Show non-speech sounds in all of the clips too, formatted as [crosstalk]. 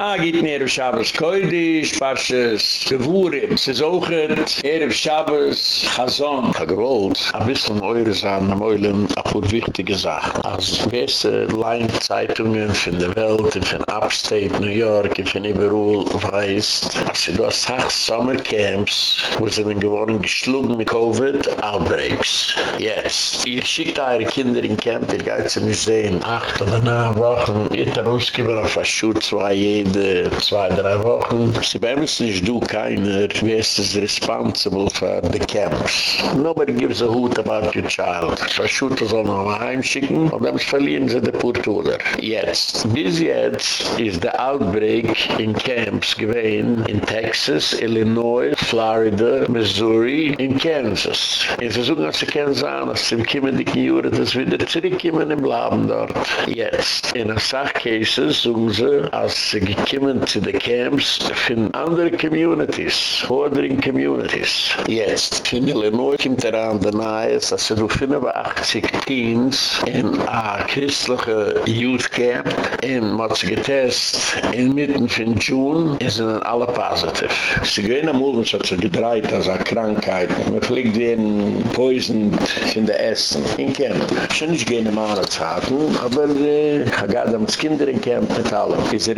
Ah, geht mir Erev Shabbos Koidish, Parshas Gevurim. Es ist auch et Erev Shabbos Chazon. Ha gewollt, a bissl eure Sachen am Eulen, wichtige Sachen. Als beste Line-Zeitungen von der Welt, von Upstate New York, von Iberul, weist, als du hast sach Summer Camps, wo sie dann geworden geschlungen mit Covid-Outbreaks. Yes. Ihr schickt eure Kinder in Camp, ihr geht sie nicht sehen. Acht oder nahe Wochen, ihr Taruskiber auf ein zwei jede zwei, drei Wochen. Sie bei uns nicht du keiner, wer ist es responsible for the camps. Nobody gives a hoot about your child. So Schutter soll noch mal heimschicken, und dann verlieren sie die Purtuder. Jetzt. Bis jetzt ist der Outbreak in Camps gewesen in Texas, Illinois, Florida, Missouri, in Kansas. In versuchen, als sie Kansas an, als sie kommen die Jure, das wieder zurückkommen im Laben dort. Jetzt. In a Sachcases, sagen sie, als sie gekommen zu den Camps von anderen Communities, bordering Communities. Jetzt, in Illinois kommt er an Eis, also du finden wir 80 Teens in a christliche Youth Camp, in Matzegetest, in mitten von June, sind alle positiv. Sie gehen am Ulm, so hat sich gedreht als eine Krankheit. Man fliegt den Poison in der Essen. In Camp. Schon nicht gehen am Ahnungshaten, aber äh, ich habe gerade mit Kindern in Camp mit allem. Ist er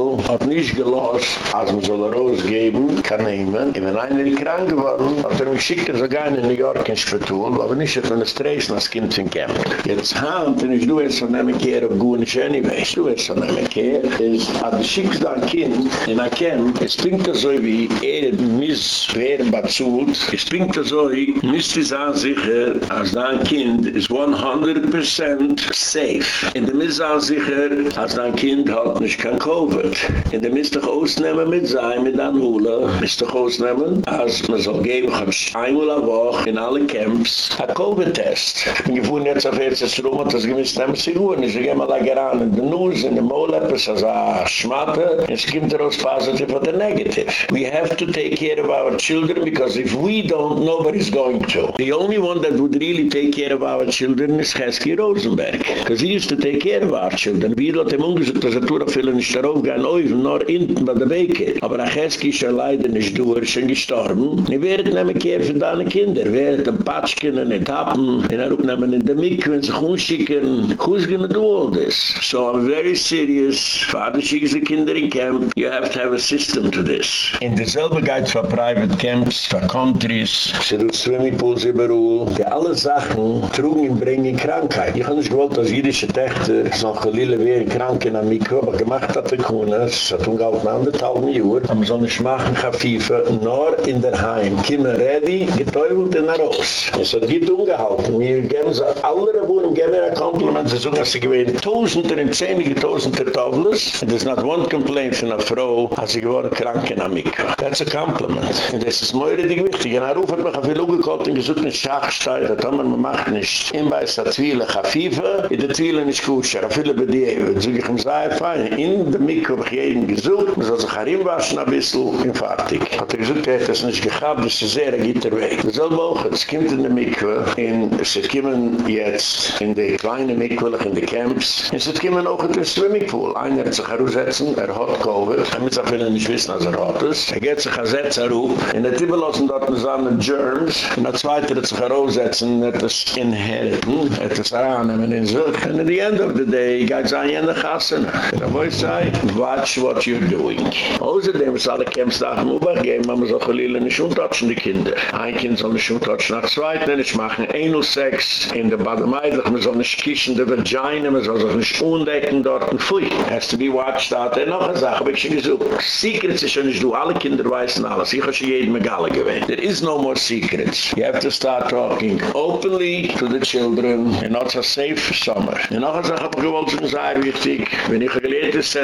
Bidl, hat nicht gelost, als man soll er rausgeben, kann nehmen. Und wenn einer ist krank geworden, hat er mich schickt, er sogar in New York ins Spital, aber nicht, man das Dressen als Kind in Camp. Jetzt haben, wenn ich du jetzt von einem Kehr auf Gunisch anyway, du jetzt von einem Kehr, ist, als du schickst dein Kind in ein Camp, es klingt so wie er mis werden bezahlt, es klingt so wie, misst die sagen sicher, als dein Kind ist 100% safe. In der Miss sagen sicher, als dein Kind hat nicht kein Covid. In der Miss doch ausnehmen mit sein, mit der Nula, Miss doch ausnehmen, als man soll geben, ich einmal a Woche in alle Camps, a Covid-Test. Ich bin jetzt auf jetzt rum, und das gemisst nehmen sie nur, ich gehe mal geran in den Nuss, in den Moleppes, als a Schmatte, es kommt daraus positive oder negative. We have to take care of our children, because if we don't, nobody's going to. The only one that would really take care of our children is Chesky Rosenberg, because he used to take care of our children. Wir hat ihm umgesucht, dass er tura viele nicht darauf gehen, oiven, nur hinten bei der Beke. Aber Chesky ist ja leider nicht du, er schon gestorben. Wir werden nehmen care für deine Kinder. Wir werden den Patschken und den Tappen, in er upnehmen in der Mikve, und sich unschicken. Who's gonna do all this? So I'm very serious. Vater schickt die Kinder in Camp. You have to have a system to this. In derselbe Guide für private camps, für countries, sie tut Swimmingpools überall. Die alle Sachen trugen und bringen Krankheit. Ich habe nicht gewollt, dass jüdische Töchter so gelille wären krank in der Mikro, aber gemacht hat die Kuhnes, das hat ungehalten anderthalb Jahre, aber so nicht machen kann FIFA, nur in der Heim. Kiemen ready, getäubelt in der Ross. Es hat nicht ungehalten. Wir geben sie alle Wohnen, geben wir ein Kompliment, sie sagen, dass sie gewähnen Tausender und Zehnige Tausender Taubles. And there's not one complaint von einer Frau, als sie geworden krank in Mikro. That's a compliment. Und das ist mir richtig wichtig. Und er ruft mich auf die Lüge gekocht und gesagt, nicht Schachstein, das haben wir gemacht nicht. In bei der Zwiele Chafife, in der Zwiele nicht kusher. Viele bei dir, so ich ihm sage, fein, in der Mikro habe ich jeden gesucht, man soll sich herin waschen ein bisschen und fertig. Hat er gesagt, er hat das nicht gehabt, das ist sehr ein guter Weg. Das soll auch, es kommt in der Mikro, und es kommen jetzt in die kleine Mikro, in die Camps, es kommen auch in den Swimmingpool. Einer hat sich heraussetzen, er hat Covid, er muss auch nicht wissen, als er hat es. Er geht sich ersetzen, in der Tibbel lassen dort mit seinen Germs, in der zweite hat sich heraussetzen, hat es inheriten, hat es herannehmen in sich, and at the end of the day, geht es an jene Kassen. Da wo ich sei, watch what you're doing. Außerdem ist alle Camps da am Übergeben, man muss auch geliehle nicht untotschen, die Kinder. Ein Kind soll nicht untotschen, nach zweiten nicht machen, Anal Sex in der Bademeidlich, man soll nicht kischen der Vagina, man soll sich nicht undecken dort und pfui. Has to be watched out. Und noch eine Sache, hab ich schon gesagt, Secrets ist schon nicht du, alle Kinder weißen alles, ich habe schon jeden Megale gewähnt. There is no more secrets. You have to start talking openly to the children and not a safe summer. Und noch eine Sache, hab ich gewollt, schon sehr wichtig, wenn ich gelehrt ist,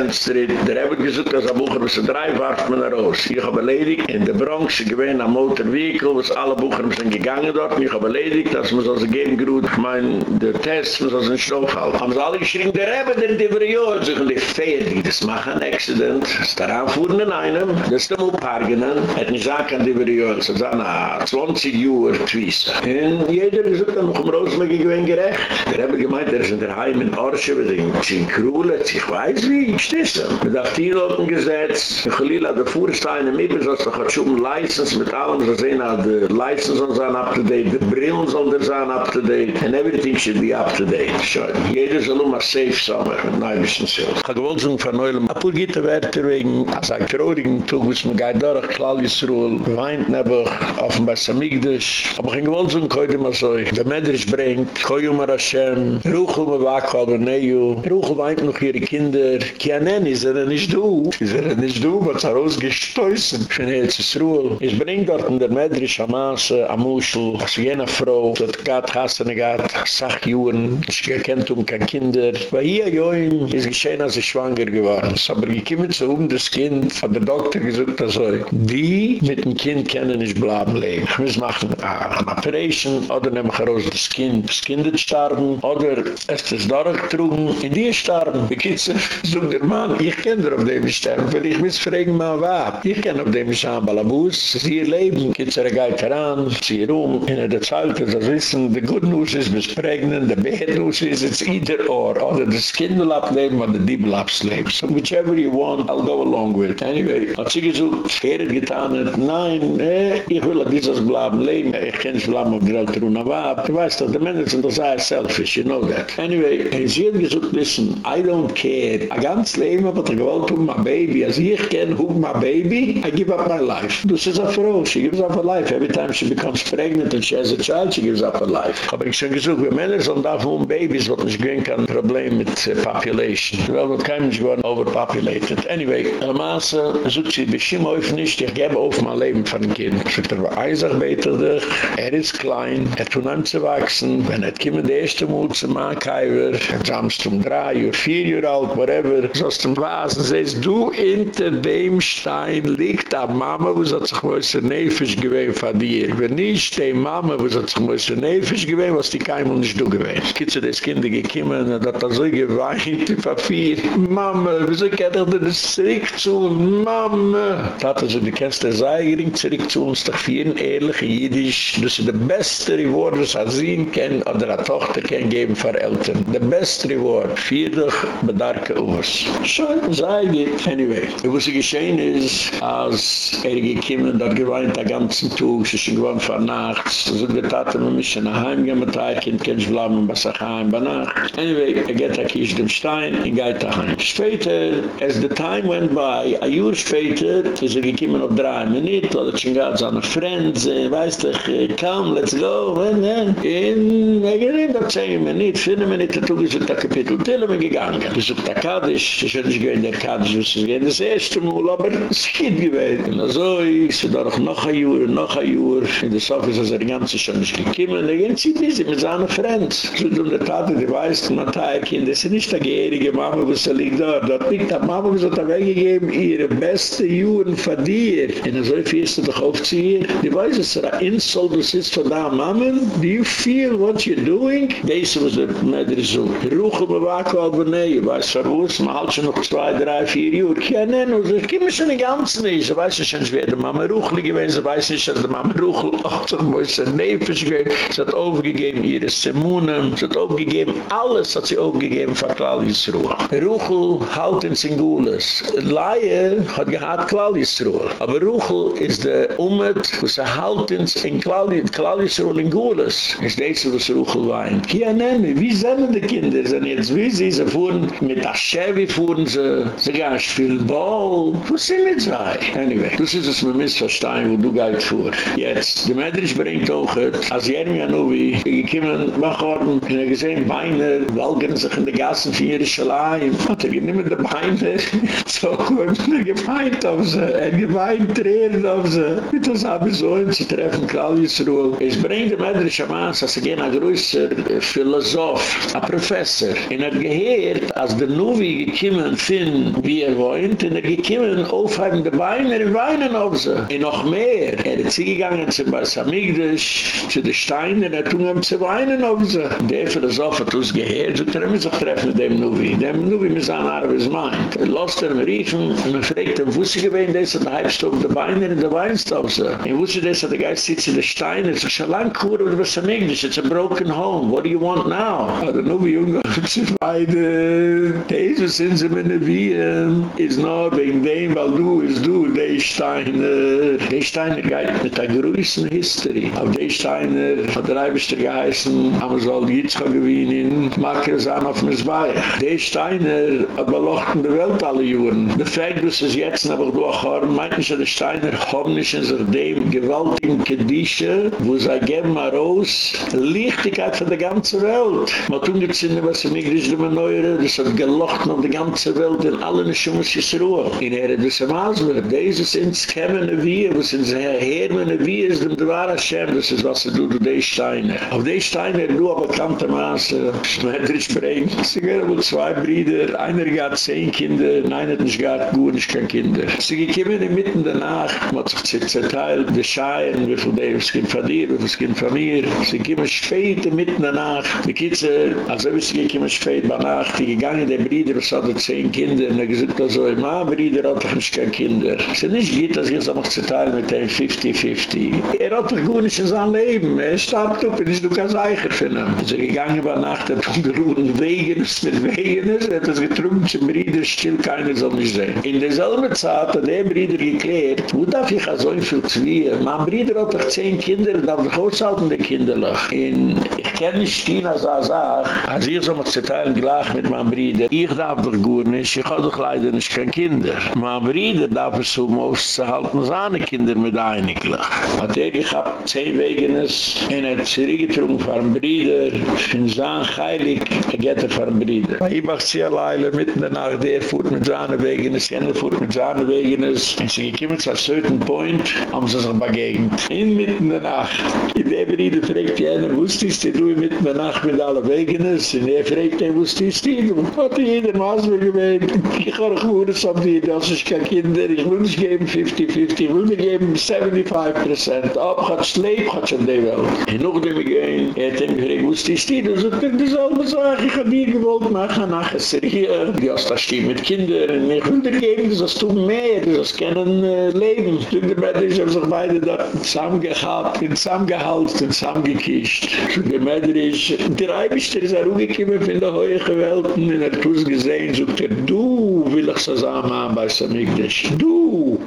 der ich gesagt, dass ein Bucher, was er drei warft man raus. Ich habe erledigt, in der Bronx, ich am Motor Vehicle, was alle Bucher sind gegangen dort, ich habe erledigt, dass man so geben gerut, ich meine, der Test, man soll sich nicht aufhalten. Haben sie alle geschrien, der habe den Diverioer, sich in die Feier, die das machen, ein Accident, das ist daran fuhren in einem, das ist dem Uppargenen, hat nicht gesagt, an Diverioer, so sagen, ah, 20 Uhr, Twisse. Und jeder ist dann noch im Rosenberg gewinn gerecht. Der habe gemeint, er ist in der Heim in Orsche, mit dem Zinkruhle, ich weiß wie, ich stisse. Mit der Tierloten gesetzt, in Chalila, der Fuhrsteine mit, so dass er schon License mit allem, so sehen, die License soll sein up to date, die Brillen soll sein up to date, and everything should be up to date. Schau, jeder soll immer safe sein, nein, bisschen so. Ich habe gewollt so ein geht der Werte wegen, als ein traurigen Tug, was man geht durch, Klallisruhl, weint nebach, auf dem Basamigdash, aber ich habe gewollt so ein Koide mal so, der Medrisch bringt, Koyumar Hashem, Ruchel me wakwa, Neyu, Ruchel weint noch ihre Kinder, Kianen, is er nicht du, is er nicht du, was er ausgestoßen, für eine Herzensruhl. Ich bring dort in der Medrisch am Maße, am Muschel, als jene Frau, dat gait hassene gait, sach juren, ich gekennt um kein Kinder, weil hier johin, is geschehen, als ich schwanger geworden. Aber ich komme zu um das Kind, hat der Doktor gesagt, also, die mit dem Kind können nicht bleiben leben. Ich muss machen, eine Operation, oder nehmen wir raus das Kind, das Kind ist starben, oder es ist durchgetrugen, in die starben. Geht's? So der Mann, ich kenne dir auf dem sterben, weil ich muss fragen, mal was. Ich kenne auf dem sterben, Balabus, sie Leben, geht's er geht heran, sie rum, in der Zeit, das wissen, the good news is, bis prägnen, the bad news is, it's either or, oder das Kind will ableben, oder die will absleben. So whichever you want, I'll go along with. Anyway, hat sie gesagt, er hat getan, nein, eh, ich will dieses bleiben leben, ich kenne es bleiben auf der Welt, du weißt doch, die Männer sind doch sehr selfish, you know that. Anyway, er sie hat gesagt, listen, I don't care. A ganz leben, aber der gewollt um my baby. Als ich kenne, um my baby, I give up my life. Das ist eine Frau, she gives up her life. Every time she becomes pregnant and she has a child, she gives up her life. Aber ich schon gesagt, wir Männer sollen davon um Babys, was nicht gehen kann, Problem mit uh, Population. Weil wir keinem nicht geworden overpopulated. Anyway, in der Maße, sucht sie, beschimm auf nicht, ich gebe auf mein Leben von dem Kind. Ich sage, er Eisach beter dich, er ist klein, er tun an zu wachsen, wenn er kommt der erste Mut zu machen, er samst um drei, vier Jahre alt, whatever, so aus dem Wasen, sagst du, hinter dem Stein liegt eine Mama, wo sie sich so nefisch gewöhnt von dir. Wenn nicht die Mama, wo sie sich so nefisch gewöhnt, was die und nicht du gewöhnt. Kitzel des Kinder gekommen, und hat er so geweint, die Papier. Mama, wieso kann ich denn das zurück zu Mama? Tate, so, du kennst der Seigering zurück zu uns, doch für ein ehrlicher Jiddisch, das ist der beste Reward, was er sehen kann, oder eine Tochter kann geben für Eltern. Der beste Reward, dich, bedarke uns. Schon, sei geht. Anyway, was geschehen ist, als er gekommen, dort geweint den ganzen Tag, sie sind gewohnt von nachts, so die Tate, man muss nach Hause gehen, mit ein Kind, kann ich bleiben, was er heim bei Nacht. Anyway, er geht da kies dem Stein, er geht da heim. Später, as the time went by, a year später, ist er gekommen auf drei Minuten, oder schon gerade seine Friends, weißt du, come, let's go, and then, in, er geht in der zehn Minuten, vier Minuten, er tut sich das Kapitel, Tillem er gegangen. Besucht der Kaddisch, ich hätte nicht gewähnt der Kaddisch, was ist das erste Mal, aber es geht gewähnt. Und so, ich sehe da noch noch ein Jahr, noch ein Jahr, in der Sofa ist er ganz schon nicht gekommen, und er geht sie busy mit seinen Friends. So, und der Tate, die weiß, man teil, Kind, das ist nicht die gärige Mama, wo sie liegt da, dort liegt die Mama, sie hat weggegeben, ihre beste Juren von dir. Und so, wie ist doch aufzuhören? Die weiß, es ist ein Insult, das ist von der Mama, do you feel what you're doing? Das was der Mädel so. Ruche, mir wacke, aber nee, weiß, verwurz, man halt schon noch zwei, drei, vier Jahre kennen, und ich komme schon die ganze nicht. Ich weiß schon, wer der Mama Ruchli gewesen, sie weiß nicht, dass der Mama Ruchli auch so sie nefisch gehen. Sie hat aufgegeben ihre Semunen, sie hat aufgegeben, alles hat sie aufgegeben, Claudius Ruhl. Ruchel halt in Singulis. Laie hat gehad Claudius Ruhl. Aber Ruchel ist der Ummet, wo sie halt in Claudius Ruhl in Gulis. Ist das, was Ruchel weint. Nenne, wie sind die Kinder? Sind jetzt wie sie, sie fuhren mit der Chevy fuhren sie, sie gehen spielen Ball. Wo sind wir zwei? Anyway, das ist es mir missverstehen, wo du gehit fuhr. Jetzt, die Mädrisch bringt auch, als Jeremia Nubi, gekommen, Bachorten, und er gesehen, Beine, walgen sich in die Gassen ihre Schleim. Hat er genümmen die Beine, so gut, er gemeint auf sie, er gemeint Tränen auf sie. Mit uns haben so ein zu treffen, Claudius Ruhl. Es bringt die Mädrisch am Anfang, als er gehen ein größer Philosoph, ein Professor. Und er gehört, als der Nubi gekommen fin, wie er wohnt, und er gekommen, aufheben die Beine, er weinen auf sie. Und noch mehr, er hat sie gegangen zu Basamigdash, zu den Steinen, er tun ihm zu weinen auf sie. Der Philosoph hat uns gehört, so er muss sich treffen mit dem Nubi. Dem Nubi muss an Arbes meint. Er er mir riefen, und man fragt ihm, wusste gewesen, dass er halb Stück die Beine in der weinst auf sie. Er wusste, dass er der Geist sitzt in den Steinen, so schon lang kur oder Basamigdash, it's a broken home, what do you want now? Aber der Nubi Junge, sie [laughs] beide, Jesus sind sie mir wie ist nur wegen dem, weil du ist du, der Steiner. Der Steiner geht mit der größten History. Auf der Steiner hat der Eibischter geheißen, aber die Jitzka gewinnen, mag er sein auf Misbaya. Der Steiner hat belocht in der Welt alle Juren. Der Fakt, dass es jetzt noch durchhaben, meint nicht, der Steiner haben nicht in sich dem gewaltigen Kedische, wo sie geben mal raus, Lichtigkeit für die ganze Welt. Man tun die Zinne, was sie mich nicht mehr neuere, das hat gelocht noch die ganze Welt in allen Schummes Ruhe. In Ere des Masber, diese sind kämen wie, wo sind sie hermen wie, ist dem Dwar Hashem, das ist was sie tut, du die Steine. Auf die Steine, du aber bekannte Maße, schmetterisch brengt. Sie gehen wohl zwei Brüder, einer hat zehn Kinder, einer hat nicht gar gut, nicht kein Kinder. Sie gekommen in mitten der Nacht, man hat sich zerteilt, die Schein, wie viel das Kind von dir, wie viel Kind von mir. Sie kommen spät in mitten der Nacht, die Kitzel, also wie sie kommen spät bei Nacht, die gegangen, der Brüder, was hat er zehn Kinder, und er gesagt, also, mein Brüder hat doch nicht keine Kinder. Sie nicht geht, dass ich es auch noch zerteilt mit dem 50-50. Er hat doch gut nicht in seinem Leben, er starb up, und ist du ganz eicher für ihn. Sie gegangen bei Nacht, er hat ungeruhen Wegen, mit Wegen, er hat das getrunken, zum Brüder, still keiner soll nicht sehen. In derselbe Zeit hat der Brüder geklärt, wo darf ich so viel Zwie? Mein Brüder hat doch zehn Kinder, darf ich aushalten, die Kinderlach. Und ich kenne Stina, als er sagt, als ich so mal zu teilen, gleich mit meinem Brüder, ich darf doch gut nicht, ich habe doch leider nicht keine Kinder. Mein Brüder darf es so auszuhalten, seine Kinder mit einiglich. Hat er, ich habe zehn Wegenes, in er zurückgetrunken von Brüder, in sein Heilig, er geht er von Brüder. Ich mache sie alleine, mitten in der Nacht, der fuhrt mit seinen Wegenes, jener fuhrt mit seinen Wegenes, und sie gekommen zu einem certain Point, haben sie sich begegnet. In mitten der Nacht. In der Brüder fragt jener, wusstest du, du mitten der Nacht mit allen Wegenes? Und er fragt ihn, wusstest du? Hat jeder Maß mir Ich gewohnt, es haben die, das ist kein Kinder, ich will nicht geben 50-50, ich will nicht geben 75%. Ab hat Schleip, hat schon die Welt. Ich noch dem gehen, er hat ihm gefragt, wusstest du, du sagst, das ist alles so, ich habe nie gewollt, machen nachher, die hast das Stimme mit Kindern, ich will dir geben, das hast du mehr, das können äh, leben. Du der Mädrisch haben sich beide da zusammengehabt, zusammengehalten, zusammengekischt. Der Mädrisch, der Eibischter ist er umgekommen von der hohen Welt und er hat uns gesehen, sagt er, du will ich zusammen haben bei Samigdash. Du!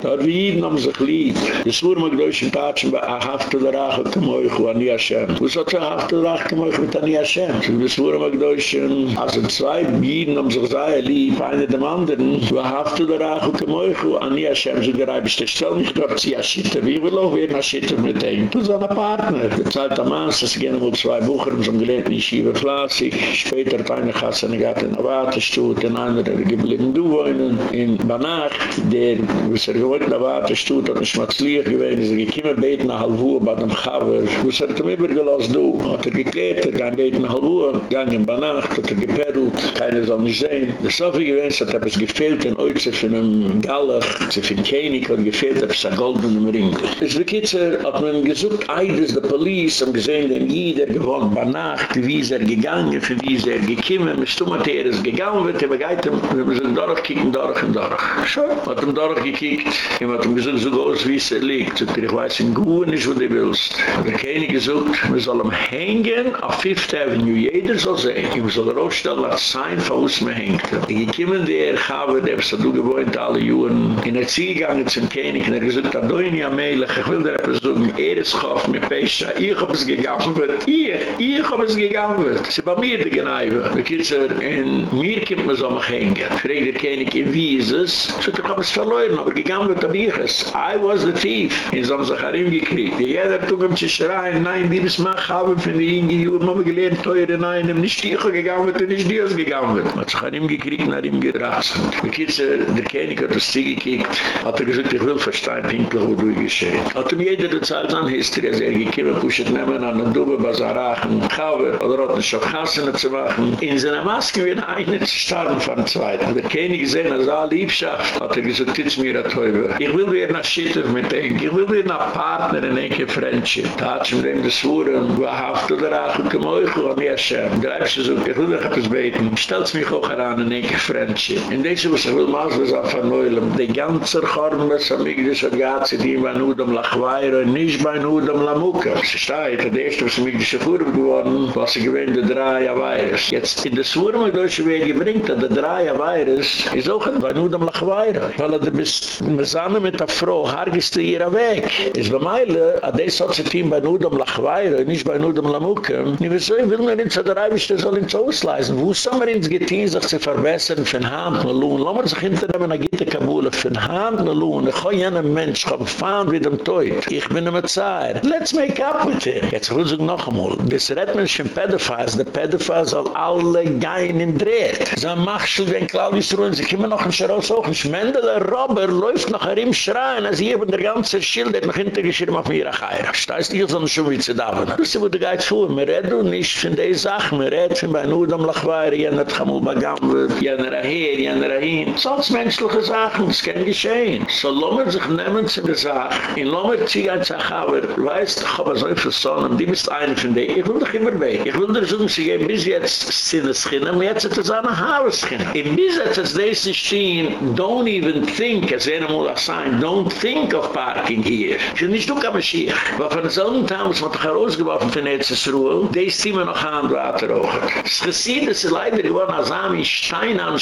Da wie jeden haben sich lieb. Das wurde mir gleich in Tatschen bei Ahafte der Rache Kamoichu an Yashem. Wo sagt er Ahafte der Rache Kamoichu mit an Yashem? Das wurde mir gleich in, also zwei Bieden haben sich sehr lieb, eine dem anderen, wo Ahafte der Rache Kamoichu an Yashem, so der Eibischter, stell mich dort zu Yashita, wie will auch werden Yashita mit ihm? Du bist ein Partner. Der am Anfang, es gehen wohl zwei Bucher, um ein Gelehrt in Shiva Flassig, später hat eine Gasse, eine Gatte in der Wartestut, ein anderer geblieben, du wohnen, in Banach, der, was er gewohnt in der Wartestut, hat ein Schmatzlier gewesen, ist er gekiemen beten nach Halvur, bei dem Chaber, was er zum Übergelost, du, hat er geklärt, er ging beten nach Halvur, gang in Banach, hat er gepeddelt, keiner soll nicht sehen. Der Sofi gewesen, hat er es gefehlt, in Oize von einem Gallach, sie von König, hat gefehlt, er ist ein goldenem Ring. Es jetzt, hat man gesucht, Eides, der Police, haben gesehen, den Jieder gewohnt, Banach, wie ist er gegangen, für wie ist er gekiemen, mit Stummater ist gegangen, wird er begeit, wir sind durchkicken, durch und durch. Schau, hat ihm durchgekickt, ihm hat ihm gesagt, so groß wie es er liegt. So, ich weiß in Gouwen nicht, wo du willst. Hat der König gesagt, wir sollen hängen auf Fifth Avenue. Jeder soll sehen. Ich soll er aufstellen, als sein, von uns mir hängt. Ich komme in der Ergabe, der ist du gewohnt alle Juren. In der Ziel gegangen zum König, und er gesagt, da du in die Amelich, ich will dir etwas sagen, er ist schaff mit Pesha, ich hab es gegangen wird. Ich, ich hab es gegangen wird. Sie bei mir die Geneiwe. Die Kitzer, in mir kommt man so mich hängen. Fragt der König, in wie ist es? So, ich hab es verloren, aber gegangen wird, hab ich es. I was the thief. In so haben sich Harim gekriegt. Die jeder tut ihm zu schreien, nein, die bis mach haben für die Inge, die haben gelernt, teure, nein, nicht die gegangen wird, nicht die gegangen wird. Man hat sich Harim gekriegt, nach ihm gedrast. Die Kitzer, der König hat es zugekickt, hat er gesagt, ich will verstehen, Pinkel, wo du geschehen. Hat ihm jeder der Zeit an History, als er gekommen, pushet nehmen an den Dube, Basarachen, Chauwe, oder hat nicht auf Chassene zu machen. In seiner Maske wird einer zu starten von Zweiten. Der König gesehen, als er Liebschaft, hat er gesagt, titz mir a Teube. Ich will wieder nach Schitter mit Eng. Ich will wieder nach Partner in Enge Friendship. Tatsch mit dem des Wuren. Wo haft oder ach und gemoichu am Yeshem. Greif sie so, ich will dich etwas beten. Stell's mich auch heran in Enge Friendship. In deze was ich will maß was auf an Neulem. Die ganze Chorn, was am hat gehad, sie die bei Nudam Lachweire, nicht bei Nudam Lamuka. Sie steht, der erste was am Igdisch Wuren geworden, was sie gewähnt der Drei Aweires. Jetzt in des Wuren, wo deutsche Wege bringt, der Drei Aweires, ist auch bei Nudam Lachweire. Weil er bist, mit Sanne mit der Frau, hargist du ihr weg. Ist bei Meile, a des hat sie team bei Nudam Lachweire, nicht bei Nudam Lamuka. Nie wieso, ich will mir nicht so der Eibisch, der soll ins Ausleisen. Wo soll man ins Gettin sich zu verbessern, von Hand, von Lohn? Lass mal sich hinternehmen, a gitte Kabule, von Hand, von Lohn. Ich kann jenen Mensch, ich kann fahren wie dem Teut. Ich bin immer Zeit. Let's make up with him. Jetzt will ich noch einmal. Das redt man schon Pedophiles. Der Pedophile soll alle gein in Dreht. So ein Machschel, wenn Claudius ruhen, sie kommen noch ein Scheroz hoch. Ein Schmendel, der Robber, läuft noch herim schreien, als hier bin der ganze Schild, der noch hintergeschirrt auf mir Achaira. Steiß nicht, sondern schon wie zu dauern. Das ist, wo du gehst vor. Wir reden nicht von den Sachen. Wir reden von bei Nudam Lachweire, jener Tchamul Bagam, jener Aher, jener Ahin. Sonst menschliche Sachen, das kann geschehen. So lommer sich nehmen zu der Sache. In lommer zieh ein Zachaber, weißt, ich habe so viel Sonnen, die bist eine von denen. Ich will doch immer weg. Ich will dir sagen, sie gehen bis jetzt Sinne schinnen, aber jetzt hat es eine Haare schinnen. In bis jetzt ist this is sheen, don't even think as animal a sign don't think of parking here. You need to come here but for the same time what the heroes go about the rule they see me no hand water over the seen the slide the one as am stein an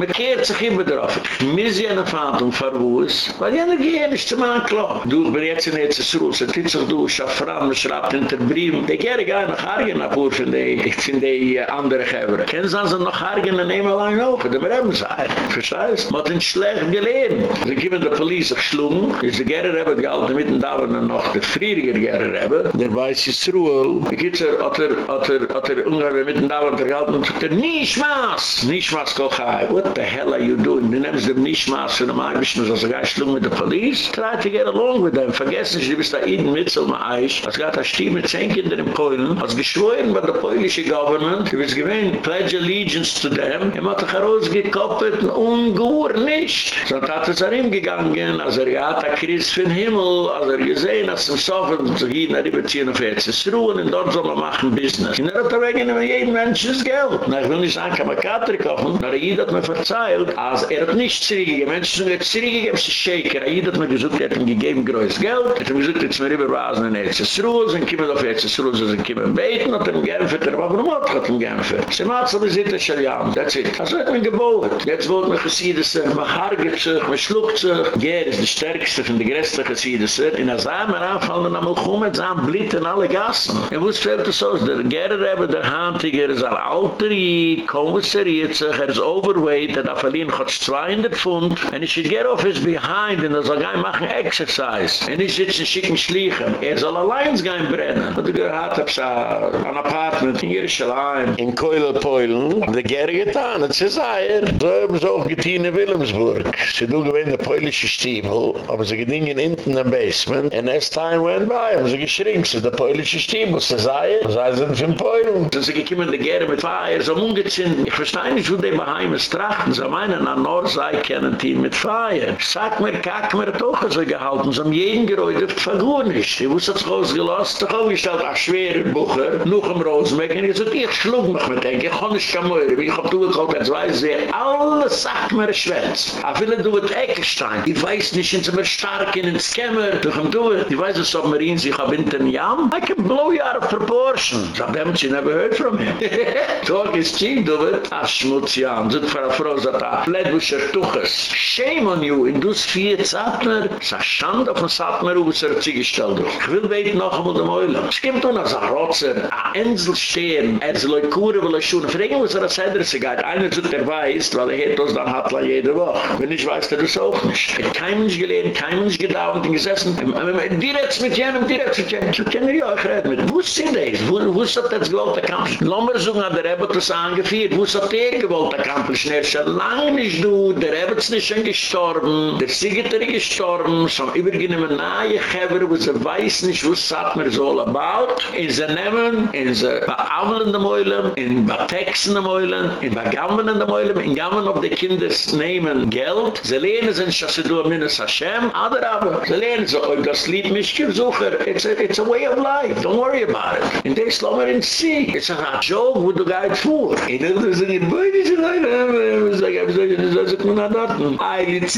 mit kehrt sich in bedraf mizian a fatum for us but you know you need to make net is rule sit tits du shafram shrapt in the brim they get a guy in a car in a portion they it's in the other ze noch hargen nemen lang over? De haben sie. Verstehst? Man hat ihn schlecht gelehrt. Sie geben der Polizei geschlungen, ist die Gerrer haben gehalten, mitten da waren noch der Friediger Gerrer haben, der weiß ist Ruhe. Die Kitzer hat er, hat er, hat er ungefähr mitten da waren gehalten und sagt er, Nischmaß! Nischmaß, Kochai. What the hell are you doing? Du nimmst dem Nischmaß von dem Eibischen, so sogar schlungen mit der Polizei. Try to get along with them. Vergessen Sie, du bist da Iden Mitzel, mein Eich. Als gehad das Stimme mit zehn Kinder in Polen, als geschworen bei der polische Government, du bist gewähnt, pledge allegiance to them, er hat dich herausgekoppelt und gut nicht. So hat es an ihm gegangen, als er gehad der Christ von Himmel, als er gesehen, als er so viel zu gehen, er überziehen auf Erzes Ruhen, und dort soll man machen Business. Und er hat er wegen ihm jeden Menschen das Geld. Na, ich will nicht sagen, kann man Kater kaufen, aber jeder hat mir verzeiht, als er hat nicht zurückgegeben, Menschen sind jetzt zurückgegeben, sie shaker, jeder hat mir gesagt, er hat ihm gegeben größt Geld, er hat ihm gesagt, jetzt mir überwasen in Erzes Ruhen, sind kommen auf Erzes Ruhen, sind kommen beten, hat ihm geämpft, er war warum hat ihm geämpft? Sie macht so, wir sind das schon ja, that's it. Also hat man Jetzt wollte man gesiedessen, man hargert sich, man schluckt sich. Ger ist die stärkste von der größten gesiedessen. In der Samen anfallen, dann kommen mit seinem Blit in alle Gassen. Und was fällt das aus? Der Gerer der Handiger ist ein alter I, konverseriert sich, er ist overweight, er darf hat 200 Pfund. And he should get off his behind, und er soll gehen machen exercise. Und ich sitze schicken Schleichen. Er soll allein gehen brennen. Und er hab ich ein Apartment in Jerusalem. In Keule-Peulen. Und er getan, das ist er. So haben sie auch getan in Wilhelmsburg. Sie tun gewähnt der polische Stiefel, aber sie gedingen hinten im Basement. And as time went by, haben sie geschrinkt, sie der polische Stiefel, das ist er. Das sind von Peulen. Sie sind gekommen, die gerne mit Feier, so umgezinnt. Ich verstehe nicht, wo die Baheimes trachten. Sie meinen, an Nordsei kennen die mit Feier. Sag mir, kack mir doch so gehalten. Sie haben jeden geräut, das vergur nicht. Ich wusste es rausgelost, doch aufgestellt, ach schwerer Bucher, noch im Rosenberg. Und ich sagte, ich schlug mich mit ich kann nicht mehr, ich hab du gekocht, jetzt weiß ich, alles sagt mir Schwätz. A viele du mit Eckenstein. Ich weiß nicht, sind sie mir stark in den Scammer. Du komm du, ich weiß, dass Submarine sich ab in den Jam. I can blow you out of proportion. So haven't you never heard from him. Talk is cheap, du wird. A schmutz Jam. Zut für a Frau, sagt a Flatbusher Tuches. Shame on you. In dus vier Zatmer. Sa Schand auf den Zatmer, wo es er zugestellt wird. Ich will beten noch einmal dem Eulen. Es gibt doch noch so Rotzer. A Ensel stehen. Er soll euch kuren, euch schon. Fragen, was er als Hedrisse geht. Einer sagt, er weiß, weil er hat das dann hat er jede Woche. Wenn ich weiß, das auch nicht. Hat kein Mensch gelehrt, kein Mensch gedauert und gesessen. Direkt mit jenem, direkt mit jenem. So können wir euch reden mit. Wo denn das? Wo ist das jetzt gewollt, der Kampf? Lommersung hat der Rebbe das angeführt. Wo ist das der gewollt, der Kampf? Schnell schon lange nicht du. Der Rebbe ist nicht schon gestorben. Der Siegiter ist gestorben. So übergenehmen nahe Geber, wo sie weiß nicht, wo es sagt mir so all about. In sie nehmen, in sie beaveln dem Eulen, in betexen dem Eulen, in begammen dem Eulen, in gammen auf die Kinder nehmen Geld, sie lehnen sind, sie du minnes Hashem, aber aber, sie lehnen so, ob das Lied mich gesucher, it's a, it's a way of life, don't worry about it. In der Slummer in See, it's a joke, wo du gehit vor. In der sind die Beine, die Leute, ich sage, ich sage, ich sage, ich sage, ich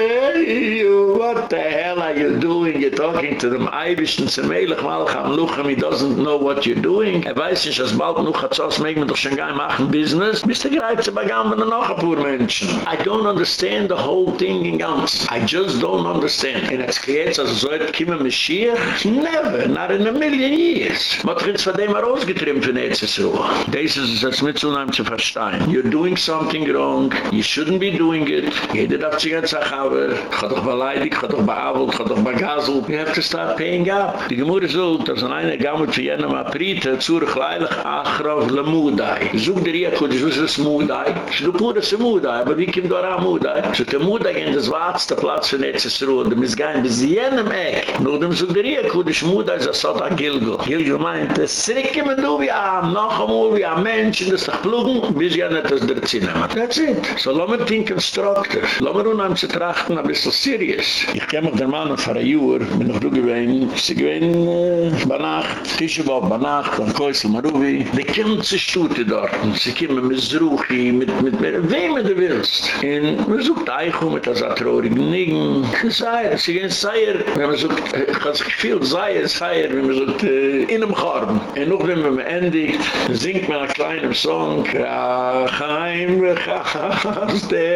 sage, ich What the hell are you doing? You're talking to them and Zemelech Malcham Luchem. He doesn't know what you're doing. Er weiß nicht, dass bald noch hat so, mögen wir doch schon gar machen Business. Bist du gereizt, aber gaben wir noch ein paar Menschen. I don't understand the whole thing in ganz. I just don't understand. Und jetzt geht also so ein Kima Mashiach? Never, not in a million years. Man hat uns von dem herausgetrimmt von EZSRUH. Das ist es jetzt mit so einem zu verstehen. You're doing something wrong. You shouldn't be doing it. Jeder darf sich jetzt sagen, aber ich habe doch beleidigt, ich habe doch beabelt, ich habe doch begaselt. You have to start paying up. Die Gemüse sucht, dass ein einer gammelt für jenem Brite zur gleilig le mudai. Zoek der ie kod jus es mudai. Du pure se mudai, aber wie kim do ra mudai? Ze te mudai in des watste platz net se ro, de mis bis jenem ek. Nu dem zoek der ie kod jus mudai za sota gilgo. Gil jo meint es srik me do wie a noch mo wie a in des plugen, bis ja net des der zinne. Dat's it. So lo mer think constructor. Lo mer un am se trachten a bissel serious. Ich kem der man fer a joor, bin noch do gewein, se gewein äh, banach, tische bob banach. An Koisel Maruvi, die ganze Stute dort, sie kommen mit Zruchi, mit, mit, mit, wem du willst. Und man sucht Eichu mit der Satrorigen Nigen, Seier, sie gehen Seier, wenn man sucht, ich kann sich viel Seier, Seier, wenn man sucht, äh, in einem Korb. Und noch wenn man endigt, singt man einen kleinen Song, Chachaim, Chachastechu,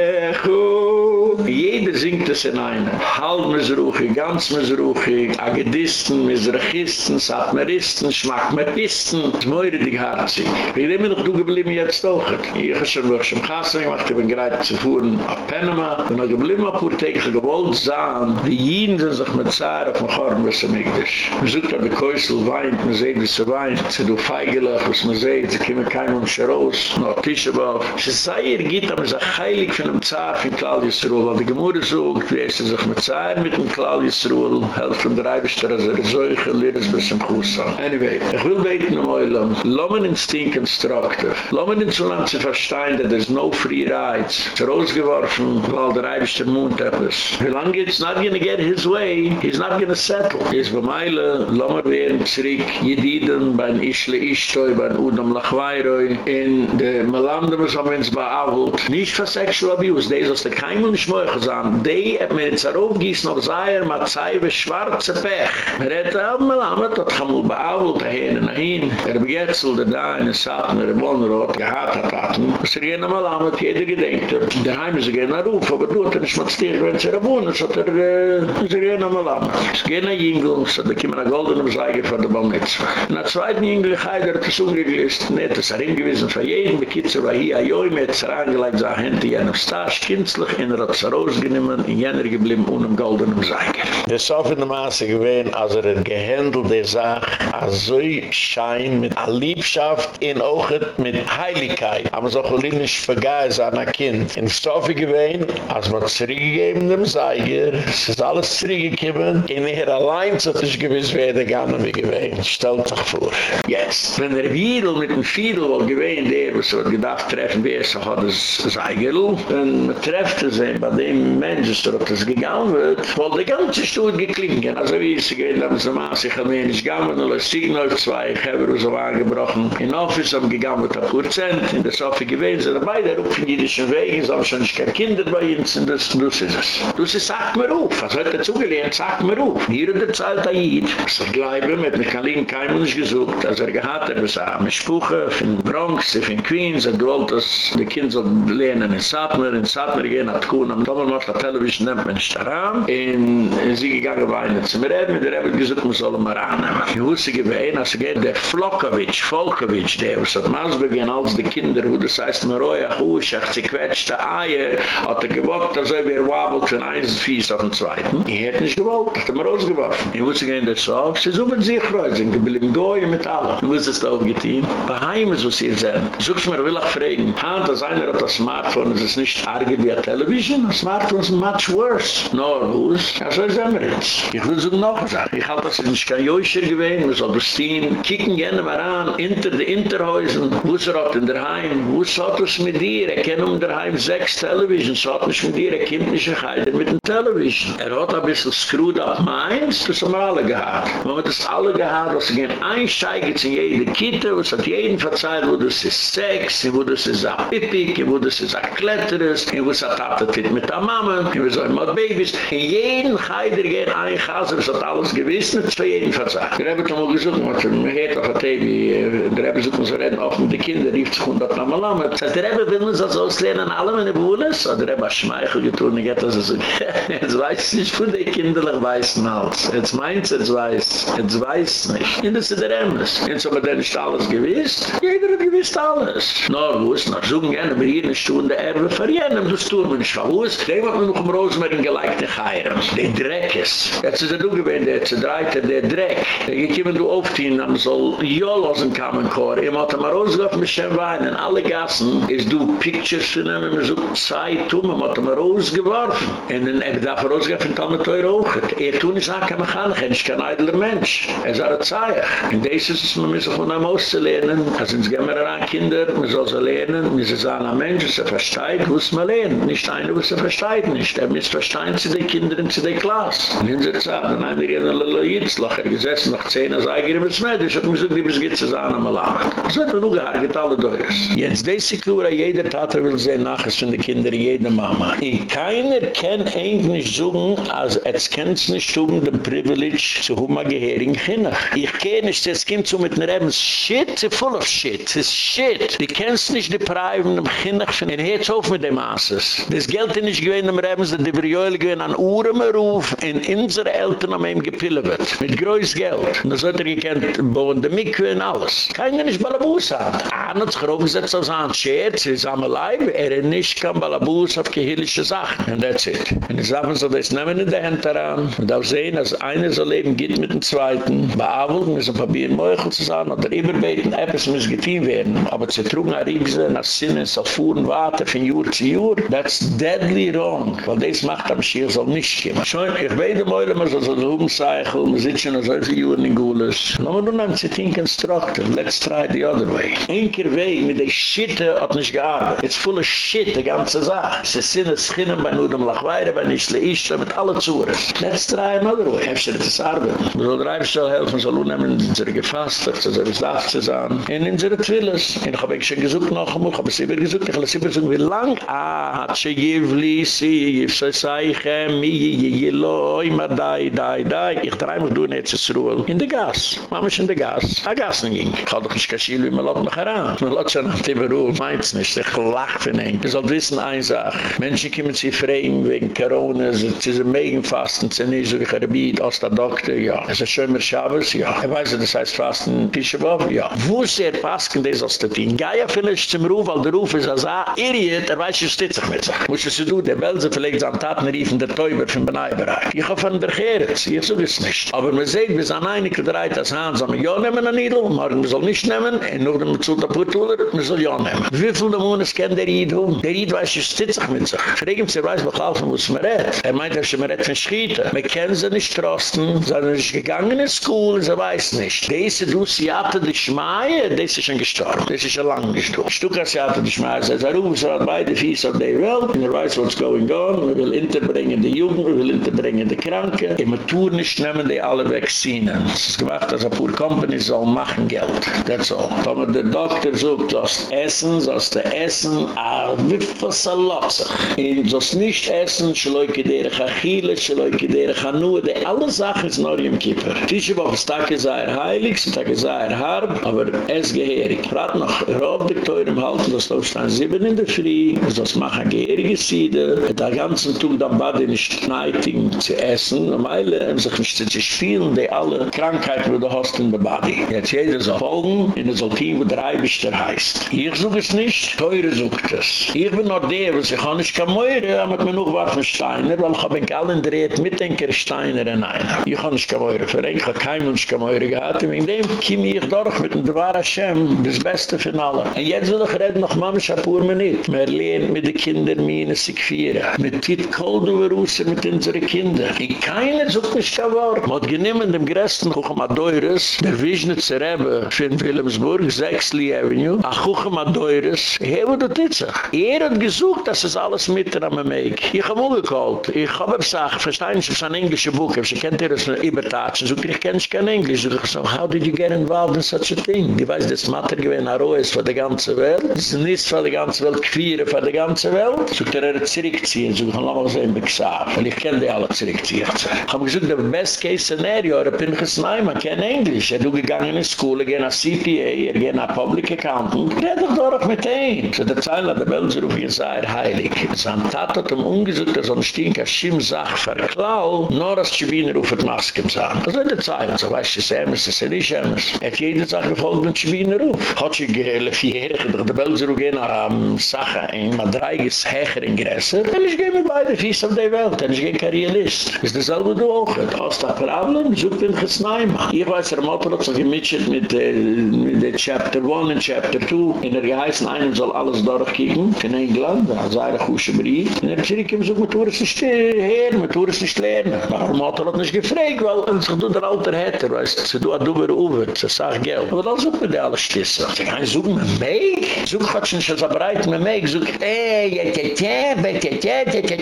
jeder singt es in einem, halb Mesruchi, ganz Mesruchi, Agedisten, Mesrachisten, Satmeristen, Schmackmeristen, das meure dich herzig. Wie nehmen noch du geblieben jetzt auch? Ich habe schon durch den Kassel gemacht, ich bin gerade zu fuhren auf Panama, und ich geblieben habe pur täglich gewollt sein, wie jeden sind sich mit Zahre auf dem Chorn, was er mich ist. Man sucht an der Käusel, weint, man sieht, wie sie weint, sie du feigelig, was man sieht, sie kommen kein Mensch raus, noch Tischebauf. Sie sei ihr geht, aber sie heilig von dem Zahre von Claudius Ruhl, weil die Gemüse sucht, wie es sich mit Zahre mit dem Claudius Ruhl, helft von der Eibischter, als er solche Lirres bis zum Kuss Anyway, ich will beten um Eulam, Lommen in Stink Constructive. Lommen in so lang zu verstehen, that there's no free rides. Es ist rausgeworfen, weil der Eibischter Mund etwas. Wie lange it's not gonna get his way, he's not gonna settle. Es ist bei Meile, Lommen werden zurück, Jediden, bein Ischle Ischtoi, bein Udam Lachweiroi, in de Melande, was haben wir uns beavult. Nicht für Sexual Abuse, des aus der Keimel nicht mehr gesagt. Die hat mir jetzt aufgießen, noch Seier, mit Zeiwe, schwarze Pech. Er hat auch Melande, dat gaan we Nahin, Er Begetzel, der da in den Saaten, der Bonnerot, er gehad hat hatten, was er gehen einmal an, hat jeder gedenkt. Der Heim ist er gehen nach Ruf, aber du hat er nicht mal wenn es er wohnen, so hat er, er äh, sie gehen einmal an. Es gehen nach Jingl, so da er kommen nach Goldenem um Seige von der Balmetzwa. der zweiten Jingl, ich habe das ungeglist, ne, das er ihm gewesen, für jeden Bekitzer war hier, joi, mit zerangelegt, sah in jenem Stasch, kindslich, in er hat es rausgenommen, in jener geblieben, unem Goldenem um Seige. Das ist auf in der Maße gewesen, als er hat gehandelt, der sagt, als so schein mit a liebschaft in ochet mit heiligkeit. Aber so gelinisch vergeis an a kind. In stoffe gewein als man zurückgegeben dem Seiger es ist alles zurückgekommen in ihr allein so das gewiss werde gerne wie gewein stellt sich vor. Jetzt. Wenn er Wiedel mit dem Fiedel wohl gewein der was wird gedacht treffen wer so hat das Seiger. Wenn man trefft es bei dem Menschen so das gegangen wird wohl die ganze Stuhl geklingen also wie es gewinnt haben sie maßig am Ende gegangen und es Signal zwei Heber so angebrochen. In Office haben gegangen mit der Prozent, in der Sofie gewesen, sind dabei, der Rupf in jüdischen Wegen, so schon nicht keine Kinder bei uns, und das, das ist es. Das ist, sagt mir auf, was hat er zugelehnt, sagt mir auf. Hier in der Zeit der Jid, was er gleibe, mit mir kein Mensch gesucht, als er gehad, er was er mit Spuche, von Bronx, von Queens, er gewollt, dass die Kinder so lehnen in Satmer, in Satmer gehen, hat Kuhn, am Doppelmacht der Television nimmt man nicht daran, in sie gegangen bei einer Zimmer, mit der Rebbe gesucht, man soll ihn mal annehmen. Ich wusste gewesen, als geht der Flokowitsch, Volkowitsch, der was hat Masbegen als die Kinder, wo das heißt, Maroya, Huschach, sie quetschte Eier, hat er gewollt, dass er wieder wabelt von eins Fies auf den Zweiten. Ich hätte nicht gewollt, hat er mir rausgeworfen. Ich wusste gehen, der Sof, sie suchen sich freut, sind geblieben Goyen mit allem. Ich wusste es da aufgetein. Bei Heim ist, was sie sind. Suchst mir, will ich fragen, Hand, als einer hat das Smartphone, ist es nicht arger wie a Television? Das Smartphones much worse. No, Wus, ja, so ist immer jetzt. Ich will so noch sagen, ich halte das nicht kein Joischer gewesen, wir sollen stehen, kicken gerne mal an, hinter den Interhäusern, Wus er hat in der Heim, Wus hat es mit dir, er kennt um der Heim sechs Televisions, hat nicht mit dir, er kennt nicht ein Heider mit dem Television. Er hat ein bisschen screwed up meins, das haben wir alle gehabt. Wir haben das alle gehabt, was gehen einsteigert in jede Kitte, was hat jeden verzeiht, wo das ist Sex, wo das ist ein Pipik, wo das ist ein Kletteres, wo das hat Tatet mit der Mama, wo das hat Babys. In jeden Heider gehen ein Chaser, was hat alles gewiss, nicht für jeden verzeiht. Wir schon mal gesucht, man hört auf der TV, der Rebbe sucht uns reden, auch mit den Kindern, rief sich hundert Namen lang. Das heißt, der Rebbe will uns das auslernen, alle meine Buhles, oder der Rebbe hat Schmeichel getun, ich hätte das so, [laughs] jetzt weiß ich nicht, wo die Kinder weißen Hals. Jetzt meint es, jetzt weiß, jetzt weiß nicht. Und das ist der Emmes. Jetzt haben wir denn nicht alles gewiss. Jeder hat gewiss alles. Na, wo ist noch? Sogen gerne, wir hier eine Stunde Erbe verjenen, das tun wir nicht. Wo ist? Dem hat man noch im Rosenberg geleikt, Chayram. Der Dreck ist. Jetzt ist er du gewähnt, der zerdreite, der Dreck. Ich komme du oft hin, am soll Jolosen kamen kor. Ich hat mal rausgehoffen mit Shem Weinen. Alle Gassen, ist du Pictures nehmen, mit so Zeit tun, man hat mal rausgeworfen. Und dann habe ich da rausgehoffen, dann mit teuer auch. Er tun ist auch kein Mechaniker, er ist kein eidler Mensch. Er ist eine Zeich. Und das ist es, man muss von einem auszulernen. Also gehen wir an Kinder, man soll sie lernen, man soll sagen, ein Mensch, was er versteht, muss man lernen. Nicht einer, was er versteht nicht. Er muss verstehen zu den Kindern, zu der Klasse. Und dann sagt er, dann haben wir in der Jitzlach, er gesessen noch zehn, als eigene Besmeidisch, und man sagt, die bis zu sagen, am Alamed. Das wird nur gehargert, alle Deures. Jetzt, diese Kura, jeder Tater will sehen, nachher von den Kindern, jede Mama. Und keiner kann eigentlich sagen, als es kennt nicht um den Privilege zu ein Gehering Kinder. Ich kenne nicht, es kommt so mit einem Shit, full of shit. Es ist shit. Die kennst nicht die Preiben, dem Kinder, von den Herz auf mit dem Asses. Das Geld ist nicht gewähnt, dem Rebens, die Briole gewähnt, an Uhren Ruf, in unsere Eltern haben ihm gepillt wird. Mit größt Geld. Und das hat er gekannt, bauen die Mikve und alles. Keiner nicht Balabus hat. Er hat sich aufgesetzt als ein Scherz, er ist am Leib, er ist nicht kein Balabus auf gehirrliche Sachen. And that's it. Und die Sachen so, das nehmen in der Hand daran, und auch sehen, dass einer so leben geht mit dem Zweiten, bei Abel, Papier in Meuchel zu sein, oder überbeten, etwas muss getan werden. Aber zu trugen an Riebse, nach Sinnen, fuhren, warten, von Jahr zu Jahr, that's deadly wrong. Weil das macht am Schirr soll nicht kommen. Schon, ich beide Meule, man soll so ein Umzeichel, man sitzt schon so viele Jahre in Gules. No, man nun zu think instructor, let's try the other way. Einker Weg mit der Schitte hat nicht gearbeitet. It's full of shit, die ganze Sache. Es ist Sinne, Schinnen, bei Nudem Lachweire, bei Nischle Ischle, mit alle Zures. Let's try another way. Hefst du das arbeiten? Man soll der Eifstall helfen, soll unnehmen, in unsere Gefasste, zu unsere Saft zu sein, in unsere Trilles. Und ich hab ich schon gesucht noch einmal, ich hab es immer gesucht, ich hab es immer gesucht, wie lang? Ah, hat sie givli, sie, gif, so sei ich, mi, je, je, lo, ima, dai, dai, dai. Ich drei mich durch, jetzt ist Ruhe. In der Gas. Mama ist in der Gas. A Gas ging. Ich hab doch nicht kaschiel, wie man lot noch heran. Man lot schon auf die Beruf, meint's nicht. Ich lach von ihm. Ich soll wissen, eine Sache. Menschen kommen sich frem wegen Corona, sie sind megen fasten, sie nicht so wie Gebiet, aus der Doktor, ja. Es ist schön mit Schabes, ja. Ich weiß, das heißt fasten, Tischebob, ja. Wo ist der Pasken, das aus der Ding? Gaia vielleicht zum Ruf, weil der Ruf ist als ein Idiot, er weiß, was steht sich mit sich. Muss ich sie tun, der Welse vielleicht seine Taten riefen, der Täuber vom Beneibereich. Ich hoffe an der Geres, ich so ist nicht. Aber man sieht, wir sind einige dreit das Hand, sagen, ja, nehmen eine Niedel, morgen wir soll nicht nehmen, und nur dem zu der Puttuller, wir soll ja nehmen. Wie viele Monate kennt der um? Der Eid weiß, was steht sich mit sich. Frag ihm, sie weiß, was muss man redt. Er meint, dass man redt von Schieten. Wir kennen sie nicht trosten, sondern sie ist gegangen in School, sie weiß nicht. Diese du, sie hatte die Schmai, das ist schon gestorben. Das ist schon lange gestorben. Stuka, sie hatte die Schmai, sie sagt, sie hat beide Fies auf der Welt, und er weiß, what's going on, wir will interbringen die Jugend, wir will interbringen die Kranke, wir tun nicht nehmen die alle Vaccinen. Es ist gemacht, dass ein paar Company soll machen Geld. That's all. Aber der Doktor sucht, das Essen, das der Essen, a wiffa salotze. Und das nicht Essen, schläuke der Chachile, schläuke der Chanua, die alle Sachen sind noch im Kieper. Tische Woche, es tage sei er heilig, tage sei er harb, aber es geherig. Rat noch, Rob de Teuer im Halten, das läuft dann sieben in der Früh, das machen geherige Siede, da ganzen tun dann bade nicht neiting zu essen, weil er sich nicht zu spielen, die alle Krankheiten, wo du hast in der Body. Jetzt jeder soll folgen, in der Soltin, wo der Eibischter heißt. Ich suche es nicht, Teure sucht es. Ich bin noch der, was ich kann nicht kann meure, aber mir noch von Steiner, weil ich habe in allen dreht mit den Steiner in einer. Ich kann nicht kann meure, für ein, ich habe kein Mensch kann meure gehabt, und in dem komme ich durch mit dem Dwar Hashem, das Beste von allen. Und jetzt will ich reden noch Mama Shapur mir nicht. Wir lernen mit den Kindern, meine Kviere. Mit Tiet Koldu beruße mit unsere Kinder. In keiner sucht mich kein Wort. Mod geniemen dem Gresten Kuchem Adoyres, der Wiesnitzer Rebbe von Wilhelmsburg, Sechsli Avenue, a Kuchem Adoyres, hewe du titzig. Er hat gesucht, dass es alles mitten am Meik. Ich hab umgekalt. Ich hab gesagt, verstein ich, es ist ein englische Buch, ich kennt ihr das in Ibertatschen, so ich kenn ich kein Englisch. Ich so, how did you get involved in such a thing? Die weiß, das Matter gewinnt Aroes für die ganze Welt. Das ist nichts für die ganze Welt, Quire für die ganze Welt. So ich er zurückziehen, so ich kann mal sehen, wie sage. Weil ich kenne die alle zurückziehen. Ich hab gesagt, der best case scenario, er bin nein, man kennt Englisch. Er du gegangen in Schule, gehen nach CPA, er gehen nach Public Accountant. Red doch doch mit ihm. So der Zeil hat der Belseruf gesagt, heilig. Sein Tat hat ihm umgesucht, er ein Stink, er schimm sagt, verklau, nur als Schwiener auf die Maske sagen. Das ist der Zeil. So weißt du, es ist ähmes, es ist nicht ähmes. Er hat jede Sache gefolgt mit Schwiener auf. Hat sich gehle vierjährige, doch der Belseruf gehen nach einem Sache, ein Madreiges Hecher in Gräser. Und ich gehe mit beiden Fies auf die Welt, und ich gehe kein Realist. Das ist dasselbe du auch. Du hast ein Problem, such den Gesnaimer. Ich weiß, er hat Oprock, so gemitscht mit der Chapter 1 und Chapter 2. In der geheißen einen soll alles durchkicken, in England, da sei der Kusche Brief. In der Zürich kommen so, man tut es nicht her, man tut es nicht lernen. Warum hat er das nicht gefragt? Weil er sich der alter Hatter, weißt du, du hast du über Uwe, das ist auch Geld. Aber dann suchen wir die alle Stisse. Ich sage, suchen mit mich? Suchen wir schon schon so breit, mir mich, suchen wir, ey, ja, ja,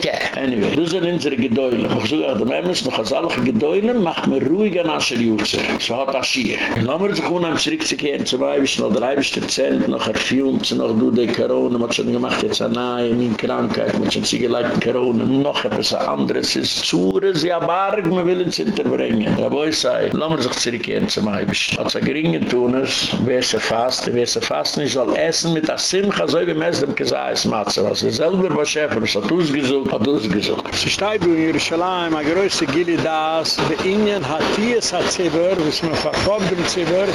ja. Anyway, du sind unsere Gedäule. Ich suche, ja, du meinst, noch als alle Gedäule, mach mir ruhig an Ascher Jutze. So hat das hier. Und dann haben wir sich unheim zurückzukehren, zum Beispiel noch drei bis Zent, noch er filmt, noch du die Corona, man hat schon gemacht, jetzt eine neue, in Krankheit, man hat schon sie geleitet, Corona, noch etwas anderes, es ist Zure, sie haben Arg, man will uns hinterbringen. Der Boy sei, lassen wir sich zurückkehren, zum Beispiel. Als er geringen tun ist, wer sie fast, wer sie fast nicht soll essen, mit der Simcha, so wie man es dem gesagt, es macht so was. Er selber war Chef, er hat ausgesucht, hat ausgesucht. Sie steht in Jerusalem, a größte Gili das, der Ingen hat hier, es hat Zibur, was man verkauft im Zibur,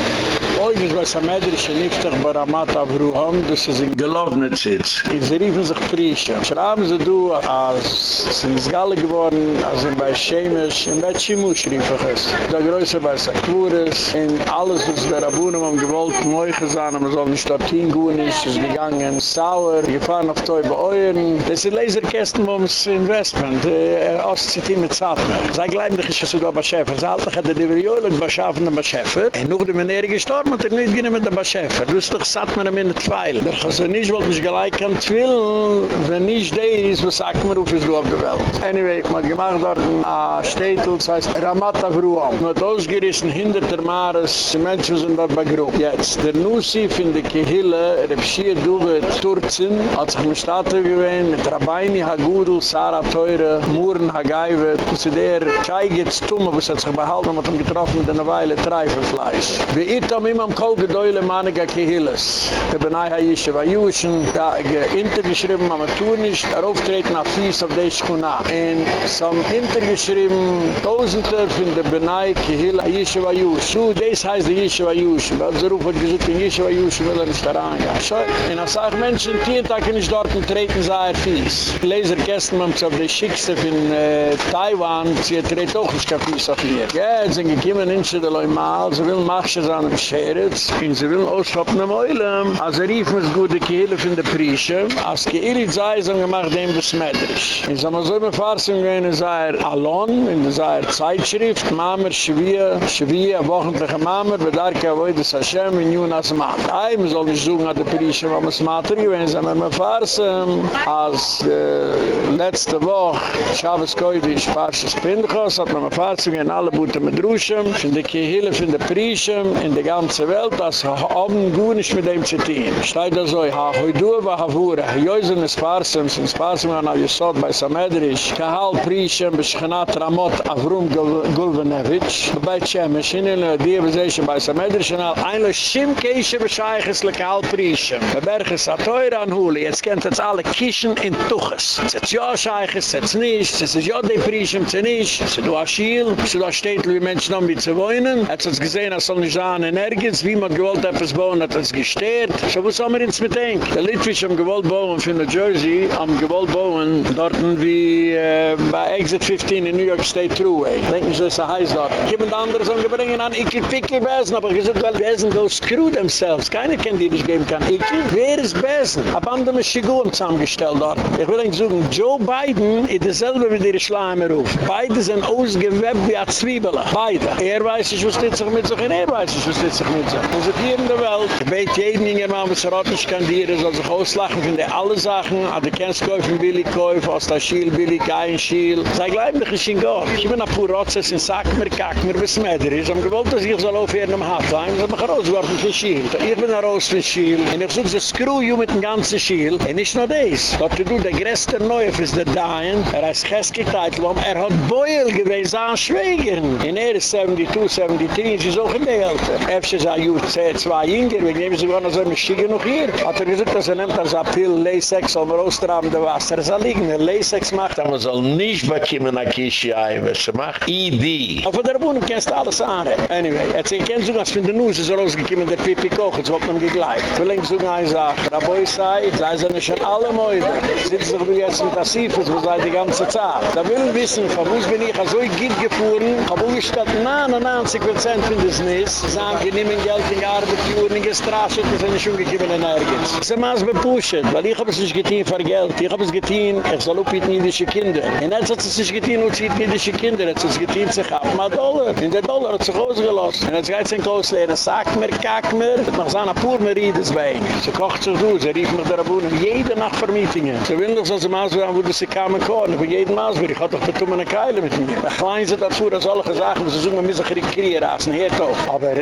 oi, was weiß am Edrische Niftach, Baramat Avruham, das ist in Gelovnitsitz. Sie riefen sich Prisha. Schrauben sie du, als sie ins Galle geworden, als sie bei Shemesh, in Bet Shimush rief ich es. Der Größe bei Sakuris, in alles, was der Rabunem am gewollt, neu gesagt, aber soll nicht dort hingehen, ist es gegangen, sauer, gefahren auf Toi bei Euren. Das sind Laserkästen, wo das Investment, äh, auszieht mit Zatmer. Sei gleich, ich sogar bei Schäfer. Sie halten, hat er die Verjohlen bei Schafen und bei Schäfer. Und noch die Menere gestorben, hat er nicht gehen mit dem Schäfer. Du hast doch satt mir in der Zweil. Der kann sich nicht, weil ich gleich kann zwillen, wenn nicht der ist, was sagt man, ruf ist du der Welt. Anyway, man hat gemacht dort ein Städtel, das heißt Ramata Vruam. Man hat ausgerissen hinter der Mares, die Menschen sind dort bei Grupp. Jetzt, der Nussi von der Kehille, der Pschir Duwe Turzen, hat sich mit Statue gewöhnt, mit Rabbeini Hagudel, Sarah Teure, Muren Hagaiwe, zu der Chai geht's tun, aber es hat sich behalten, hat ihn getroffen mit einer Weile Treifenfleisch. Wie ich am immer am Kol gedäule Manega Kehilles. Der Benai Hayishe war Juschen, da hintergeschrieben, aber tun nicht, er auftreten auf Fies auf der Schkuna. Und so haben hintergeschrieben, Tausende von der Benai Kehille Hayishe war Juschen. So, das heißt die Hayishe war. Weil sie rufen, gesagt, in Hayishe war will er nicht daran gehen. So, und als auch Menschen, die Tag nicht dort treten, sei er Fies. Laserkästen, man auf der Schickste von äh, Taiwan, sie treten auch nicht Fies auf mir. Ja, jetzt sind gekommen in der Leumal, sie will Machsches an dem Scheretz, und sie will aushoppen am Eulam. Also rief mir das gute Kehle von der Prische, als Keirit sei, so gemacht dem das Medrisch. Und so haben so eine Farsung gehen, es sei er Alon, in der er Zeitschrift, Mamer, Schwier, Schwier, wochenliche Mamer, bedarke wo das Hashem, in Junas Mat. Ei, man soll nicht suchen an der Prische, wo man es Mater gewinnt, so haben wir Farsung, als äh, letzte Woche, Schabes Koidisch, Parshas Pinchos, hat man Farsung in alle Bute mit Ruschen, von der Kehle von der Prische, in der ganze Welt, das haben gut nicht mit dem zu tun. Steht da so, ha, hoi du, wa ha vure, joisen es Farsum, sind Farsum an a Yesod bei Samedrisch, kahal Prische, beschenat Ramot Avrum Gulvenevich, bei Tschemesh, in der Diebesation bei Samedrisch, und all ein Schim Keishe bescheiches lekal Prische. Bei Berges hat teuer an Huli, jetzt kennt jetzt alle Kischen in Tuches. Zetz ja scheiches, zetz nicht, zetz ja de Prische, zetz nicht, zetz du Aschiel, zetz du Astädel, wie Menschen haben wie zu wohnen, hat es gesehen, als soll nicht sagen, nirgends, wie man gewollt etwas bauen, hat es gestehrt. So was haben wir uns bedenkt? Der Litwisch am gewollt bauen von New Jersey, am gewollt bauen, dort wie äh, bei Exit 15 in New York State Thruway. Denken Sie, es ist heiß dort. Jemand anderes haben gebringen an Icke Ficke Besen, aber gesagt, weil Besen go screw themselves. Keiner kennt die, die ich geben kann. Icke, wer ist Besen? Ab anderen ist Schigum zusammengestellt dort. Ich will Ihnen sagen, Joe Biden ist dasselbe wie der Schleimerruf. Beide sind ausgewebt wie ein Zwiebel. Beide. Er weiß nicht, was sich mit sich und er weiß nicht, was steht sich mit sich. Wir sind hier in der Welt. Ich weiß jeden Ding, man muss rot nicht kandieren, soll sich auslachen, finde alle Sachen. An der Kennstkäufe billig kaufen, aus der Schiel billig, kein Schiel. Sei gleich mich nicht in Gott. Ich bin ein paar Rotzes in Sack, mir kack, mir bis Mäder ist. Am gewollt, dass ich soll aufhören am Hotline. Ich mich rausgeworfen für Schiel. Ich bin raus für Schiel. Und ich suche, screw you mit dem ganzen Schiel. Und nicht nur das. Dort du, der größte Neuf ist der Dain. Er heißt Cheske Teitelbaum. Er hat Beul gewesen, sein Schwägern. In er ist 72, 73, sie ist auch in der. Er ist ein Jahr, zwei Jünger. Wir nehmen sie gar so ein Schiege noch hier. Hat er gesagt, dass er nimmt als soll man raustraben, der Wasser. Er soll liegen, der Laysex macht. Aber man soll nicht bekommen, ein Kischi, was er macht. ID. Aber der Wohnung kennst alles an. Anyway, jetzt ich kenne sogar, von der Nuss ist rausgekommen, der Pipi kocht, jetzt wird man gegleicht. Ich will nicht so eine Sache. Rabeu sei, sei sind schon alle Mäude. Sitzen doch jetzt in Tassifus, wo sei die ganze Zeit. Da will ich wissen, von wo bin ich so in Gitt gefahren, hab ungestatt 99 Prozent von des Nis, sagen, wir nehmen Geld in die Arbeit, die Uhren in die Straße, die sind schon gekommen in Ergens. Das ist immer bepusht, weil ich hab es nicht getan für Geld, ich hab es getan, ich soll auch jüdische Kinder. Und jetzt hat es sich getan, und sie jüdische Kinder, jetzt hat es getan, sich ab mal Dollar. Und der Dollar hat sich ausgelost. Und jetzt geht es in Klaus lernen, sag mir, kack mir, noch so eine pur mir Riedes bei ihnen. Sie kocht sich durch, sie rief mich der Abunnen, jede Nacht für Meetingen. Sie will noch so, sie maß, wo sie kamen kommen, für jeden Maß, ich hatte doch betum eine Keile mit mir. Ich klein sie dazu, dass alle gesagt haben, sie suchen, wir müssen kriegen, rasen, hier doch. Aber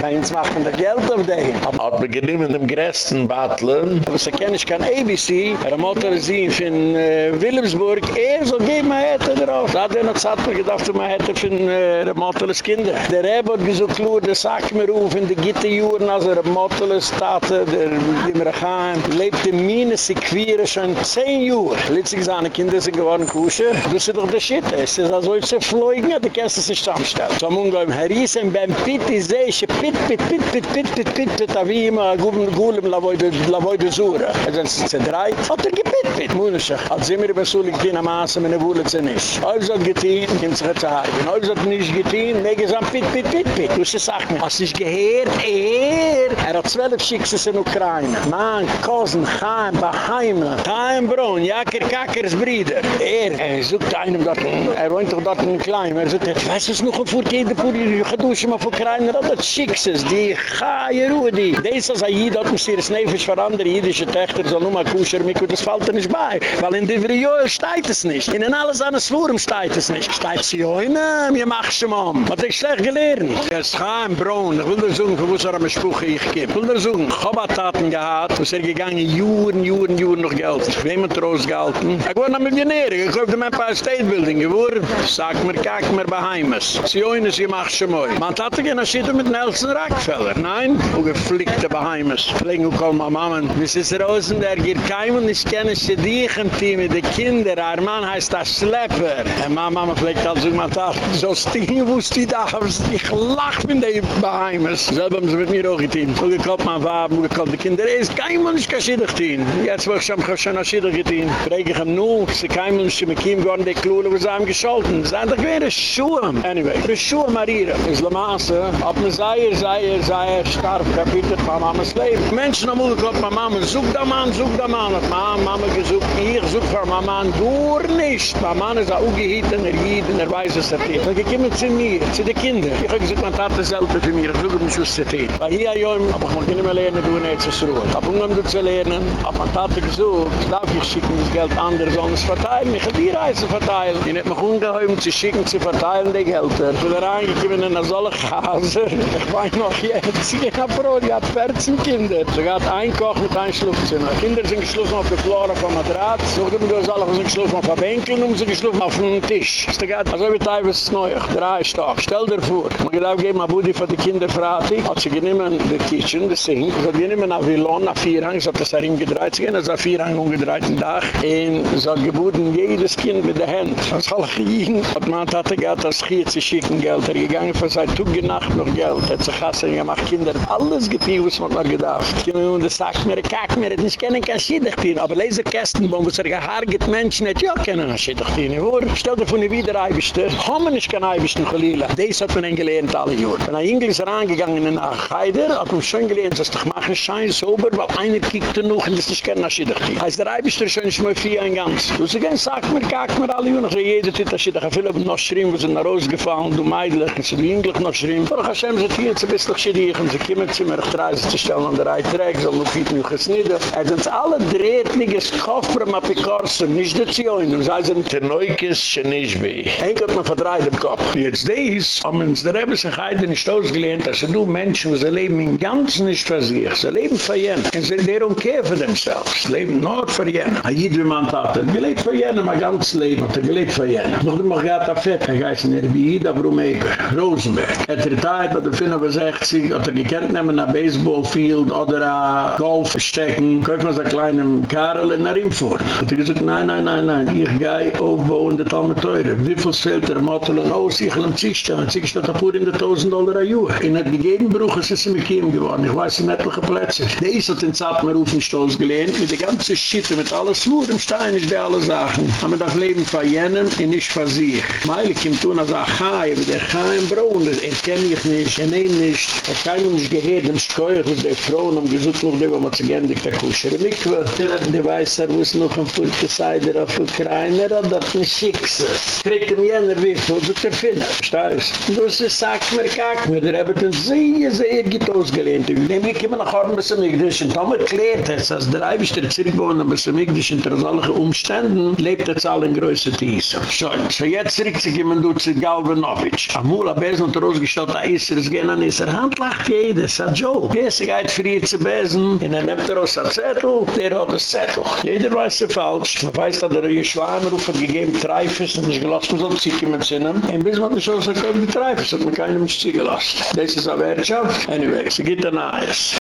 bei uns machen wir Geld auf den. Aber wir mit dem größten Battlen. Aber sie kennen, ich kann ABC, er Motor gesehen von Wilhelmsburg, er soll geben, er hätte drauf. Da hat er noch gesagt, mir gedacht, man hätte von der Motorles Kinder. Der Rebbe hat gesagt, klar, der sagt mir auf, in der Gitterjuren, als er Motorles tate, der Dimmerachheim, lebt in Mine, sie queere schon zehn Jahre. Letztlich seine Kinder sind geworden, kusher. Das ist doch der Shit. Es ist also, ich fliegen, du kannst es nicht zusammenstellen. So, man geht, Herr Riesen, beim Pitti, sehe ich, pit, pit, pit, pit, pit, pit, pit, pit, wie immer, gulem, gulem, lavoide Sura. Also, es ist zerdreit, hat er gepit, pit, Munishach. Als sie mir übersulig, die am Maße, meine Wohle sind nicht. Alles hat getan, kommt sich zu heilen. Alles hat nicht getan, mege es am pit, pit, pit, pit. Du sie sagt mir, was ist gehört, er, er hat zwölf Schicksals in Ukraine. Mann, Kosen, Chaim, Baheime, Chaim Braun, Jaker Kakers Brieder. Er, er sucht einem dort, er wohnt doch dort in Klein, er sucht, ich weiß es noch, vor jeder Puri, ich dusche mal vor Ukraine, er hat Schicksals, die Chaie Ruhe, die. Das ist ein Jid, hat mich hier Snefisch für andere jüdische Töchter, soll nur mal kusher, mich das fällt er nicht bei. Weil in der Vrioel steht es nicht. In alles an das Forum steht es nicht. Steht sie, oh, ne, mir mach schon mal. Was ich schlecht gelernt. Er ist Chaim Braun, ich will dir sagen, für was er am Spruch ich gebe. Ich will dir sagen, Chobataten gehad, was er gegangen, juren, juren, juren noch Geld. Wem hat er ausgehalten? Ich war noch Millionär, ich kaufte mein paar State Building, gewur, sag mir, kack mir bei Heimes. Sie oin es, ihr macht schon mal. Man hatte gehen, als Schitte mit Nelson Rockefeller. Nein, wo geflickte bei Heimes. Fliegen, wo kommen meine Mama. Mrs. Rosen, der geht kein und ich kenne sie dich im Team mit den Kindern. Haar Mann heißt das Schlepper. Und meine Mama fliegt also, man dachte, so stingen, wo ist die da? Ich lach mit den Heimes. Selber haben sie mit mir auch getan. Wo gekommen, mein Vater, wo gekommen, die Kinder, es ist kein Mann, ich kann sie dich tun. Jetzt wo ich schon schon sie dich getan. Frage ich ihm nur, sie kein Mann, ich mit ihm geworden, die Klule, wo sie haben gescholten. Sie sagen, doch wäre Schuhe. Anyway, für Schuhe marieren. La Masse, ob man sei, sei, sei, starb, kapiert, mein Mama's Leben. Menschen haben gekommen, meine Mama, such da Mann, such da Mann. Hat meine Mama gesucht, ich such für meine Mann, du nicht. Meine Mann ist auch ungehitten, er geht, er weiß es nicht. Ich komme zu mir, zu den Kindern. Ich habe gesagt, man tat das selber für mich, ich suche mich, was es ist. Weil hier, ja, aber ich mag nicht mehr lernen, du nicht zu schrauben. Ich habe umgegangen, zu lernen, aber man tat gesucht, darf ich schicken das Geld anders, anders verteilen. Ich habe die Reise verteilen. Ich habe mich umgegangen, zu schicken, zu verteilen, die Gelder. Ich bin reingekommen in eine solche Hase. Ich weiß noch jetzt, ich habe Brot, ich habe 14 Kinder. Sie hat ein Koch mit einem Schlupfzimmer. Kinder sind geschlossen auf der Flora vom Madrat. So wir uns alle geschlossen auf der Bänkel und sie geschlossen auf dem Tisch. Es geht, also wie Teil ist es neu. Drei Stock. Stell dir vor. Man geht auch geben, ein Budi für die Kinder fratig. Hat sie genommen, die Kitchen, die Sink. Sie hat genommen, ein Villon, ein Vierhang. Sie hat das Ring gedreht. Sie gehen, das ist ein Vierhang umgedreht im Dach. Und sie hat geboten, jedes Kind mit der Hand. Das alle gehen. Hat man Tate gehabt, das Schier zu schicken Geld. Er gegangen für seit Tuge Nacht noch Geld. Hat sich Hassan gemacht, Kinder. Alles getan, was man noch gedacht. Und er sagt mir, kack mir, das ist keine Kaschiedachtin. Aber lese Kästen, wo es er gehargert Menschen hat, ja, keine Kaschiedachtin. Wo? Stell dir von wieder Eibischte. Kommen ist kein Eibischte, Chalila. Das hat man gelernt alle Jahre. Wenn ein Engel ist reingegangen in nach Heider, hat man schon gelernt, dass doch machen Schein sauber, weil einer kiegt er noch und das ist keine Kaschiedachtin. Heißt der Eibischte schon nicht mehr vier ein ganz. Du sie gehen, sag mir, kack mir alle Jungen. So jeder sie da viele noch schreien, wo sie nach Hause gefallen, du meidlich, und sie die Englisch noch schreien. Vor Hashem, sie tieren, sie bist doch schädig, und sie kommen zu mir, ich zu stellen an der Reihe soll noch viel mehr gesnitten. Er sind alle drehtliges Koffer, ma pikorsen, nicht der Zioin, und sie sind der Neukes, Schenischbi. Ein hat man verdreht im Kopf. Jetzt dies, haben uns der Rebbe sich heute nicht ausgelehnt, dass du Menschen, sie leben im Ganzen nicht für sich, sie leben für jeden. Und sie don't care for themselves. Sie leben nur für jeden. A wie man tat, er gelebt für jeden, mein ganzes Leben hat er gelebt für jeden. Noch du mach gehad Fett, er geist in Erbida, Brumeker, Rosenberg. Er retired, hat er fin über 60, hat er gekannt nehmen nach Baseballfield oder a Golf stecken, kauf mal so kleinem Karel in Narim vor. Hat er gesagt, nein, nein, nein, nein, ich gehe aufbauen, das all mit teure. Wie viel fehlt er, Mottel und aus, ich will ihm zichtstellen, zichtstellen, zichtstellen, in der 1000 Dollar a Juh. In der gegeben Bruch ist es mit ihm geworden, ich weiß nicht, welche Plätze. Der ist hat den Zappen auf den Stoß gelehnt, mit der ganzen Schitte, mit alles nur im Stein ist der alle. Aber man darf leben für jenen und nicht für sich. Meile kommt tun als ein Chai, wie der Chai im Braun, das erkenne ich nicht, er nehmt nicht. Ich kann nicht gehört, im Schäuch, wo die Frauen haben gesucht, noch die, wo zu gehen, die Kakusher im Mikve. Der weiß, er muss noch ein Fulke Seider auf Ukraine, oder das nicht schickse. Kriegt ihm jener wie, wo du te finden. Steiß. Du sie sagt mir, kack mir, der habe den sehr, sehr gut ausgelehnt. Ich nehme, ich komme nach Horn, bis er mich durch. Und Tom erklärt es, als der Eibisch der Zirkbohnen, bis er mich durch unter solchen Umständen, lebt er zahl in größer Tiese. So, jetzt riecht sich jemand durch zu Galvanovic. Amula Besen und er ausgestellt, ist er, es gehen an dieser Hand, lacht jeder, es hat Joe. Jesse geht für ihr zu Besen, und er nimmt er aus der Zettel, der hat das Zettel. Jeder weiß es falsch. Man weiß, dass er ein Schwarmruf hat gegeben, Treifes, und ich gelassen, so zieht jemand zu. Ein bisschen hat er schon gesagt, die Treifes hat man keinem nicht zugelassen. Das ist eine Wirtschaft. Anyway, es geht ein Eis.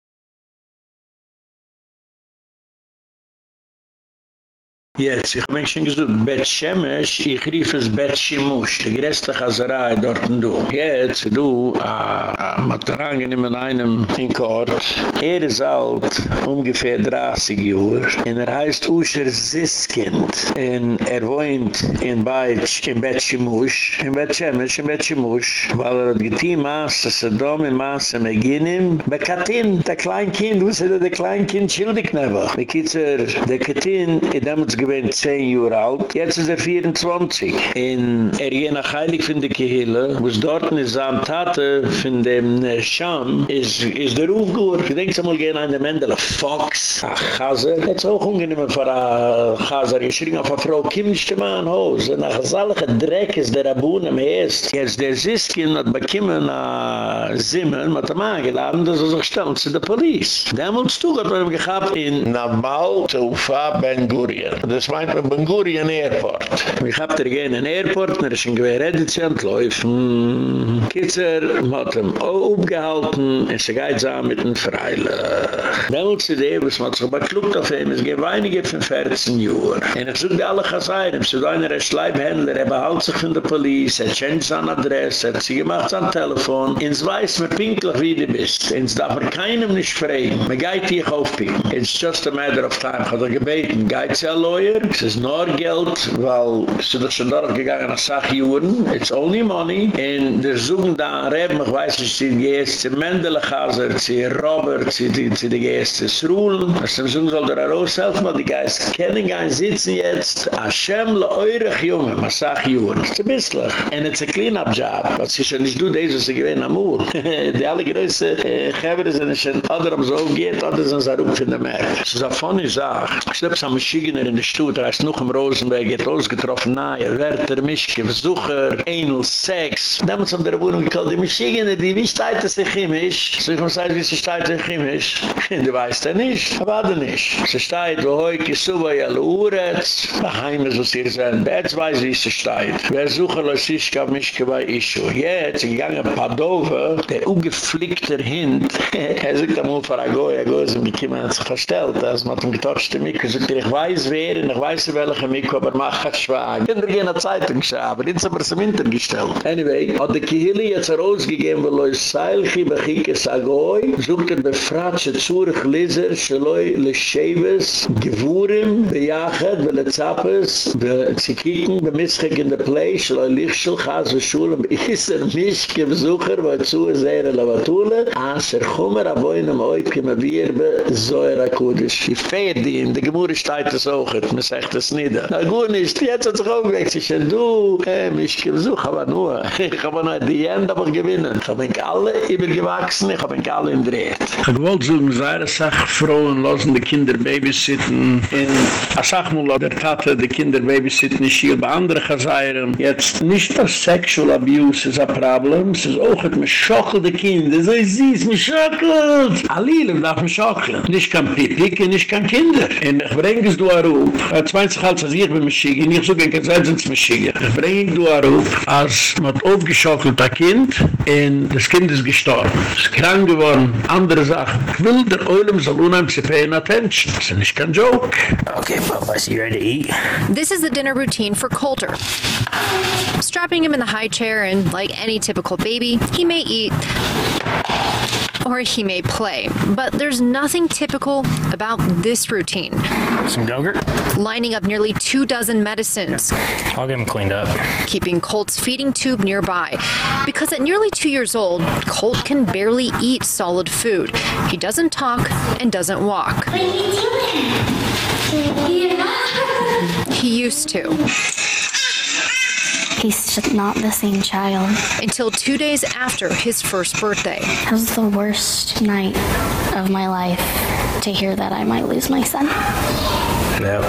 Jetzt, ich bin schon gesagt, Bet Shemesh, ich rief es Bet Shemush, die größte Chazerei dort und du. Jetzt, du, a Matarangen in einem in Kort, er ist alt, ungefähr 30 Jahre, und er heißt Usher Siskind, und er wohnt in Beitsch, in Bet Shemush, in Bet Shemesh, in Bet Shemush, weil er hat getein Maas, dass er da mit Maas am Eginim, Bekatin, der Kleinkind, wo ist er der Kleinkind, schildig never. Bekitzer, der Katin, er damals gewesen 10 Jahre alt, jetzt ist er 24. In er je nach Heilig von der Kehille, wo es dort in seinem Tate von dem Scham, ist, ist der Rufgur. Ich denke, es muss gehen an der Mendele Fox, a Chaser. Jetzt ist auch ungenehm für a Chaser. Ich schrie auf a Frau, komm nicht zu meinem Haus. Und nach solcher Dreck ist der Abun am Hest. Jetzt der Siskin hat bekommen a Zimmer, mit dem Angeladen, dass er sich stellen zu der Police. Demolz du hat er gehabt in Nabal, Tufa, Ben Gurion. Das meint man Ben Gurion Airport. Ich hab da gehen in Airport, er ist ein Gewehr Edizent. Hm. Kitzer hat ihm aufgehalten, und sie geht zusammen mit dem Freile. Demolz die Idee, was man sich beklugt auf ihm, es gibt einige von 14 Jahren. Und ich suche alle Chazayren, so da einer Schleibhändler, er behält sich von der Polizei, er change seine Adresse, er hat sie gemacht sein Telefon, ins weiß mir pinklich wie du bist, ins darf er keinem nicht fragen, man geht dich aufpinken. It's just a matter of time, hat er gebeten, geht sie ein Lawyer, es ist nur Geld, weil sie doch schon dort gegangen nach Sachjuren, it's only money, und der suchen da an Reben, ich weiß nicht, sie geht zu Mendele Chaser, sie Robert, sie geht zu Srulen, was sie suchen soll der raushelfen, weil die Geist kennen nicht sitzen jetzt, Hashem le eurech Junge, ma Sachjuren, es ist ein bisschen, and it's a clean-up job, was sie schon nicht du, das ist gewähne am Ur, [laughs] die alle größe Geber sind schon, oder am so geht, oder sind sie rupf in der Merk. Es ist eine funny Sache, ich glaube, es ist ein Maschigener in der Stutt, er noch im Rosenberg, geht ausgetroffen, nahe, Werther, Mischke, Besucher, Einl, Sex, damals haben der Wohnung gekallt, die Maschigener, die wie steht das in Chimisch? So ich muss sagen, wie sie steht in Chimisch? [laughs] Du weißt ja nicht, aber du nicht. Sie steht, wo heute Suba ja Luretz, daheim ist, was hier sein, jetzt weiß wie sie. Wer suche, los ich, gab mich bei Ischu. Jetzt, ich gange Padova, der ungeflickter Hint, [laughs] er sagt am Ufer, Agoi, Agoi, so mich jemand hat sich verstellt, als man hat ihm getotchte Mikro, sagt er, ich weiß wer, und ich weiß welche Mikro, aber mach hat schwag. Kinder gehen eine Zeitung aber jetzt haben wir es im Inter gestellt. Anyway, hat die Kihili jetzt herausgegeben, weil euch Seilchi, Bechikes, Agoi, sucht er befratsche Zurich, Lizer, Shaloi, Lescheves, Gewurim, Bejachet, Belezappes, Bezikiken, Bemischek in der Play, Shaloi, Lichschel, Chaz, Schulem, Iser, Mischke, [laughs] Besucher, wo zu er, Lavatule, Aser, Chumer, Aboin, am Oip, Kima, Wirbe, Zohar, Akudish, die Ferdien, die Gemurre steht das Arbeit, man sagt das nieder. Na gut nicht, jetzt hat sich auch weg, sie schon, du, hey, mich gesucht, aber nur, [laughs] ich habe noch die Ende aber gewinnen. Ich habe mich alle übergewachsen, ich habe mich alle umdreht. Ich wollte so eine Sache, Frauen lassen die Kinder babysitten, in a Sachmul der Tate, die Kinder babysitten, ich hier bei anderen Chazayren. Jetzt, nicht das Sexual Abuse ist ein Problem, es ist auch, man schockelt die Kinder, so ist süß, man schockelt. Alilem darf man schockelt. Nicht kein Pipik, nicht kein Kinder. Und ich bringe es du Arub, er zweint sich als ich bin Maschige, nicht so gehen, kein Zeitzins Maschige. Ich bringe du Arub, als man aufgeschockelt ein Kind, und das Kind ist gestorben. Es ist krank geworden, andere Sachen. Ich will der Oilem soll unheim zu paying attention. Das ist nicht kein Joke. Okay, Papa, so you ready to eat? This is the dinner routine for Coulter. Strapping him in the high chair and like any typical baby, he may eat or he may play. But there's nothing typical about this routine. Some yogurt? Lining up nearly two dozen medicines. I'll get him cleaned up. Keeping Colt's feeding tube nearby. Because at nearly two years old, Colt can barely eat solid food. He doesn't talk and doesn't walk. What are you doing? He used to. He's just not the same child. Until two days after his first birthday. It was the worst night of my life to hear that I might lose my son. Yep.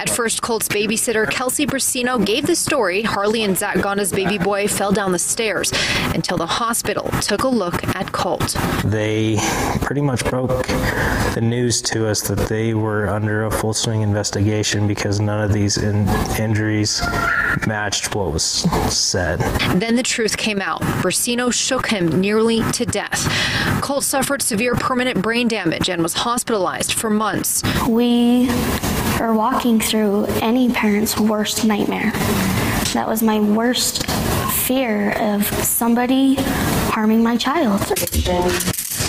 At first, Colt's babysitter, Kelsey Brasino, gave the story Harley and Zach Ghana's baby boy fell down the stairs until the hospital took a look at Colt. They pretty much broke the news to us that they were under a full swing investigation because none of these in injuries matched what was said. Then the truth came out. Brasino shook him nearly to death. Colt suffered severe permanent brain damage and was hospitalized for months. We are walking through any parent's worst nightmare. That was my worst fear of somebody harming my child.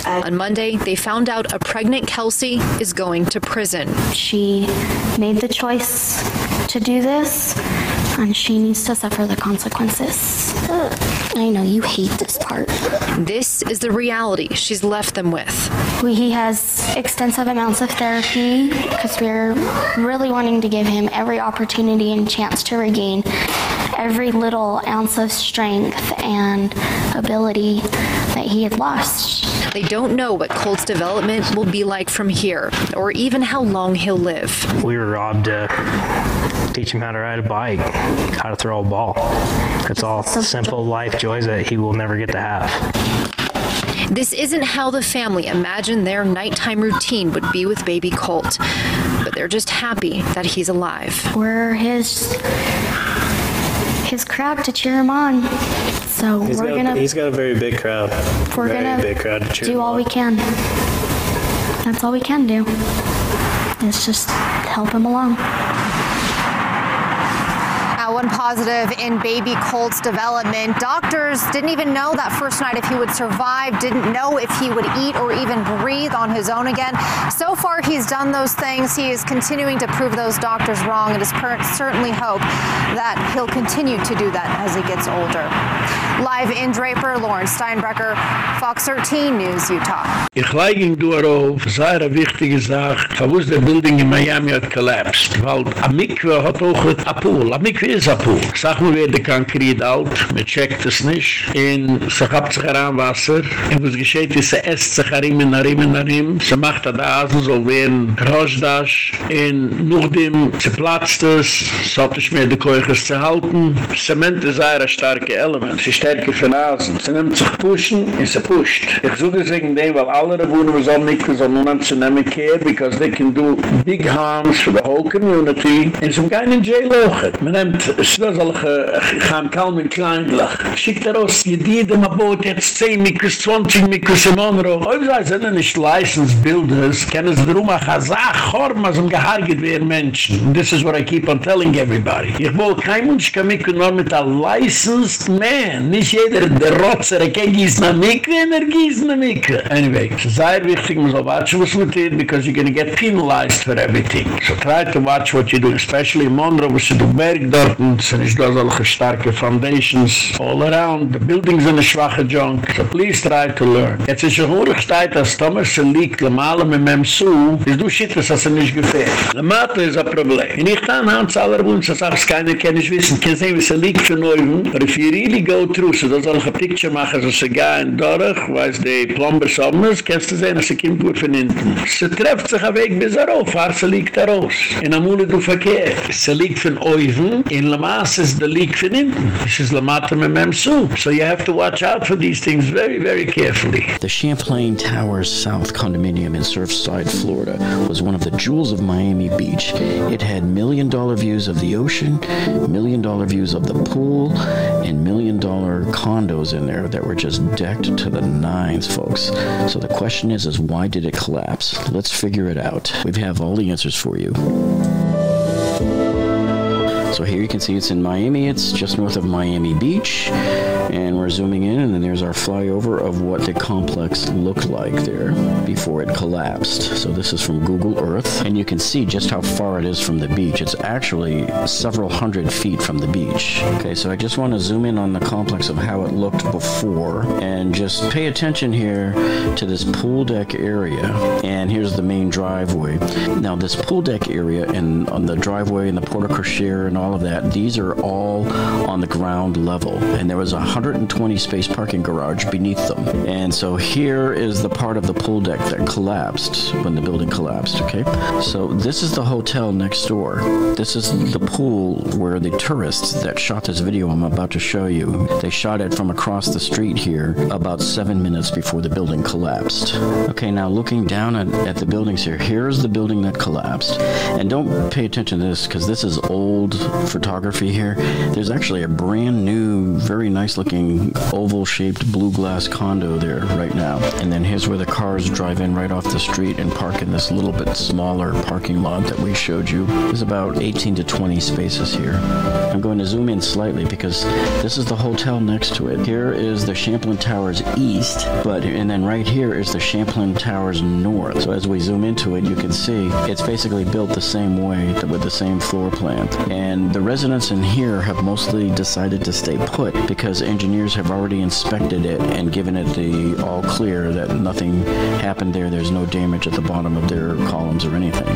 On Monday, they found out a pregnant Kelsey is going to prison. She made the choice to do this and she needs to suffer the consequences. I know you hate this part. This is the reality she's left them with. He has extensive amounts of therapy because we're really wanting to give him every opportunity and chance to regain every little ounce of strength and ability that he had lost. They don't know what Colt's development will be like from here or even how long he'll live. We were robbed to teach him how to ride a bike, how to throw a ball. It's all simple life joys that he will never get to have. This isn't how the family imagined their nighttime routine would be with baby Colt, but they're just happy that he's alive. We're his his crowd to cheer him on. So He's we're going to he's got a very big crowd. we're very going big crowd to to cheer do all on. we can. That's all we can do. Is just help him along. One positive in baby Colt's development. Doctors didn't even know that first night if he would survive, didn't know if he would eat or even breathe on his own again. So far, he's done those things. He is continuing to prove those doctors wrong. It is parents certainly hope that he'll continue to do that as he gets older. Live in Draper, Lauren Steinbrecher, Fox 13 News, Utah. Ich sehr wichtige Sache, der Building in Miami hat collapsed, weil hat auch Pool, a Mikve is a Pool. Sag mir, wer der Konkret alt, man checkt es nicht, in se habt sich heran Wasser, in was geschieht ist, se esst sich harim in harim in harim, se macht da Asen, soll werden Rojdash, in noch dem, se platzt es, so hat es mehr die Keuches zu halten, Zement ist ein starke Element, sie stärker von Asen, sie nimmt sich pushen, und sie pusht. Ich suche es wegen dem, weil alle Rebunen auch nicht so nun zu nehmen care, because they can do big harms for the whole community, und sie gehen in jail auch. Man nimmt, solche, gaan kalm und kleinlich. Schickt er aus, je die dem Abot, jetzt 10 Mikus, 20 Mikus im Onro. Ob sie sind nicht licensed builders, kennen sie drum auch als Achorm, als um gehargert werden Menschen. And this is what I keep on telling everybody. Ich will kein Mensch kann mich nur mit a licensed man. Nicht jeder, der Rotzer, er kann gießen am Mikve, und er gießen am Mikve. Anyway, es ist sehr wichtig, man soll watchen, was man tut, because you're gonna get penalized for everything. So try to watch what you do, especially in Monroe, was do Berg dort, dort, sind nicht da solche starke Foundations all around, the buildings in a schwache junk, so please try to learn. Jetzt ist schon hoch steht, dass Thomas liegt, le male mit meinem Su, ist du shit, was er nicht gefällt. Le mate ist ein Problem. Und ich kann hans aller Wunsch, das sagst, keiner kann nicht wissen, kann sehen, wie liegt für Neuven, but if you really go through, so da soll ich ein Picture machen, so sie gehen durch, weiß die Plumber Sommers, kannst du sehen, dass sie kommt gut von hinten. Sie trefft sich ein Weg bis er auf, fahr sie liegt da raus. In Amule du verkehr. Sie liegt von Neuven, in Le Mans ist der liegt von hinten. Das ist Le Mate mit. So you have to watch out for these things very, very carefully. The Champlain Towers South condominium in Surfside, Florida was one of the jewels of Miami Beach. It had million dollar views of the ocean, million dollar views of the pool, and million dollar condos in there that were just decked to the nines, folks. So the question is is why did it collapse? Let's figure it out. We have all the answers for you. So here you can see it's in Miami. It's just north of Miami Beach and we're zooming in and then there's our flyover of what the complex looked like there before it collapsed. So this is from Google Earth and you can see just how far it is from the beach. It's actually several hundred feet from the beach. Okay, so I just want to zoom in on the complex of how it looked before and just pay attention here to this pool deck area and here's the main driveway. Now this pool deck area and on the driveway and the porte cochere and all of that, these are all on the ground level and there was a 120 space parking garage beneath them. And so here is the part of the pool deck that collapsed when the building collapsed, okay? So this is the hotel next door. This is the pool where the tourists that shot this video I'm about to show you, they shot it from across the street here about seven minutes before the building collapsed. Okay, now looking down at, at the buildings here, here's the building that collapsed. And don't pay attention to this because this is old photography here. There's actually a brand new, very nice looking looking oval shaped blue glass condo there right now. And then here's where the cars drive in right off the street and park in this little bit smaller parking lot that we showed you. There's about 18 to 20 spaces here. I'm going to zoom in slightly because this is the hotel next to it. Here is the Champlain Towers East, but and then right here is the Champlain Towers North. So as we zoom into it, you can see it's basically built the same way with the same floor plan. And the residents in here have mostly decided to stay put because engineers have already inspected it and given it the all clear that nothing happened there. There's no damage at the bottom of their columns or anything.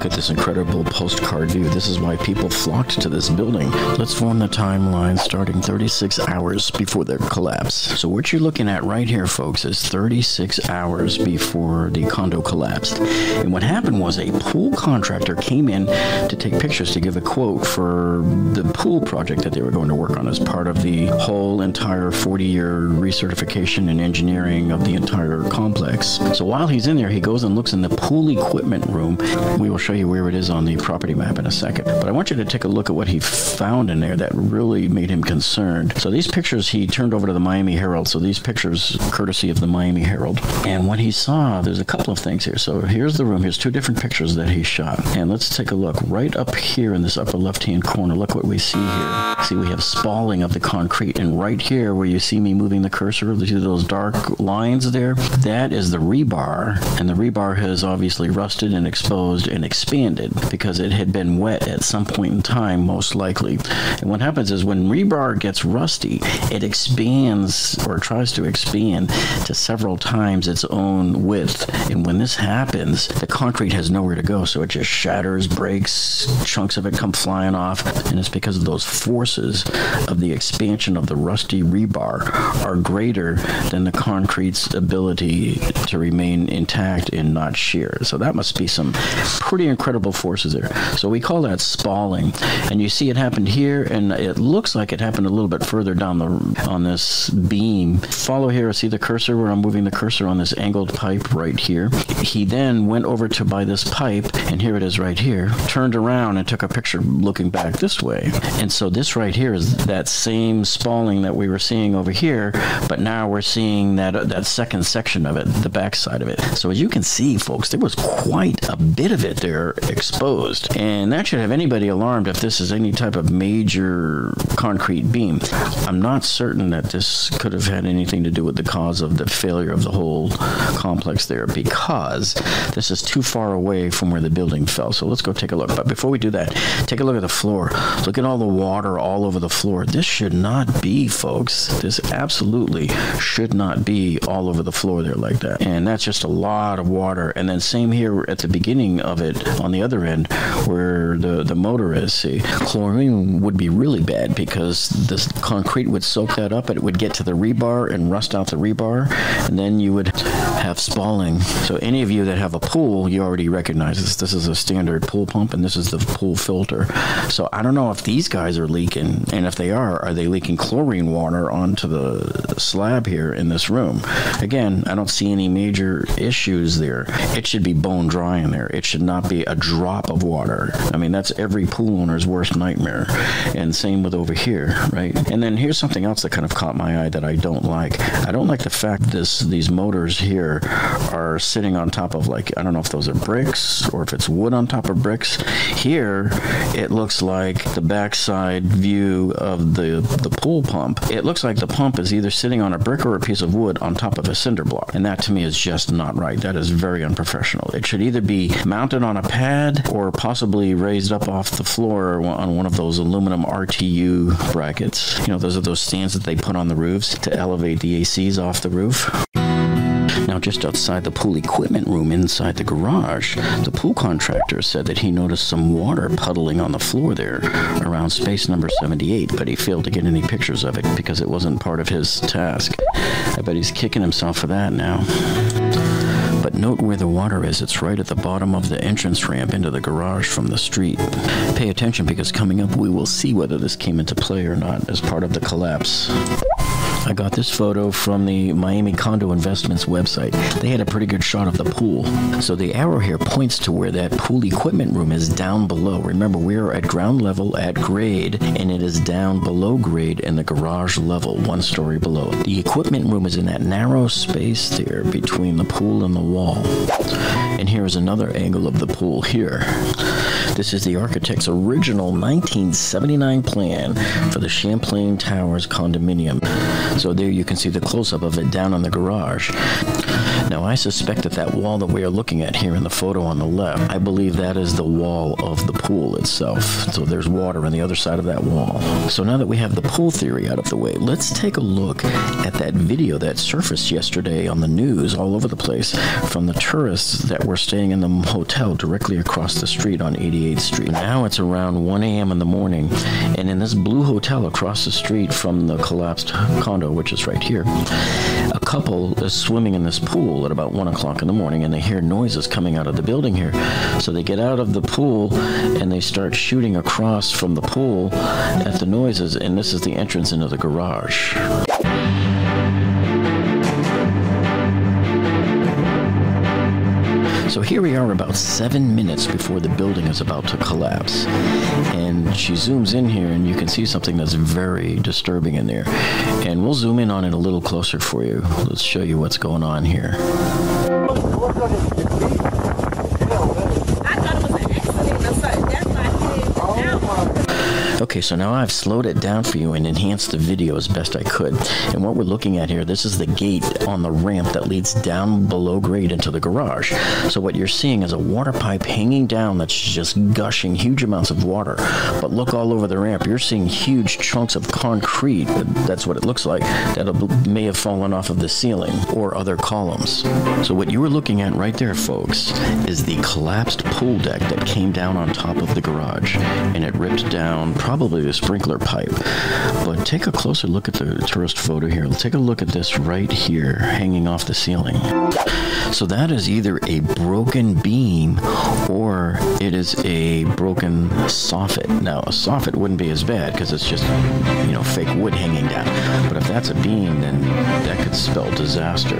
Look at this incredible postcard view. This is why people flocked to this building. Let's form the timeline starting 36 hours before their collapse. So what you're looking at right here, folks, is 36 hours before the condo collapsed. And what happened was a pool contractor came in to take pictures to give a quote for the pool project that they were going to work on as part of the whole entire 40-year recertification and engineering of the entire complex. So while he's in there, he goes and looks in the pool equipment room. We will show you where it is on the property map in a second. But I want you to take a look at what he found in there that really made him concerned. So these pictures he turned over to the Miami Herald. So these pictures courtesy of the Miami Herald. And what he saw, there's a couple of things here. So here's the room. Here's two different pictures that he shot. And let's take a look right up here in this upper left-hand corner. Look what we see here. See, we have spalling of the concrete. And right here where you see me moving the cursor, see those dark lines there? That is the rebar. And the rebar has obviously rusted and exposed and expanded because it had been wet at some point in time, most likely. And what happens is when rebar gets rusty, it expands or tries to expand to several times its own width. And when this happens, the concrete has nowhere to go, so it just shatters, breaks, chunks of it come flying off, and it's because of those forces of the expansion of the rusty rebar are greater than the concrete's ability to remain intact and not shear. So that must be some pretty incredible forces there. So we call that spalling. And you see it happened here, and it looks like it happened a little bit further down the on this beam. Follow here, see the cursor where I'm moving the cursor on this angled pipe right here. He then went over to buy this pipe, and here it is right here, turned around and took a picture looking back this way. And so this right here is that same spalling that we were seeing over here, but now we're seeing that that second section of it, the back side of it. So as you can see, folks, there was quite a bit of it there exposed. And that should have anybody alarmed if this is any type of major concrete beam. I'm not certain that this could have had anything to do with the cause of the failure of the whole complex there because this is too far away from where the building fell. So let's go take a look. But before we do that, take a look at the floor. Look at all the water all over the floor. This should not be, folks. This absolutely should not be all over the floor there like that. And that's just a lot of water. And then same here at the beginning of it on the other end where the, the motor is. See, chlorine would be really bad because the concrete would soak that up and it would get to the rebar and rust out the rebar. And then you would have spalling. So any of you that have a pool, you already recognize this. This is a standard pool pump and this is the pool filter. So I don't know if these guys are leaking. And if they are, are they leaking chlorine water onto the slab here in this room? Again, I don't see any major issues there. It should be bone dry in there. It should not be a drop of water. I mean, that's every pool owner's worst nightmare. And same with over here, right? And then here's something else that kind of caught my eye that I don't like. I don't like the fact this these motors here are sitting on top of like I don't know if those are bricks or if it's wood on top of bricks. Here, it looks like the backside view of the the pool pump. It looks like the pump is either sitting on a brick or a piece of wood on top of a cinder block. And that to me is just not right. That is very unprofessional. It should either be mounted on a pad or possibly raised up off the floor on one of those aluminum RTU brackets. You know, those are those stands that they put on the roofs to elevate the ACs off the roof. Now, just outside the pool equipment room inside the garage, the pool contractor said that he noticed some water puddling on the floor there around space number 78, but he failed to get any pictures of it because it wasn't part of his task. I bet he's kicking himself for that now. Note where the water is. It's right at the bottom of the entrance ramp into the garage from the street. Pay attention because coming up we will see whether this came into play or not as part of the collapse. I got this photo from the Miami Condo Investments website. They had a pretty good shot of the pool. So the arrow here points to where that pool equipment room is down below. Remember, we're at ground level at grade, and it is down below grade in the garage level, one story below. The equipment room is in that narrow space there between the pool and the wall. And here is another angle of the pool here. This is the architect's original 1979 plan for the Champlain Towers condominium. So there you can see the close-up of it down on the garage. Now I suspect that that wall that we are looking at here in the photo on the left, I believe that is the wall of the pool itself. So there's water on the other side of that wall. So now that we have the pool theory out of the way, let's take a look at that video that surfaced yesterday on the news all over the place from the tourists that were staying in the hotel directly across the street on 88th Street. Now it's around 1 a.m. in the morning, and in this blue hotel across the street from the collapsed condo, which is right here, a couple is swimming in this pool at about 1 o'clock in the morning, and they hear noises coming out of the building here. So they get out of the pool and they start shooting across from the pool at the noises, and this is the entrance into the garage. So here we are about seven minutes before the building is about to collapse. And she zooms in here and you can see something that's very disturbing in there. And we'll zoom in on it a little closer for you. Let's show you what's going on here. Okay, so now I've slowed it down for you and enhanced the video as best I could. And what we're looking at here, this is the gate on the ramp that leads down below grade into the garage. So what you're seeing is a water pipe hanging down that's just gushing huge amounts of water. But look all over the ramp, you're seeing huge chunks of concrete, that's what it looks like, that may have fallen off of the ceiling or other columns. So what you were looking at right there, folks, is the collapsed pool deck that came down on top of the garage. And it ripped down probably the sprinkler pipe. But take a closer look at the tourist photo here. Take a look at this right here, hanging off the ceiling. So that is either a broken beam or it is a broken soffit. Now, a soffit wouldn't be as bad because it's just, you know, fake wood hanging down. But if that's a beam, then that could spell disaster.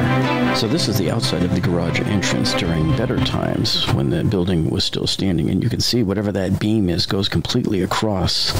So this is the outside of the garage entrance during better times when the building was still standing. And you can see whatever that beam is goes completely across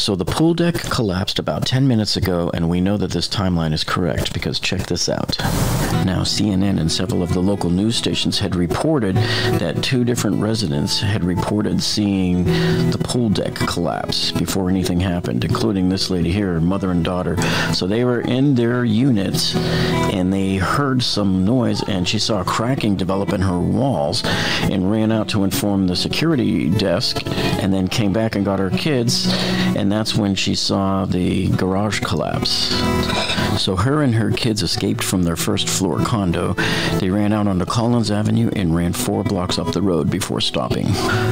So the pool deck collapsed about 10 minutes ago, and we know that this timeline is correct because check this out. Now, CNN and several of the local news stations had reported that two different residents had reported seeing the pool deck collapse before anything happened, including this lady here, mother and daughter. So they were in their units and they heard some noise, and she saw cracking develop in her walls and ran out to inform the security desk and then came back and got her kids. And that's when she saw the garage collapse. So her and her kids escaped from their first floor condo. They ran out onto Collins Avenue and ran four blocks up the road before stopping.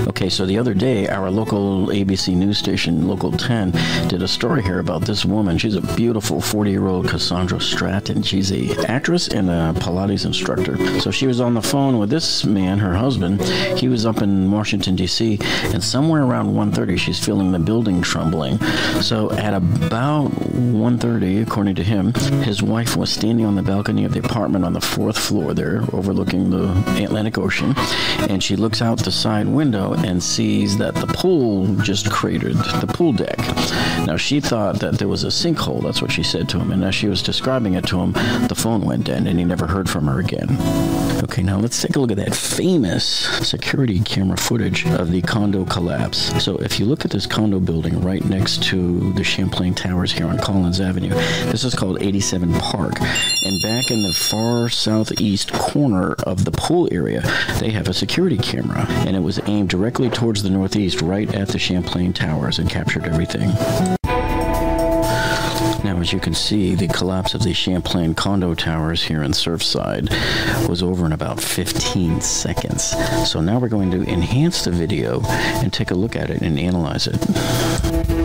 Okay, so the other day, our local ABC news station, Local 10, did a story here about this woman. She's a beautiful 40 year old Cassandra Stratton. She's a actress and a Pilates instructor. So she was on the phone with this man, her husband. He was up in Washington, D.C., and somewhere around 1.30, she's feeling the building trembling. So at about 1.30, according to him, his wife was standing on the balcony of the apartment on the fourth floor there, overlooking the Atlantic Ocean, and she looks out the side window and sees that the pool just cratered, the pool deck. Now, she thought that there was a sinkhole, that's what she said to him, and as she was describing it to him, the phone went dead and he never heard from her again. Okay, now let's take a look at that famous security camera footage of the condo collapse. So, if you look at this condo building right next to the Champlain Towers here on Collins Avenue, this is called 87 Park. And back in the far southeast corner of the pool area, they have a security camera, and it was aimed directly towards the northeast, right at the Champlain Towers, and captured everything. Now, as you can see, the collapse of the Champlain condo towers here in Surfside was over in about 15 seconds. So now we're going to enhance the video and take a look at it and analyze it.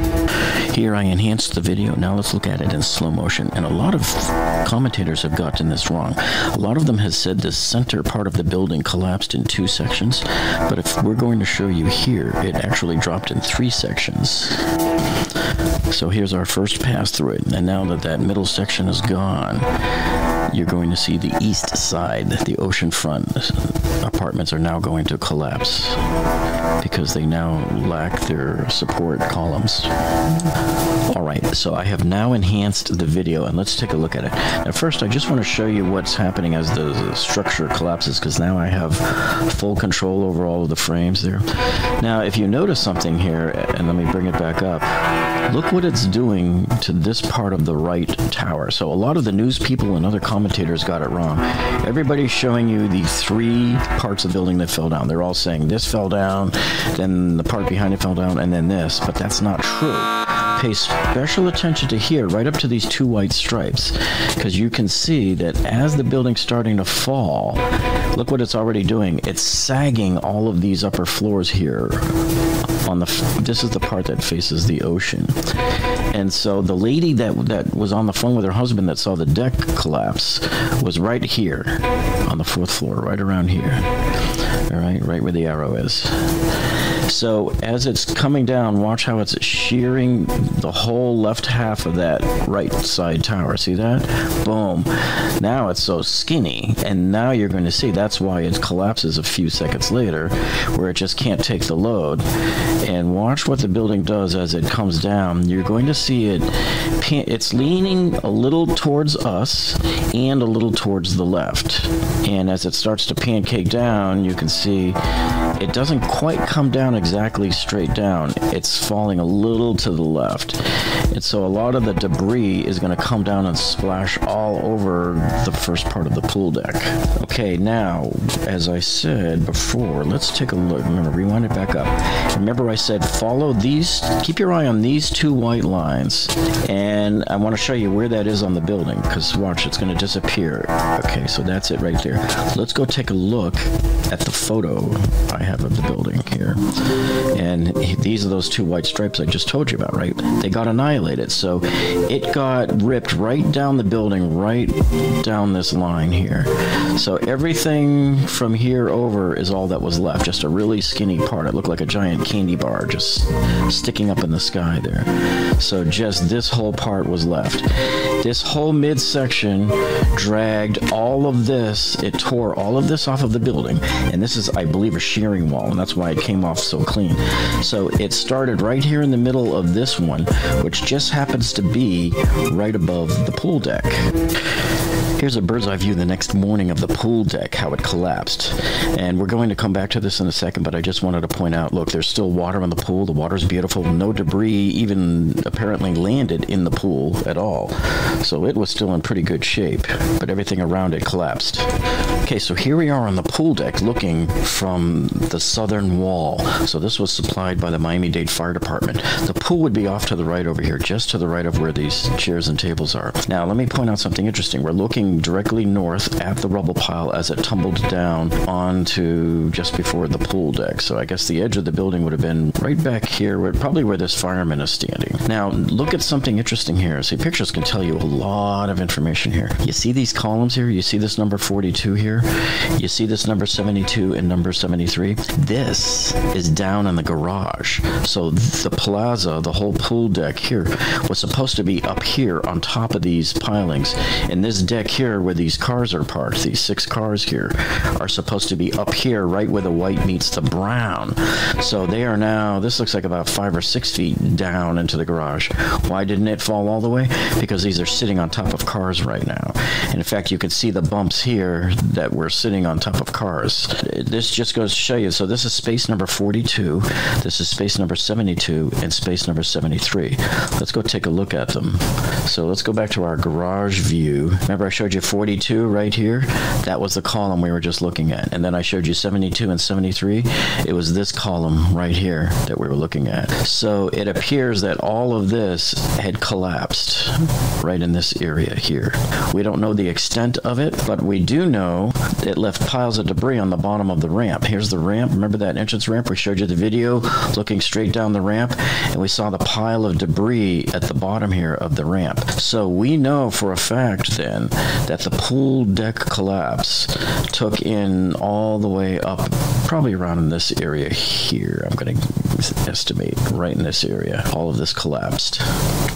Here I enhanced the video. Now let's look at it in slow motion. And a lot of commentators have gotten this wrong. A lot of them has said the center part of the building collapsed in two sections, but if we're going to show you here, it actually dropped in three sections. So here's our first pass through it. And now that that middle section is gone, you're going to see the east side, the oceanfront apartments are now going to collapse because they now lack their support columns. All right, so I have now enhanced the video and let's take a look at it. Now first, I just want to show you what's happening as the, structure collapses because now I have full control over all of the frames there. Now, if you notice something here, and let me bring it back up, look what it's doing to this part of the right tower. So a lot of the news people and other commentators got it wrong. Everybody's showing you the three parts of the building that fell down. They're all saying this fell down, then the part behind it fell down, and then this, but that's not true. Pay special attention to here, right up to these two white stripes, because you can see that as the building's starting to fall, look what it's already doing. It's sagging all of these upper floors here on the this is the part that faces the ocean. And so the lady that that was on the phone with her husband that saw the deck collapse was right here on the fourth floor right around here. All right right where the arrow is so as it's coming down, watch how it's shearing the whole left half of that right side tower. See that? Boom. Now it's so skinny, and now you're going to see that's why it collapses a few seconds later, where it just can't take the load. And watch what the building does as it comes down. You're going to see it. It's leaning a little towards us and a little towards the left. And as it starts to pancake down, you can see it doesn't quite come down exactly straight down. It's falling a little to the left. And so a lot of the debris is going to come down and splash all over the first part of the pool deck. Okay, now, as I said before, let's take a look. To rewind it back up. Remember I said follow these, keep your eye on these two white lines. And I want to show you where that is on the building because watch, it's going to disappear. Okay, so that's it right there. Let's go take a look at the photo I have of the building here. And these are those two white stripes I just told you about, right? They got annihilated. So it got ripped right down the building, right down this line here. So everything from here over is all that was left. Just a really skinny part. It looked like a giant candy bar just sticking up in the sky there. So just this whole part was left. This whole midsection dragged all of this. It tore all of this off of the building. And this is, I believe, a shearing wall, and that's why it came off so clean. So it started right here in the middle of this one, which just happens to be right above the pool deck. Here's a bird's eye view the next morning of the pool deck, how it collapsed. And we're going to come back to this in a second, but I just wanted to point out look, there's still water in the pool. The water's beautiful. No debris even apparently landed in the pool at all. So it was still in pretty good shape, but everything around it collapsed. Okay, so here we are on the pool deck looking from the southern wall. So this was supplied by the Miami-Dade Fire Department. The pool would be off to the right over here, just to the right of where these chairs and tables are. Now, let me point out something interesting. We're looking directly north at the rubble pile as it tumbled down onto just before the pool deck. So I guess the edge of the building would have been right back here, where, probably where this fireman is standing. Now, look at something interesting here. See, pictures can tell you a lot of information here. You see these columns here? You see this number 42 here? You see this number 72 and number 73? This is down in the garage. So the plaza, the whole pool deck here, was supposed to be up here on top of these pilings. And this deck here where these cars are parked, these six cars here, are supposed to be up here right where the white meets the brown. So they are now, this looks like about five or six feet down into the garage. Why didn't it fall all the way? Because these are sitting on top of cars right now. And in fact, you can see the bumps here that were sitting on top of cars. This just goes to show you. So this is space number 42, this is space number 72, and space number 73. Let's go take a look at them. So let's go back to our garage view. Remember I showed showed you 42 right here. That was the column we were just looking at. And then I showed you 72 and 73. It was this column right here that we were looking at. So it appears that all of this had collapsed right in this area here. We don't know the extent of it, but we do know it left piles of debris on the bottom of the ramp. Here's the ramp. Remember that entrance ramp? We showed you the video looking straight down the ramp, and we saw the pile of debris at the bottom here of the ramp. So we know for a fact then that the pool deck collapse took in all the way up, probably around in this area here. I'm going to estimate right in this area. All of this collapsed.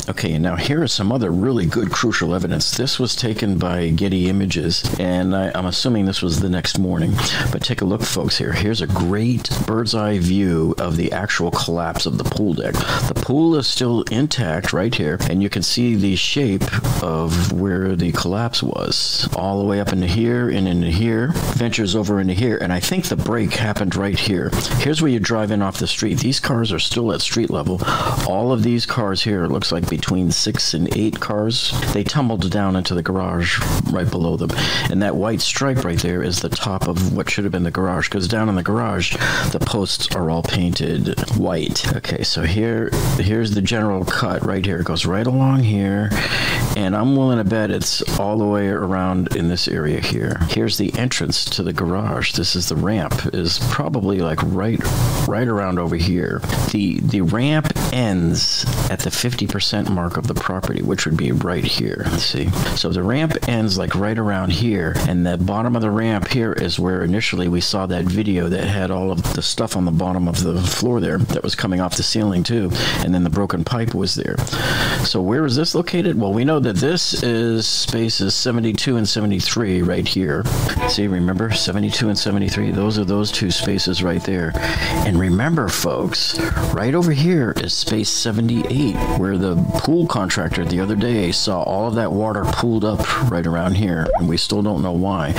Okay, and now here is some other really good crucial evidence. This was taken by Getty Images, and I, I'm assuming this was the next morning. But take a look, folks, here. Here's a great bird's eye view of the actual collapse of the pool deck. The pool is still intact right here, and you can see the shape of where the collapse was. All the way up into here and into here, ventures over into here, and I think the break happened right here. Here's where you drive in off the street. These cars are still at street level. All of these cars here, looks like between six and eight cars, they tumbled down into the garage right below them. And that white stripe right there is the top of what should have been the garage, because down in the garage, the posts are all painted white. Okay, so here, here's the general cut right here. It goes right along here, and I'm willing to bet it's all the way around in this area here. Here's the entrance to the garage. This is the ramp. Is probably like right, right around over here. The the ramp ends at the 50% mark of the property, which would be right here. Let's see. So the ramp ends like right around here, and the bottom of the ramp here is where initially we saw that video that had all of the stuff on the bottom of the floor there that was coming off the ceiling too, and then the broken pipe was there. So where is this located? Well, we know that this is spaces 72 and 73 right here. See, remember 72 and 73? Those are those two spaces right there. And remember, folks, right over here is space 78, where the pool contractor the other day saw all of that water pooled up right around here, and we still don't know why.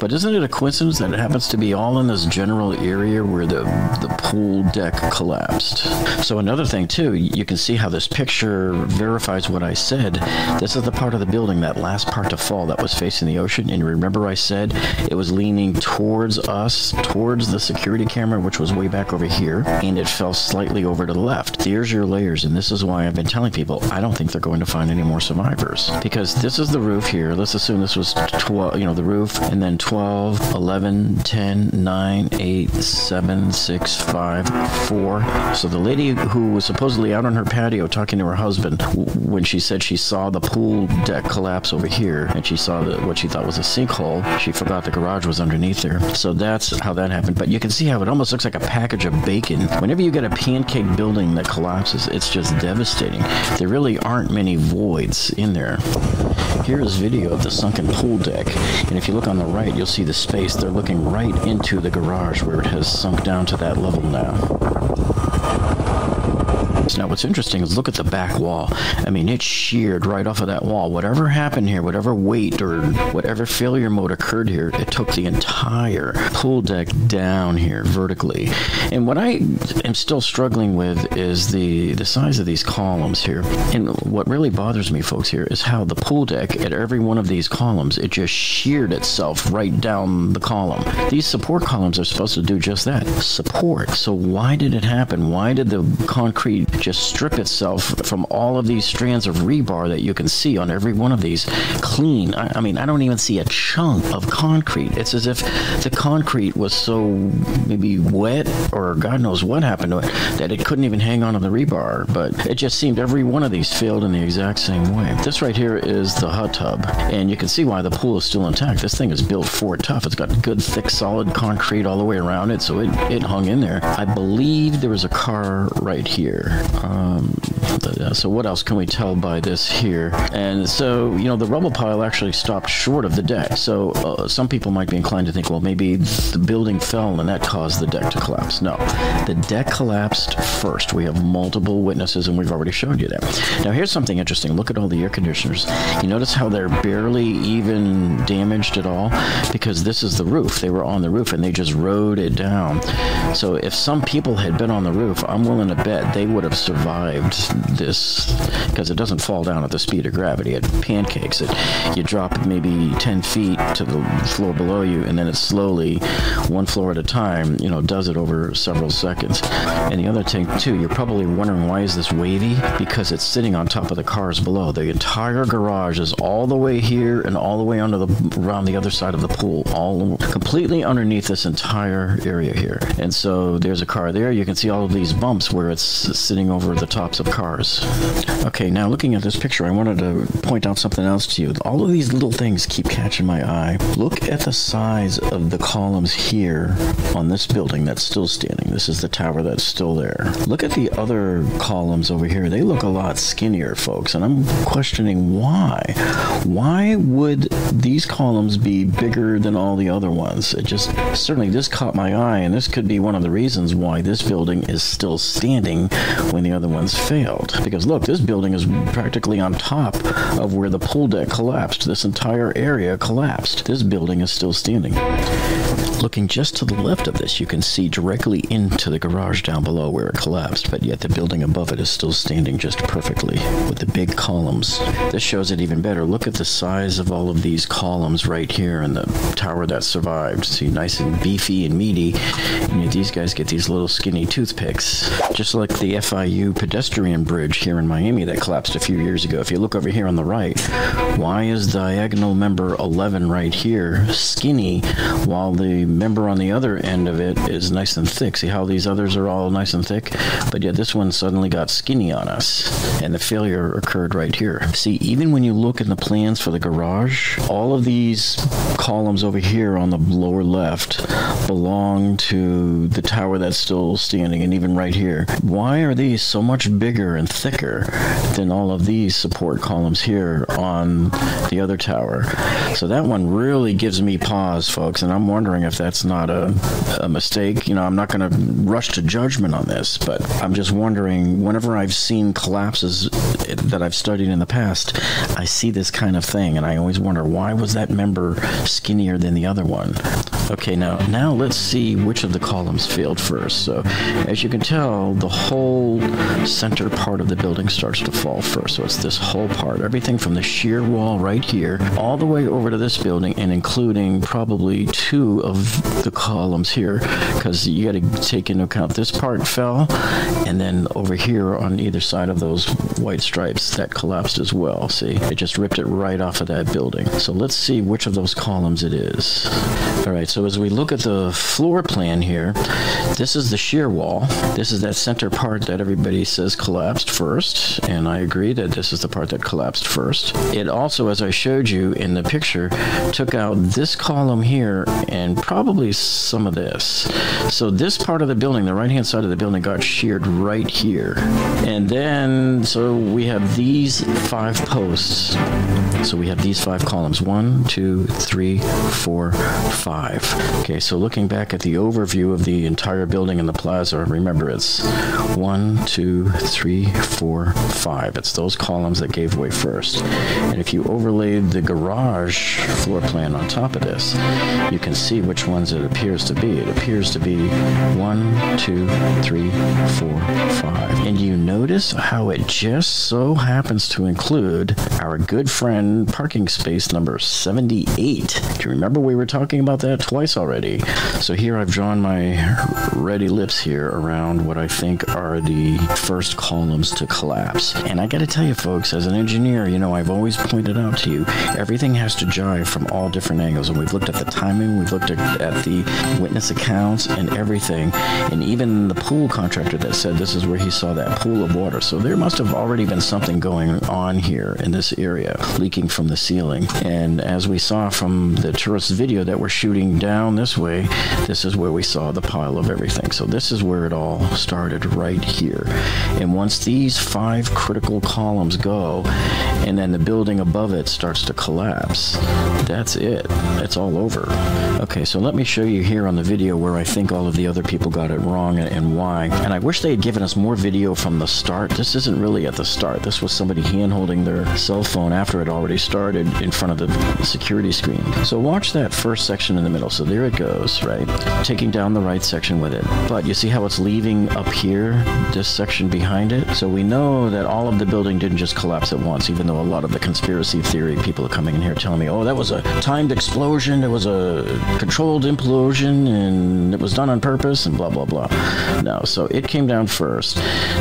But isn't it a coincidence that it happens to be all in this general area where the, the pool deck collapsed? So another thing, too, you can see how this picture verifies what I said. This is the part of the building, that last part to fall that was facing the ocean, and remember I said it was leaning towards us, towards the security camera, which was way back over here, and it fell slightly over to the left. Here's your layers, and this is why I've been telling people I don't think they're going to find any more survivors. Because this is the roof here. Let's assume this was 12, you know, the roof, and then 12, 11, 10, 9, 8, 7, 6, 5, 4. So the lady who was supposedly out on her patio talking to her husband when she said she saw the pool deck collapse over here, and she saw the, what she thought was a sinkhole, she forgot the garage was underneath there. So that's how that happened. but you can see how it almost looks like a package of bacon. Whenever you get a pancake building that collapses, it's just devastating. There really aren't many voids in there. Here is video of the sunken pool deck, and if you look on the right, you'll see the space. They're looking right into the garage where it has sunk down to that level now. Now, what's interesting is look at the back wall. I mean, it's sheared right off of that wall. Whatever happened here, whatever weight or whatever failure mode occurred here, it took the entire pool deck down here vertically. And what I am still struggling with is the, the size of these columns here. And what really bothers me, folks, here is how the pool deck at every one of these columns, it just sheared itself right down the column. These support columns are supposed to do just that support. So, why did it happen? Why did the concrete just strip itself from all of these strands of rebar that you can see on every one of these clean. I, I mean, I don't even see a chunk of concrete. It's as if the concrete was so maybe wet or God knows what happened to it that it couldn't even hang on to the rebar. But it just seemed every one of these failed in the exact same way. This right here is the hot tub, and you can see why the pool is still intact. This thing is built for tough. It's got good, thick, solid concrete all the way around it, so it, it hung in there. I believe there was a car right here. Um, so what else can we tell by this here? And so, you know, the rubble pile actually stopped short of the deck. So uh, some people might be inclined to think, well, maybe the building fell and that caused the deck to collapse. No, the deck collapsed first. We have multiple witnesses and we've already showed you that. Now, here's something interesting. Look at all the air conditioners. You notice how they're barely even damaged at all? Because this is the roof. They were on the roof and they just rode it down. So if some people had been on the roof, I'm willing to bet they would have survived this because it doesn't fall down at the speed of gravity. It pancakes it. You drop maybe 10 feet to the floor below you, and then it slowly, one floor at a time, you know, does it over several seconds. And the other thing too, you're probably wondering why is this wavy? Because it's sitting on top of the cars below. The entire garage is all the way here and all the way under the around the other side of the pool, all completely underneath this entire area here. And so there's a car there. You can see all of these bumps where it's sitting over the tops of cars. Okay, now looking at this picture, I wanted to point out something else to you. All of these little things keep catching my eye. Look at the size of the columns here on this building that's still standing. This is the tower that's still there. Look at the other columns over here. They look a lot skinnier, folks, and I'm questioning why. Why would these columns be bigger than all the other ones? It just certainly this caught my eye, and this could be one of the reasons why this building is still standing when the other ones failed. Because look, this building is practically on top of where the pool deck collapsed. This entire area collapsed. This building is still standing. Looking just to the left of this, you can see directly into the garage down below where it collapsed, but yet the building above it is still standing just perfectly with the big columns. This shows it even better. Look at the size of all of these columns right here and the tower that survived. See, nice and beefy and meaty. And these guys get these little skinny toothpicks. Just like the FIU pedestrian bridge here in Miami that collapsed a few years ago. If you look over here on the right, why is diagonal member 11 right here skinny while the member on the other end of it is nice and thick? See how these others are all nice and thick? But yet this one suddenly got skinny on us, and the failure occurred right here. See, even when you look in the plans for the garage, all of these columns over here on the lower left belong to the tower that's still standing, and even right here. Why are these so much bigger and thicker than all of these support columns here on the other tower? So that one really gives me pause, folks, and I'm wondering if that's not a, a mistake. You know, I'm not going to rush to judgment on this, but I'm just wondering whenever I've seen collapses that I've studied in the past, I see this kind of thing, and I always wonder why was that member skinnier than the other one? Okay, now now let's see which of the columns failed first. So, as you can tell, the whole center part of the building starts to fall first. So it's this whole part, everything from the shear wall right here all the way over to this building, and including probably two of the columns here, because you got to take into account this part fell, and then over here on either side of those white stripes that collapsed as well. See, it just ripped it right off of that building. So let's see which of those columns it is. All right, So as we look at the floor plan here, this is the shear wall. This is that center part that everybody says collapsed first, and I agree that this is the part that collapsed first. It also, as I showed you in the picture, took out this column here and probably some of this. So this part of the building, the right-hand side of the building got sheared right here. And then, so we have these five posts. So we have these five columns. One, two, three, four, five. Okay, so looking back at the overview of the entire building in the plaza, remember it's one, two, three, four, five. It's those columns that gave way first. And if you overlaid the garage floor plan on top of this, you can see which ones it appears to be. It appears to be one, two, three, four, five. And you notice how it just so happens to include our good friend parking space number 78. Do you remember we were talking about that twice already? So here I've drawn my ready lips here around what I think are the first columns to collapse. And I got to tell you folks, as an engineer, you know, I've always pointed out to you, everything has to jive from all different angles. And we've looked at the timing, we've looked at, at the witness accounts and everything. And even the pool contractor that said this is where he saw that pool of water. So there must have already been something going on here in this area, leaking from the ceiling. And as we saw from the tourist video that we're shooting down this way, this is where we saw the pile of everything. So this is where it all started right here. And once these five critical columns go, and then the building above it starts to collapse, that's it. It's all over. Okay, so let me show you here on the video where I think all of the other people got it wrong and, and why. And I wish they had given us more video from the start. This isn't really at the start. This was somebody hand holding their cell phone after it already started in front of the security screen. So watch that first section in the middle. So there it goes, right? Taking down the right section with it. But you see how it's leaving up here, this section behind it? So we know that all of the building didn't just collapse at once, even though a lot of the conspiracy theory people are coming in here telling me, oh, that was a timed explosion, it was a controlled implosion, and it was done on purpose, and blah, blah, blah. No, so it came down first.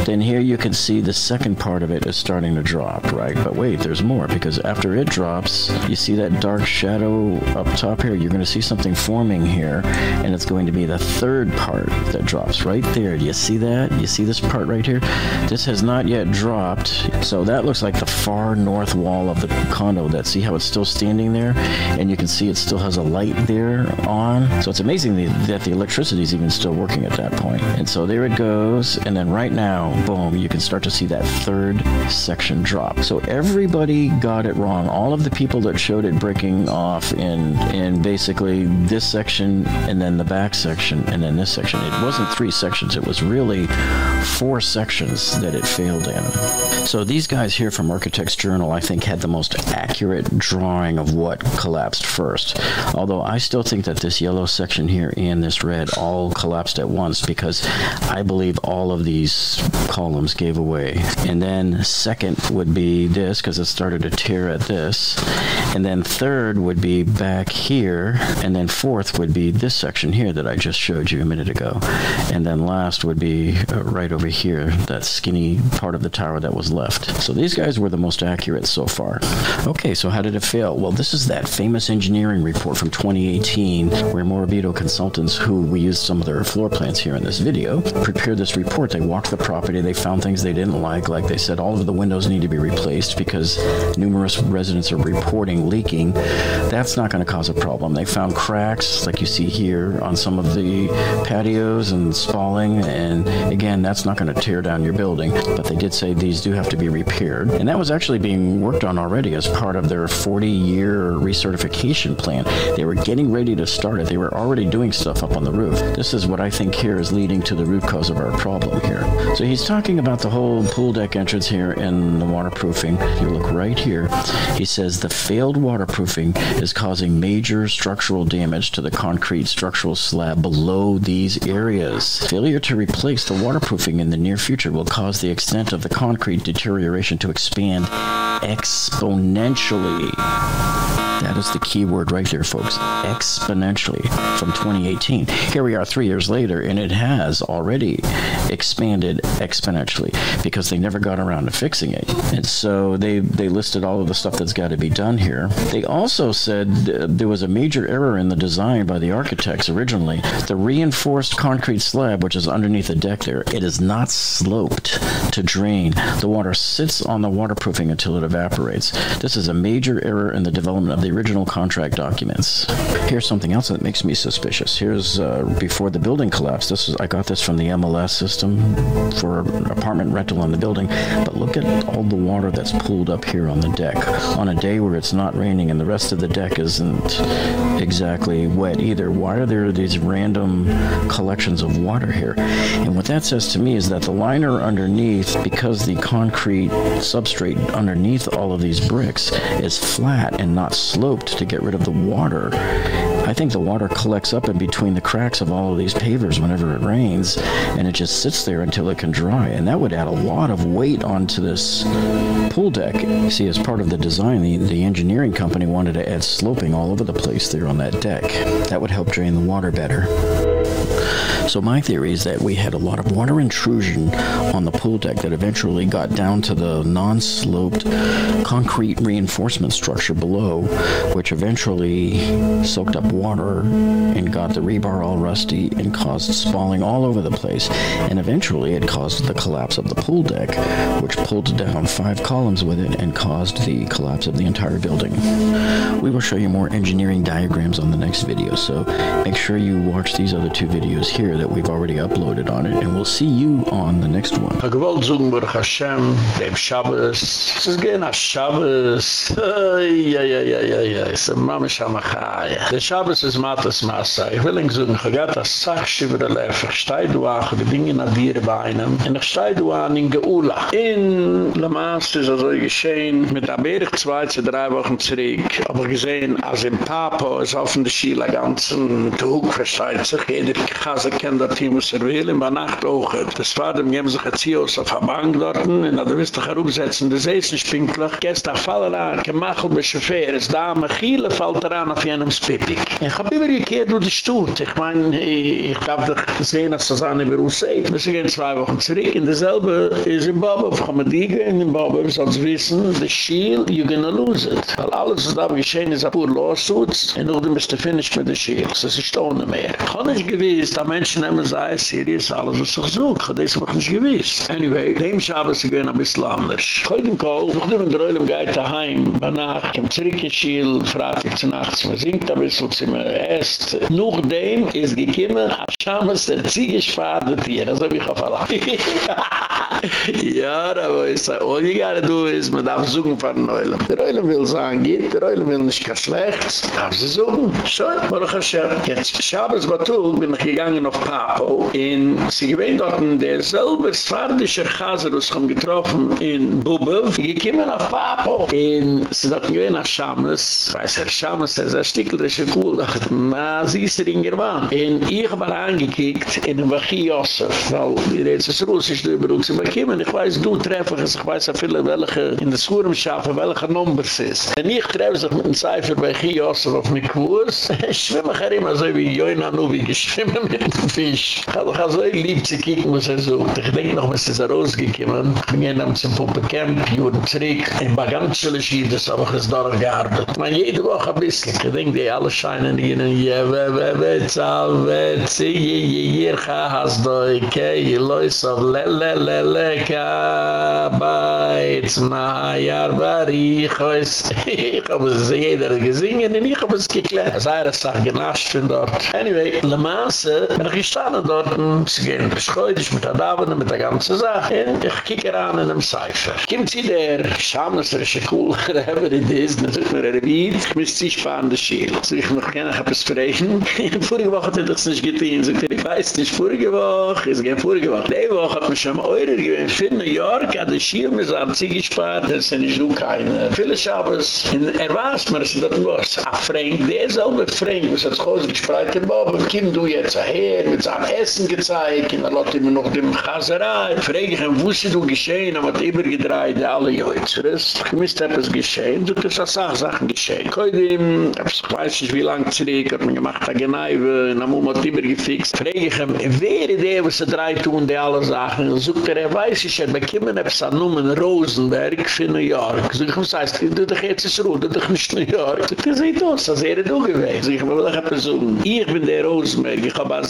Then here you can see the second part of it is starting to drop, right? But wait, there's more, because after it drops, you see that dark shadow up top here? You're going to see something forming here, and it's going to be the third part that drops right there. Do you see that? You see this part right here? This has not yet dropped, so that looks like the far north wall of the condo. That see how it's still standing there, and you can see it still has a light there on. So it's amazing that the electricity is even still working at that point. And so there it goes, and then right now, boom, you can start to see that third section drop. So everybody got it wrong. All of the people that showed it breaking off in in basically this section and then the back section and then this section. It wasn't three sections. It was really four sections that it failed in. So these guys here from Architects Journal, I think, had the most accurate drawing of what collapsed first. Although I still think that this yellow section here and this red all collapsed at once because I believe all of these columns gave away. And then second would be this because it started to tear at this. And then third would be back here. And then fourth would be this section here that I just showed you a minute ago. And then last would be uh, right over here, that skinny part of the tower that was left. So these guys were the most accurate so far. Okay, so how did it fail? Well, this is that famous engineering report from 2018 where Morabito Consultants, who we used some of their floor plans here in this video, prepared this report. They walked the property, they found things they didn't like, like they said all of the windows need to be replaced because numerous residents are reporting leaking. That's not going to cause a problem. They found cracks, like you see here, on some of the patios and spalling, and again, that's not going to tear down your building, but they did say these do have to be repaired. And that was actually being worked on already as part of their 40 year recertification plan. They were getting ready to start it. They were already doing stuff up on the roof. This is what I think here is leading to the root cause of our problem here. So he's talking about the whole pool deck entrance here and the waterproofing. If you look right here, he says the failed waterproofing is causing major structural damage to the concrete structural slab below these areas. Failure to replace the waterproofing in the near future will cause the extent of the concrete deterioration to expand exponentially. That is the key word right there, folks. Exponentially from 2018. Here we are three years later, and it has already expanded exponentially because they never got around to fixing it. And so they, they listed all of the stuff that's got to be done here. They also said uh, there was a major error in the design by the architects originally. The reinforced concrete slab, which is underneath the deck there, it is not sloped to drain. The water sits on the waterproofing until it evaporates. This is a major error in the development of the original contract documents. Here's something else that makes me suspicious. Here's uh, before the building collapsed. This is I got this from the MLS system for apartment rental in the building. But look at all the water that's pooled up here on the deck on a day where it's not raining and the rest of the deck isn't exactly wet either. Why are there these random collections of water here? And what that says to me is that the liner underneath, because the concrete substrate underneath all of these bricks is flat and not sloped to get rid of the water, I think the water collects up in between the cracks of all of these pavers whenever it rains, and it just sits there until it can dry. And that would add a lot of weight onto this pool deck. See, as part of the design, the, the engineering company wanted to add sloping all over the place there on that deck. That would help drain the water better. So my theory is that we had a lot of water intrusion on the pool deck that eventually got down to the non-sloped concrete reinforcement structure below, which eventually soaked up water and got the rebar all rusty and caused spalling all over the place. And eventually it caused the collapse of the pool deck, which pulled down five columns with it and caused the collapse of the entire building. We will show you more engineering diagrams on the next video, so make sure you watch these other two videos here that we've already uploaded on it, and we'll see you on the next one. Ha gewollt zugen Baruch Hashem, dem Shabbos. Es ist gehen als Shabbos. Ja, ja, ja, ja, ja. Es ist ein Mama. Der Shabbos ist Matas Masa. Ich will ihn zugen, ich habe das Sachschivere Lef. Ich du auch, die Dinge in der Diere bei einem. Und ich stehe du an in Geula. In La Mas ist also geschehen, mit der Berg zwei, zwei, drei Wochen zurück. Aber gesehen, als in Papo ist auf der Schiele ganzen Tug versteht sich. Jeder Kasse kennt das Team, was er will, in der Nacht auch. Das dem, geben sich ein Zios auf der Bank dort, und da wirst du herumsetzen, das ist nicht pinklich. Gehst da fallen an, gemachel mit Chauffeur, es da am Achille fällt er an auf jenem Spippig. Ich hab immer gekehrt, wo das tut. Ich mein, ich darf doch sehen, dass das an der Beruf seht. Wir sind zwei Wochen zurück, in derselbe ist in Bobo, die gehen in Bobo, wir sollen wissen, the shield, you're gonna lose it. Weil alles, was da geschehen ist, pur lawsuits, und du bist finished mit the shield. Das ist ohne mehr. Ich kann nicht gewiss, da Menschen nehmen sei serious, alles was ich suche. Das ist noch nicht gewiss. Anyway, dem Schabes sie gehen ein bisschen anders. Heute im Kohl, noch nicht in der Reulung geht daheim, danach kommt zurück in Schiel, fragt ich zu nachts, man singt ein bisschen, sie man esst. Noch dem ist gekommen, als Schabes der Ziegeschwader hier, das hab ich auf Allah. [laughs] Ja, aber ich sage, all you gotta do is, man darf suchen von den Reulung. Der Reulung will sagen, geht, der Reulung will nicht gar schlecht, darf sie suchen. Schön, Baruch Hashem. Jetzt, Schabes Batul, bin ich gegangen auf Papo, in sie gewähnt dort in der selber Svardischer Chaser, was haben getroffen in Bubov, die gekommen auf Papo, in sie dort gewähnt nach Shamus, weiß er, Shamus, er ist ein Stickel, das ist cool, dachte, na, sie ist er in German. In ich mal angekickt, in den Wachi Yosef, weil, wie redet es Russisch, du überrugst, sie bekommen, ich weiß, du treffe ich, ich weiß, viele, welche, in der Schurim schaffen, welche Numbers ist. Und ich treffe sich mit dem Zeifer bei Chi Yosef auf mich Kurs, [laughs] ich schwimme ich immer so wie Joina Nubi, geschwimmen mit dem Fisch. Ich habe doch so ein Lieb zu kicken, was er sucht. Ich denke noch, was ist er rausgekommen. Ich bin hier nach dem Puppe-Camp, Juren zurück. In Bagantzschel-Schied, das habe ich es dort gearbeitet. Ich meine, jede Woche ein bisschen. Ich denke, die alle scheinen hier in Je, we, we, we, za, we, zi, je, je, je, ha, has, do, ike, je, lois, of, le, le, le, le, ka, ba, it's, ma, ja, ba, ri, chois. [laughs] Ich habe es jeder gesingen, und ich habe es geklärt. Das ist eine Sache, genascht von dort. Anyway, Le Masse, bin ich gestanden dort, sie gehen beschreut, ich mit der Davon, mit der ganzen Sache, und ich kicke ran in einem Cipher. Kommt sie der, schamnesrische Kuhlger, haben wir das, dann sagt mir, er wird, ich muss sich fahren, das Schild. So ich noch gerne, es verrechnen. [laughs] Vorige Woche hat er das nicht getan, er, ich weiß nicht, vorige Woche, es geht vorige Woche. Die Woche hat man schon mal eure gewinnt, für New York, hat das Schild, mir sagt, sie gespart, das sind nicht nur keine. Viele Schabes, in er weiß man, dass das was, a Frank, der selbe Frank, was hat groß gespreit, der Bob, kim du jetzt her, mit seinem Essen gezeigt, und er lot immer noch dem Chaserei. Frage ich ihm, wo du geschehen, aber hat immer gedreht, alle Jöitzeres. Ich misst etwas geschehen, so das ist auch Sachen geschehen. Koidim, ich weiß nicht, wie lang zurück, hat man gemacht, a Geneiwe, in Amum hat immer gefixt. Frage ich ihm, wer ist der, was er dreht tun, die alle Sachen? Sogt er, er weiß ich, er bekommen etwas an Numen Rosenberg für New York. So ich muss heißt, du dich jetzt ist Ruhe, du dich nicht New York. Das sieht aus, als er du gewesen. So ich will auch etwas sagen, ich bin der Rosenberg, ich habe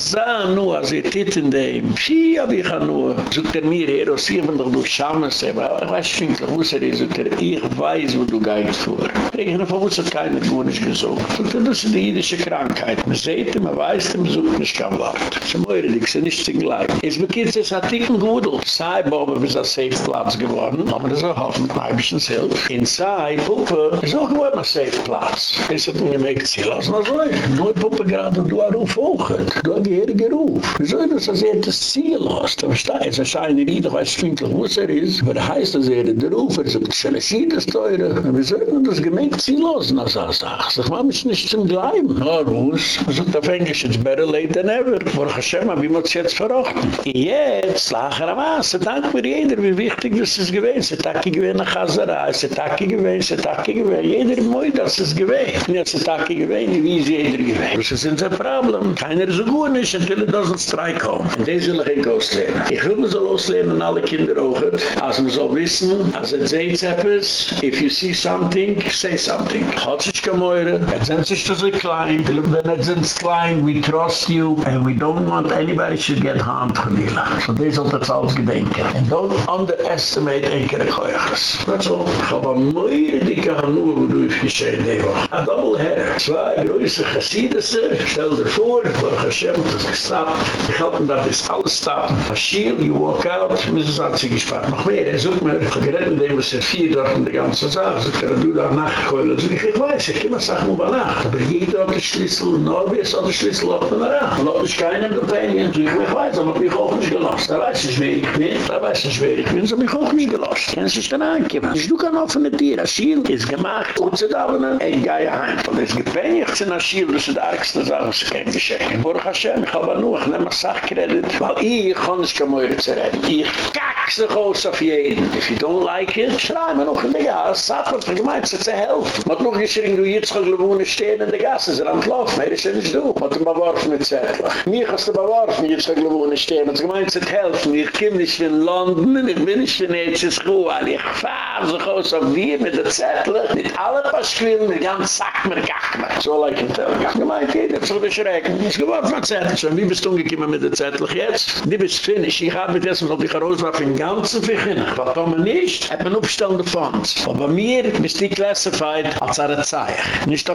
nu az etit in dem er er shi er ab ich nu zukt mir ero sieben doch shames aber was schink ruser is der ir weis wo du geits vor. Ich ne verwusst hat keine gunisch gesogt und das ist die jüdische krankheit man seit man weiß dem sucht nicht kan wart schmoire dik se nicht sing lag is es hat ikn gut und sai bobe is a safe platz geworden aber das er hoffen bleibischen sel inside puppe is auch wat a safe platz. Is a thing you make silos no so nur puppe gerade du aru folgt du gehere Ruf. Wieso ist das, dass er das Ziel hast? Aber steht, es ist ein Rieder, weiß wo es er ist. Aber er heißt, dass er der Ruf ist, ob es eine Schiede ist teure. Wieso ist das sie lassen das als Sache? Sag mal, mich nicht zum Gleiben. Rus. Man sagt auf Englisch, it's better late than ever. Vor Hashem, wie man es jetzt verrochten. Jetzt, lachen am Aas, dank mir jeder, wie wichtig das ist gewesen. Se taki gewesen nach Hazara, se taki gewesen, se taki gewesen. Jeder moi, das ist gewesen. Jetzt se taki gewesen, wie ist jeder gewesen. Das ist unser Problem. Keiner so gut nicht, Schiller doesn't strike home. En die zullen geen koos leren. Ik wil me zo losleren aan alle kinderen ook het. Als we zo wissen, als het zeet zeppes, if you see something, say something. Had zich gemoeren, het zijn zich te zo klein, wenn het zijn klein, we trust you, and we don't want anybody should get harmed genielen. So deze had altijd zelfs gedenken. And don't underestimate enkele koeiges. That's all. Ik heb een mooie gaan hanoe, hoe doe je geschehen, Dewa. Een double hair. Zwei groeise chassidissen, stel ervoor, voor Hashem, das gestappt. Ich halte mir, das ist alles stappt. Aschiel, you walk out, Mrs. hat sich gespart. Noch mehr, er sucht mir, ich geredet mit dem, was er vier dort in der ganzen Sache. So kann er du da nachgeheulen. So ich weiß, ich kann mal sagen, wo war nach. Aber jeder hat den Schlüssel, Norbies hat den Schlüssel auf den Rach. Und ob ich keinen Companion, so ich weiß, aber mich auch nicht gelost. Da weiß ich, wer ich bin, da weiß ich, wer ich bin, so mich auch nicht gelost. Kennen sich dann angekommen. Ich du kann offene Tier, Aschiel ist gemacht, und sie da wollen, ein Geil heim. Und es wenig zu Aschiel, das ist die argste Sache, was ich kann geschenken. Baruch Hashem, ich habe nur, ich nehme Sachkredit, weil ich kann nicht mehr zu reden. Ich kack sich aus auf jeden. If you don't like it, schrei mir noch in der Gas, sag mir, für gemeint, sie zu helfen. Man hat noch geschrien, du jetzt kann gewohnen stehen in der Gas, sie sind am Laufen, mehr ist ja nicht du. Man hat ihn beworfen mit Zettel. Mich hast du beworfen, jetzt kann gewohnen stehen, und sie gemeint, sie zu helfen. Ich komme nicht von London, ich bin nicht von Ezesruhe, ich fahre sich aus auf dir mit der Zettel, mit allen Paschwillen, mit ganz Sack mir gachmer. So like ich tell you. Gemeint, jeder hat sich beschrecken. Ich geworfen mit Schon, wie bist du umgekommen mit der Zettel jetzt? Die bist finish. Ich habe mit dessen, weil ich rauswarf in ganzen Fichen. Was tun wir nicht? Hat man aufstellende Fonds. Aber bei mir bist die classified als eine Zeich. Nicht.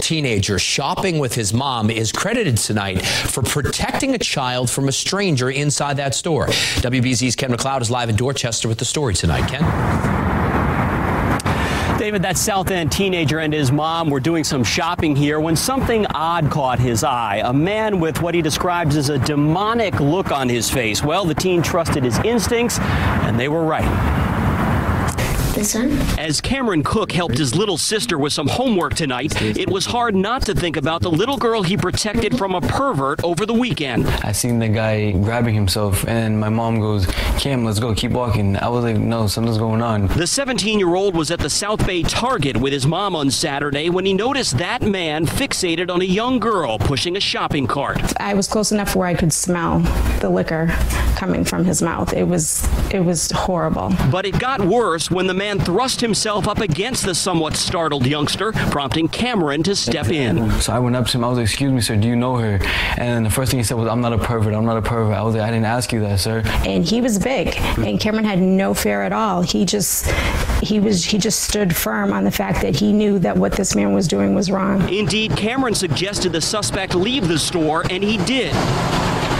Teenager shopping with his mom is credited tonight for protecting a child from a stranger inside that store. WBZ's Ken McLeod is live in Dorchester with the story tonight. Ken? David, that South End teenager and his mom were doing some shopping here when something odd caught his eye. A man with what he describes as a demonic look on his face. Well, the teen trusted his instincts, and they were right. This? As Cameron Cook helped his little sister with some homework tonight, it was hard not to think about the little girl he protected from a pervert over the weekend. I seen the guy grabbing himself, and my mom goes, Cam, let's go, keep walking. I was like, no, something's going on. The 17 year old was at the South Bay Target with his mom on Saturday when he noticed that man fixated on a young girl pushing a shopping cart. I was close enough where I could smell the liquor coming from his mouth. It was it was horrible. But it got worse when the man thrust himself up against the somewhat startled youngster, prompting Cameron to step in. So I went up to him. I was like, "Excuse me, sir, do you know her?" And the first thing he said was, "I'm not a pervert. I'm not a pervert." I was like, "I didn't ask you that, sir." And he was big, and Cameron had no fear at all. He just he was he just stood firm on the fact that he knew that what this man was doing was wrong. Indeed, Cameron suggested the suspect leave the store and he did.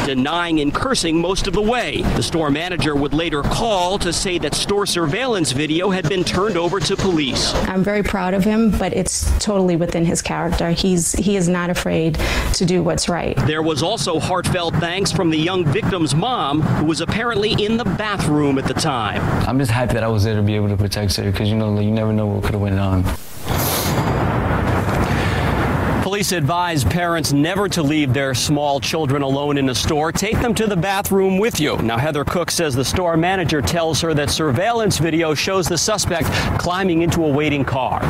Denying and cursing most of the way. The store manager would later call to say that store surveillance video had been turned over to police. I'm very proud of him, but it's totally within his character. He's he is not afraid to do what's right. There was also heartfelt thanks from the young victim's mom, who was apparently in the bathroom at the time. I'm just happy that I was there to be able to protect her because you know you never know what could have went on. Police advise parents never to leave their small children alone in a store. Take them to the bathroom with you. Now, Heather Cook says the store manager tells her that surveillance video shows the suspect climbing into a waiting car.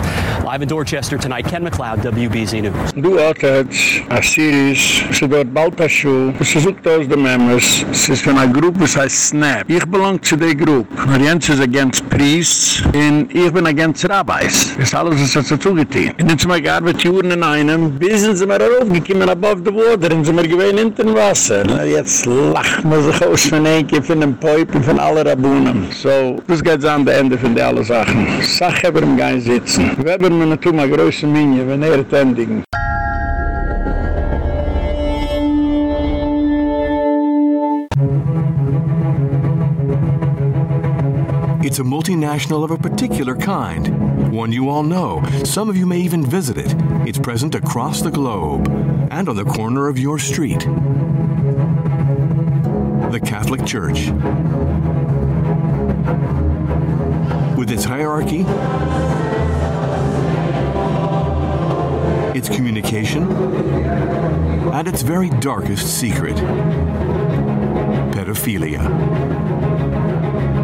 Live in Dorchester tonight, Ken McLeod, WBZ News. Du altijd a series, ze dort bald a show, ze zoekt aus de members, ze is van a groep, es heißt Snap. Ich belong to the group. Jens is against priests, en ich bin against rabbis. Das alles ist dazu zugetein. Und jetzt mal gearbeitet juren in einem, bis sind mir raufgekommen above the water, und sind mir gewähnt in den Wasser. Na, jetzt lacht man sich aus von ein, von den Päupen, von allen Rabunen. So, das geht an der Ende von der alle Sachen. Sag, haben wir im Gein sitzen. Wir haben mir natürlich mal größer Minion, wenn er tendigen. It's a multinational of a particular kind, one you all know. Some of you may even visit it. It's present across the globe and on the corner of your street. The Catholic Church. With its hierarchy, its communication, and its very darkest secret pedophilia.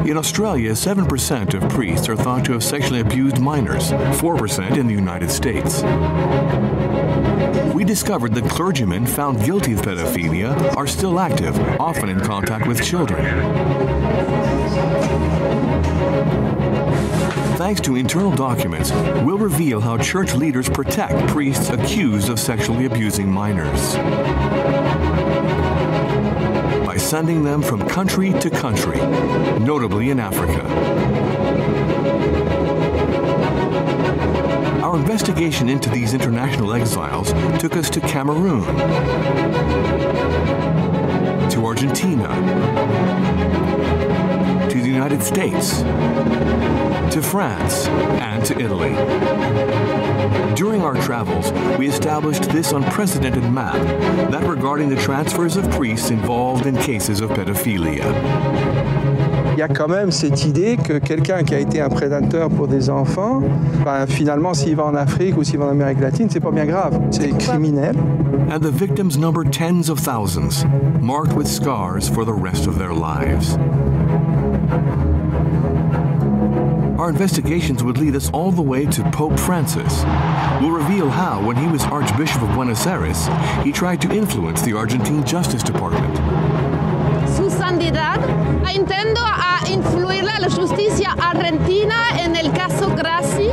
In Australia, 7% of priests are thought to have sexually abused minors, 4% in the United States. We discovered that clergymen found guilty of pedophilia are still active, often in contact with children. Thanks to internal documents, we'll reveal how church leaders protect priests accused of sexually abusing minors sending them from country to country, notably in Africa. Our investigation into these international exiles took us to Cameroon, to Argentina, to the United States, to France, and to Italy. During our travels, we established this unprecedented map that regarding the transfers of priests involved in cases of pedophilia. Il y a quand même cette idée que quelqu'un qui a été un prédateur pour des enfants, ben, finalement, s'il va en Afrique ou s'il va en Amérique latine, c'est pas bien grave, c'est criminel. And the victims number tens of thousands, marked with scars for the rest of their lives. Our investigations would lead us all the way to Pope Francis. We'll reveal how, when he was Archbishop of Buenos Aires, he tried to influence the Argentine Justice Department. Su santidad, intendo a influir la justicia argentina en el caso Grassi.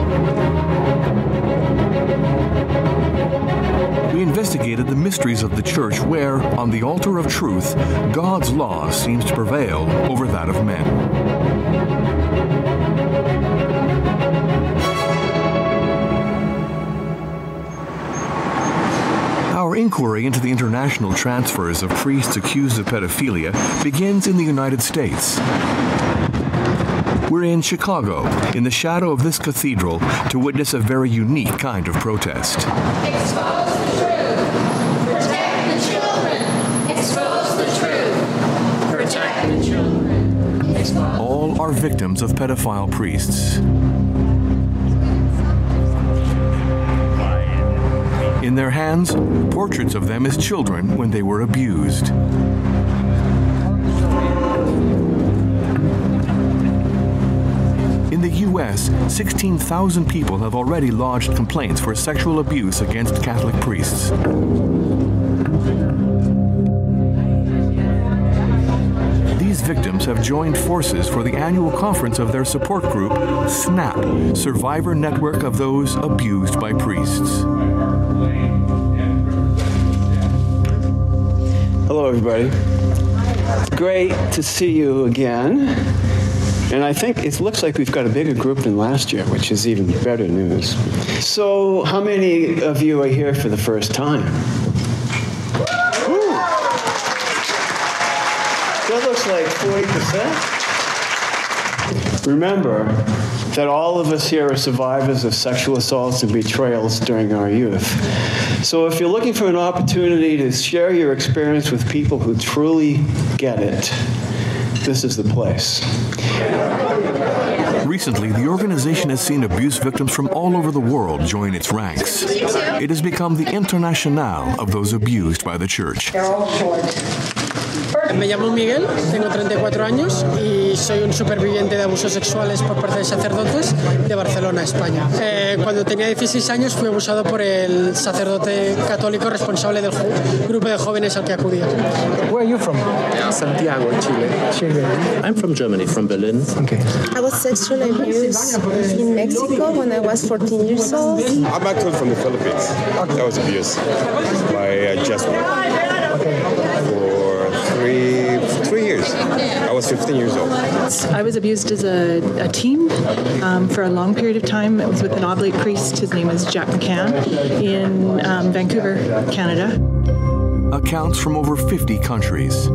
We investigated the mysteries of the church where, on the altar of truth, God's law seems to prevail over that of men. Our inquiry into the international transfers of priests accused of pedophilia begins in the United States. We're in Chicago, in the shadow of this cathedral, to witness a very unique kind of protest. Expose the truth. Protect the children. Expose the truth. Protect the children. Expose All are victims of pedophile priests. In their hands, portraits of them as children when they were abused. In the US, 16,000 people have already lodged complaints for sexual abuse against Catholic priests. These victims have joined forces for the annual conference of their support group, SNAP, Survivor Network of Those Abused by Priests. Hello, everybody. Great to see you again. And I think it looks like we've got a bigger group than last year, which is even better news. So, how many of you are here for the first time? Woo. looks like 40%. Remember that all of us here are survivors of sexual assaults and betrayals during our youth. So if you're looking for an opportunity to share your experience with people who truly get it, this is the place. Recently, the organization has seen abuse victims from all over the world join its ranks. It has become the internationale of those abused by the church. Me llamo Miguel, tengo 34 años y soy un superviviente de abusos sexuales por parte de sacerdotes de Barcelona, España. Eh, cuando tenía 16 años fui abusado por el sacerdote católico responsable del grupo de jóvenes al que acudía. Where are you from? Santiago, Chile. Chile. I'm from Germany, from Berlin. Okay. I was sexually abused in Mexico when I was 14 years old. I'm actually from the Philippines. That was abuse by uh, years. I was 15 years old. I was abused as a, a teen um, for a long period of time. It was with an oblate priest. His name was Jack McCann in um, Vancouver, Canada. Accounts from over 50 countries.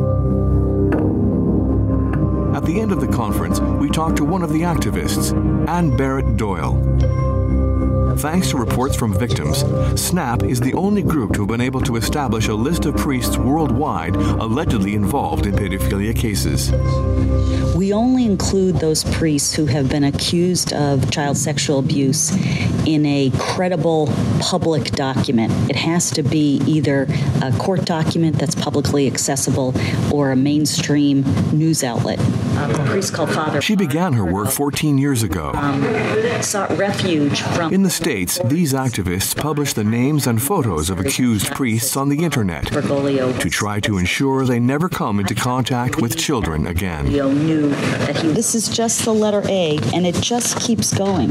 At the end of the conference, we talked to one of the activists, Anne Barrett Doyle. Thanks to reports from victims, SNAP is the only group to have been able to establish a list of priests worldwide allegedly involved in pedophilia cases. We only include those priests who have been accused of child sexual abuse in a credible public document. It has to be either a court document that's publicly accessible or a mainstream news outlet. Um, a priest called Father She began her work 14 years ago. sought refuge from In the States, these activists publish the names and photos of accused priests on the internet to try to ensure they never come into contact with children again. knew that he this is just the letter A and it just keeps going.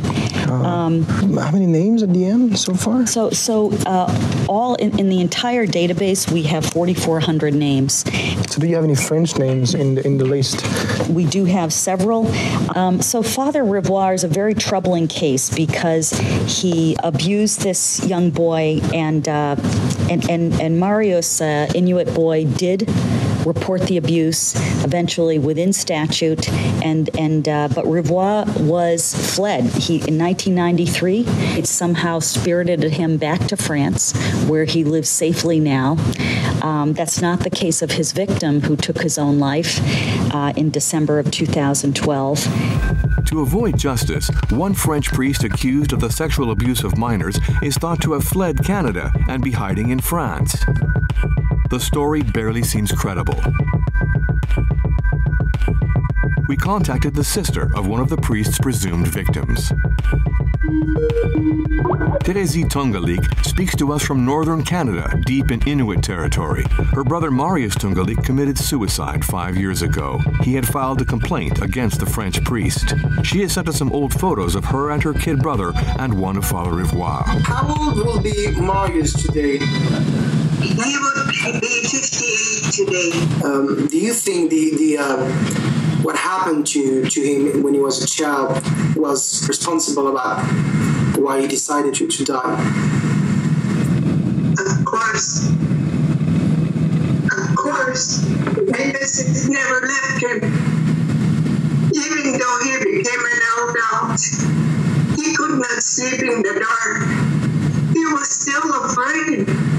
Um, How many names at the end so far? So so uh, all in, in the entire database we have 4400 names. So do you have any French names in the, in the list? We do have several. Um, so Father Rivoire is a very troubling case because he abused this young boy and uh, and and and Marius uh, Inuit boy did report the abuse eventually within statute and and uh, but Rivoire was fled. He in 1993 it somehow spirited him back to France where he lives safely now. Um, that's not the case of his victim who took his own life uh, in December of 2012 To avoid justice, one French priest accused of the sexual abuse of minors is thought to have fled Canada and be hiding in France. The story barely seems credible. We contacted the sister of one of the priest's presumed victims. Terezi Tungilik speaks to us from northern Canada, deep in Inuit territory. Her brother Marius Tungilik committed suicide five years ago. He had filed a complaint against the French priest. She has sent us some old photos of her and her kid brother and one of Father Rivoire. How old will be Marius today? He would be 58 today. Um, do you think the the uh, what happened to to him when he was a child was responsible about why he decided to, to die? Of course. Of course. Because never left him. Even though he became an adult, he could not sleep in the dark. He was still afraid.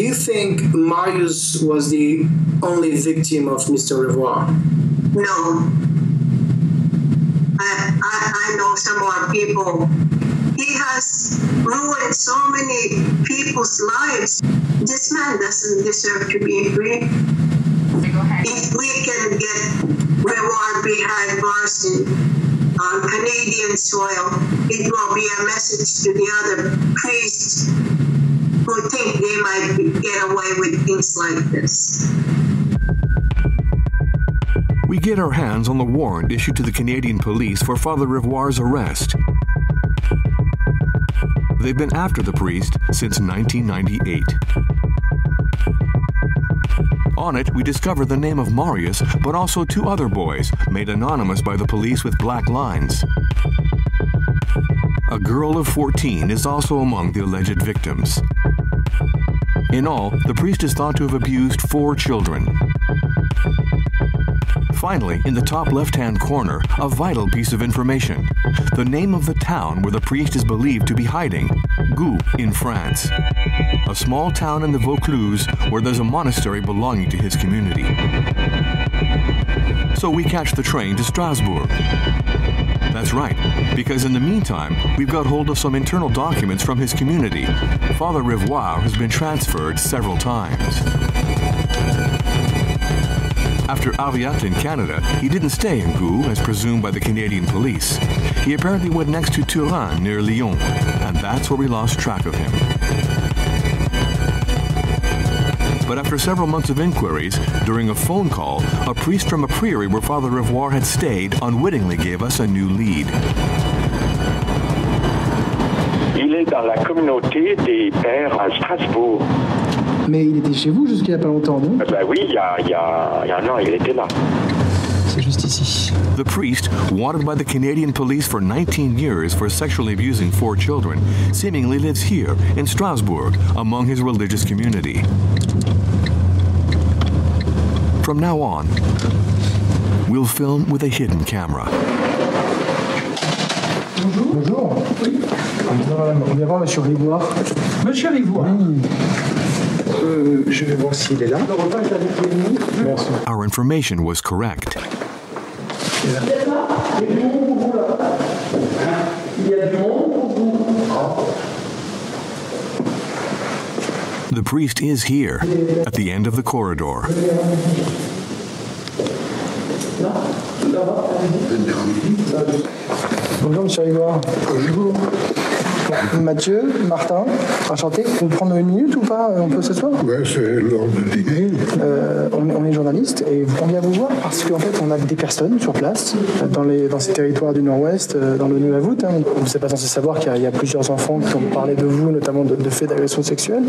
Do you think Marius was the only victim of Mr. Rivoire? No. I, I, I know some more people. He has ruined so many people's lives. This man doesn't deserve to be free. If we can get Rivoire behind bars in, on Canadian soil, it will be a message to the other priests think they might get away with things like this. We get our hands on the warrant issued to the Canadian police for Father Rivoire's arrest. They've been after the priest since 1998. On it, we discover the name of Marius, but also two other boys, made anonymous by the police with black lines. A girl of 14 is also among the alleged victims. In all, the priest is thought to have abused four children. Finally, in the top left-hand corner, a vital piece of information. The name of the town where the priest is believed to be hiding, Goult in France. A small town in the Vaucluse where there's a monastery belonging to his community. So we catch the train to Strasbourg. That's right, because in the meantime, we've got hold of some internal documents from his community. Father Rivoire has been transferred several times. After Arviat in Canada, he didn't stay in Goult as presumed by the Canadian police. He apparently went next to Turin near Lyon, and that's where we lost track of him. But after several months of inquiries, during a phone call, a priest from a priory where Father Rivoire had stayed unwittingly gave us a new lead. Il est dans la communauté des pères à Strasbourg. Mais il était chez vous jusqu'il n'y a pas longtemps, non Eh Ben oui, il y a, il y a- il y a un an, il était là. C'est juste ici. The priest, wanted by the Canadian police for 19 years for sexually abusing four children, seemingly lives here in Strasbourg among his religious community. From now on, we'll film with a hidden camera. Bonjour. Oui. On vient voir Monsieur Rivoire. Monsieur Rivoire euh, Je vais voir s'il est là. Le repas est avec les Merci. Our information was correct. Il y a du monde pour vous là. Il y a du monde pour vous. The priest is here, at the end of the corridor. Mathieu, Martin, enchanté. Vous pouvez prendre une minute ou pas On peut s'asseoir Ouais, c'est l'heure du dîner. Euh, on, est- on est journaliste et on vient vous voir parce qu'en fait on a des personnes sur place euh, dans, les, dans ces territoires du Nord-Ouest, euh, dans le Nunavut. Hein. Vous n'êtes pas censé savoir qu'il y, a- il y a plusieurs enfants qui ont parlé de vous, notamment de, de faits d'agression sexuelle.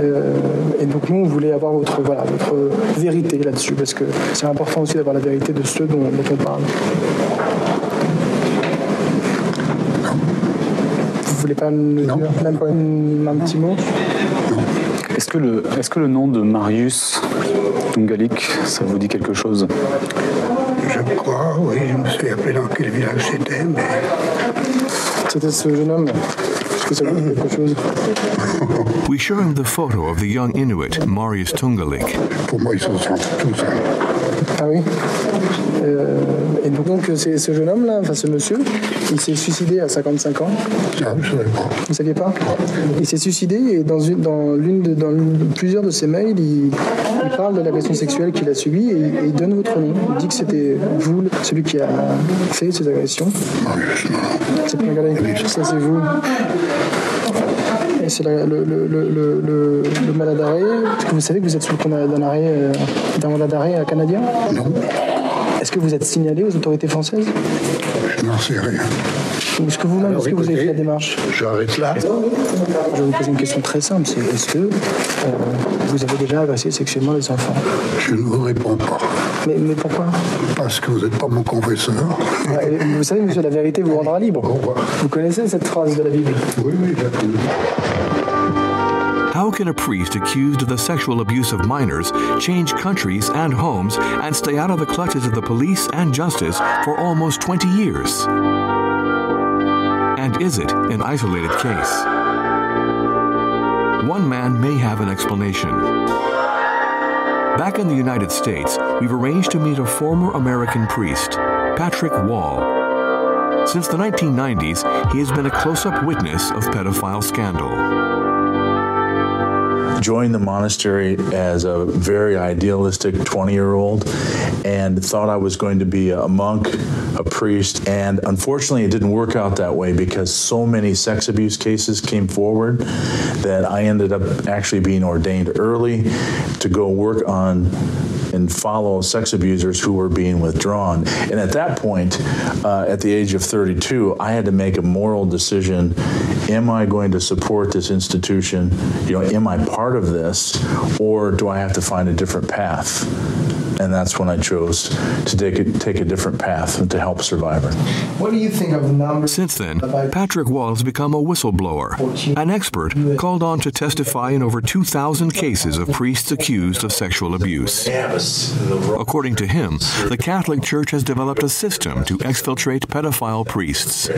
Euh, et donc nous on voulait avoir votre, voilà, votre vérité là-dessus parce que c'est important aussi d'avoir la vérité de ceux dont, dont on parle. Vous voulez pas nous dire même pas une- un petit mot Est-ce que, le, est-ce que le nom de Marius Tungalik, ça vous dit quelque chose? Je crois, oui, je me suis appelé dans quel village c'était, mais C'était ce jeune homme. Est-ce que ça vous dit quelque chose? We show him the photo of the young Inuit, Marius Tungalik. pour moi, ils sont tous ça. Ah oui? Et donc, c'est ce jeune homme-là, enfin ce monsieur, il s'est suicidé à 55 ans. Ah, je savais pas. Vous ne saviez pas Il s'est suicidé et dans, une, dans, l'une de, dans plusieurs de ses mails, il, il parle de l'agression sexuelle qu'il a subie et, et il donne votre nom. Il dit que c'était vous, celui qui a fait ces agressions. C'est pas regardez, ça c'est vous. Et c'est la- le, le, le, le, le- le mandat d'arrêt. Est-ce que vous savez que vous êtes sous le coup d'un arrêt, euh, d'un mandat d'arrêt euh, canadien? Non. Est-ce que vous êtes signalé aux autorités françaises Je n'en sais rien. Est-ce que vous-même, est-ce que vous avez fait la démarche J'arrête là. Je vais vous poser une question très simple. C'est est-ce que euh, vous avez déjà agressé sexuellement les enfants Je ne vous réponds pas. mais, mais pourquoi Parce que vous n'êtes pas mon confesseur. Ouais, Vous savez, monsieur, la vérité vous rendra libre. Vous connaissez cette phrase de la Bible? Oui, oui, j'ai. How can a priest accused of the sexual abuse of minors change countries and homes and stay out of the clutches of the police and justice for almost 20 years? And is it an isolated case? One man may have an explanation. Back in the United States, we've arranged to meet a former American priest, Patrick Wall. Since the 1990s, he has been a close-up witness of pedophile scandal joined the monastery as a very idealistic 20-year-old and thought I was going to be a monk, a priest, and unfortunately it didn't work out that way because so many sex abuse cases came forward that I ended up actually being ordained early to go work on and follow sex abusers who were being withdrawn. And at that point, uh, at the age of 32, I had to make a moral decision. Am I going to support this institution? You know, am I part of this or do I have to find a different path? And that's when I chose to take a, take a different path to help survivor. What do you think of the numbers? Since then, Patrick Wall has become a whistleblower, an expert called on to testify in over 2,000 cases of priests accused of sexual abuse. According to him, the Catholic Church has developed a system to exfiltrate pedophile priests.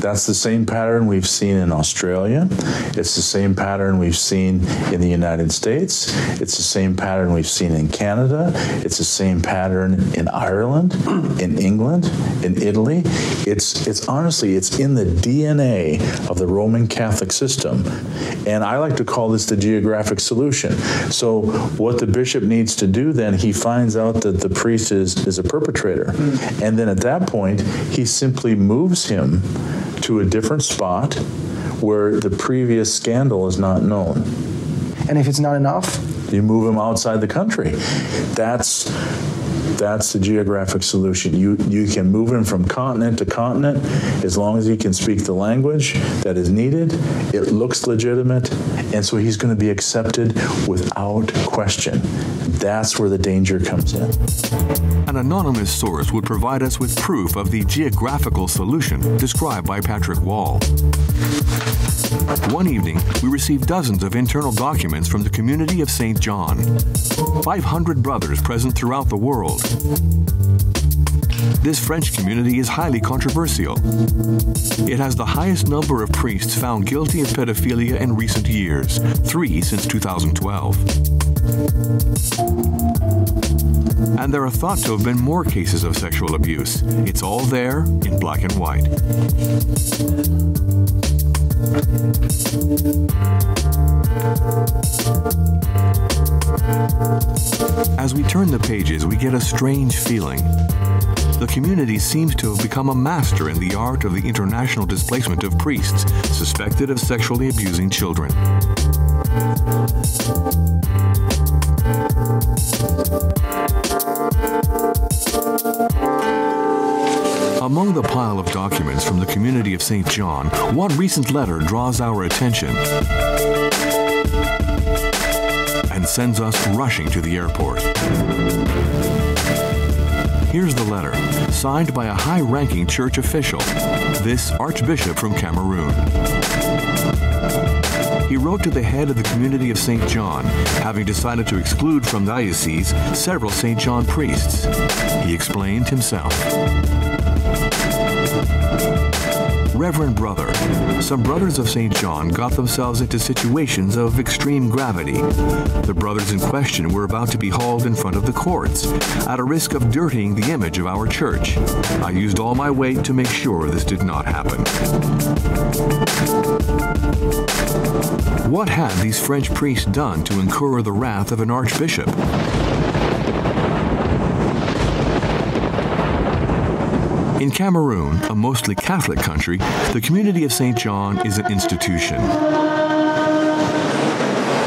That's the same pattern we've seen in Australia. It's the same pattern we've seen in the United States. It's the same pattern we've seen in Canada. It's the same pattern in Ireland, in England, in Italy. It's it's honestly it's in the DNA of the Roman Catholic system. And I like to call this the geographic solution. So what the bishop needs to do then he finds out that the priest is is a perpetrator. And then at that point he simply moves him to a different spot where the previous scandal is not known. And if it's not enough, you move him outside the country. That's that's the geographic solution. You you can move him from continent to continent as long as he can speak the language that is needed. It looks legitimate and so he's going to be accepted without question. That's where the danger comes in. An anonymous source would provide us with proof of the geographical solution described by Patrick Wall. One evening, we received dozens of internal documents from the community of St. John. 500 brothers present throughout the world. This French community is highly controversial. It has the highest number of priests found guilty of pedophilia in recent years, 3 since 2012. And there are thought to have been more cases of sexual abuse. It's all there in black and white. As we turn the pages, we get a strange feeling. The community seems to have become a master in the art of the international displacement of priests suspected of sexually abusing children. Among the pile of documents from the community of St. John, one recent letter draws our attention and sends us rushing to the airport. Here's the letter, signed by a high-ranking church official, this archbishop from Cameroon. He wrote to the head of the community of St. John, having decided to exclude from the diocese several St. John priests. He explained himself. Reverend Brother, some brothers of St. John got themselves into situations of extreme gravity. The brothers in question were about to be hauled in front of the courts, at a risk of dirtying the image of our church. I used all my weight to make sure this did not happen. What had these French priests done to incur the wrath of an archbishop? In Cameroon, a mostly Catholic country, the community of St. John is an institution.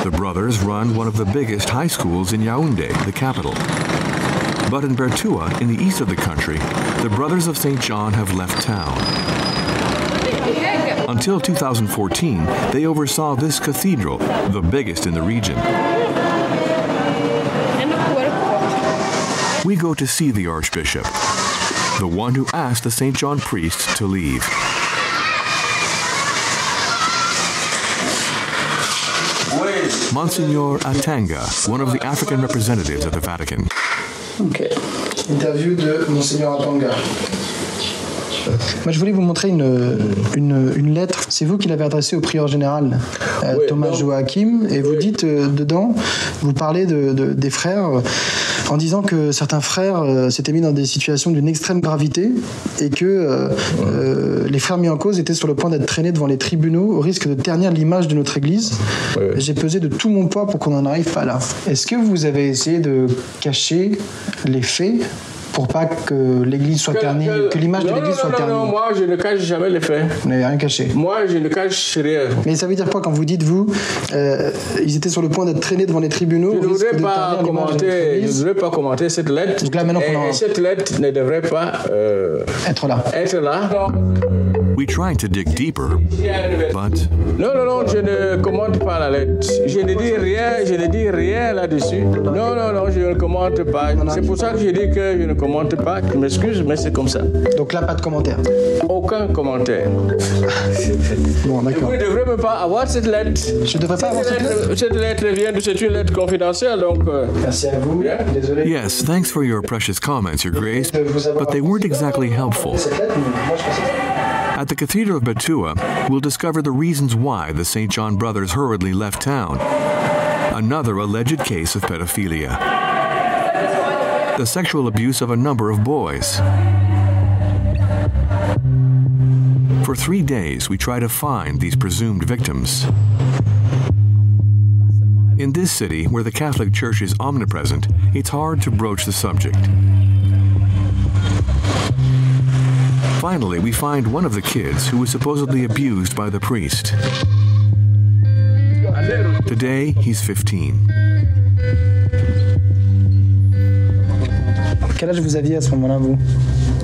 The brothers run one of the biggest high schools in Yaoundé, the capital. But in Bertoua, in the east of the country, the brothers of St. John have left town. Until 2014, they oversaw this cathedral, the biggest in the region. We go to see the archbishop, the one who asked the St. John priests to leave. Monsignor Atanga, one of the African representatives at the Vatican. Ok. Interview de Monseigneur Atanga. Moi, je voulais vous montrer une, une, une lettre. C'est vous qui l'avez adressée au prieur général, euh, Thomas Joachim, et vous dites euh, dedans, vous parlez de, de- des frères euh, en disant que certains frères euh, s'étaient mis dans des situations d'une extrême gravité et que euh, euh, les frères mis en cause étaient sur le point d'être traînés devant les tribunaux au risque de ternir l'image de notre Église. J'ai pesé de tout mon poids pour qu'on n'en arrive pas là. Est-ce que vous avez essayé de cacher les faits pour pas que l'Église soit ternie, que l'image de Non, l'Église non, soit non, ternie non, moi je ne cache jamais les faits. Vous n'avez rien caché Moi je ne cache rien. Mais ça veut dire quoi quand vous dites, vous, euh, ils étaient sur le point d'être traînés devant les tribunaux Je ne voudrais pas commenter, je Église ne voudrais pas commenter cette lettre. Donc là, maintenant et cette lettre ne devrait pas euh, être là. Être là. We tried to dig deeper, but Non, non, non, je ne commente pas la lettre. Je ne dis rien, je ne dis rien là-dessus. Non, non, non, je ne commente pas. C'est pour ça que je dis que je ne commente pas. Je m'excuse, mais c'est comme ça. Donc là, pas de commentaire. Aucun commentaire. [laughs] Bon, d'accord. Vous ne devrez même pas avoir cette lettre. Je ne devrais pas avoir cette lettre Cette lettre vient de, c'est une lettre confidentielle, donc. euh, Merci à vous. Désolé. yes, thanks for your precious comments, Your Grace, but they weren't exactly helpful. At the Cathedral of Bertoua, we'll discover the reasons why the St. John brothers hurriedly left town. Another alleged case of pedophilia. The sexual abuse of a number of boys. For three days, we try to find these presumed victims. In this city, where the Catholic Church is omnipresent, it's hard to broach the subject. Finally, we find one of the kids who was supposedly abused by the priest. Today, he's 15. Quel âge vous aviez à ce moment-là, vous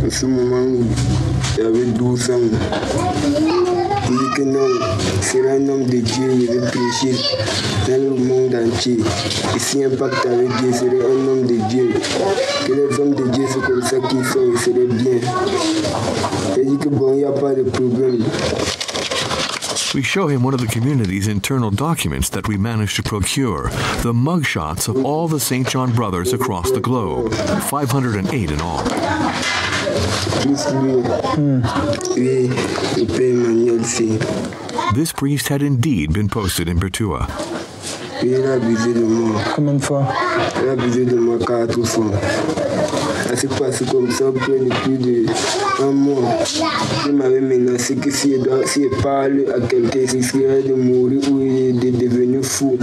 À ce moment, j'avais 12 ans. De Dieu, dans le monde entier. Un pacte avec Dieu serait un homme de Dieu, que les hommes de Dieu comme ça qu'ils sont, bien. Dit que bon, il n'y a pas de problème. We show him one of the community's internal documents that we managed to procure the mugshots of all the St. John brothers across the globe, 508 in all. Plus lui, oui, le père Emmanuel, c'est. This priest had indeed been posted in Bertoua. Oui, il Ça s'est passé comme ça près de plus d'un mois. Il m'avait menacé que si je, dois, si je parle à quelqu'un, il risquerait de mourir ou de devenir fou.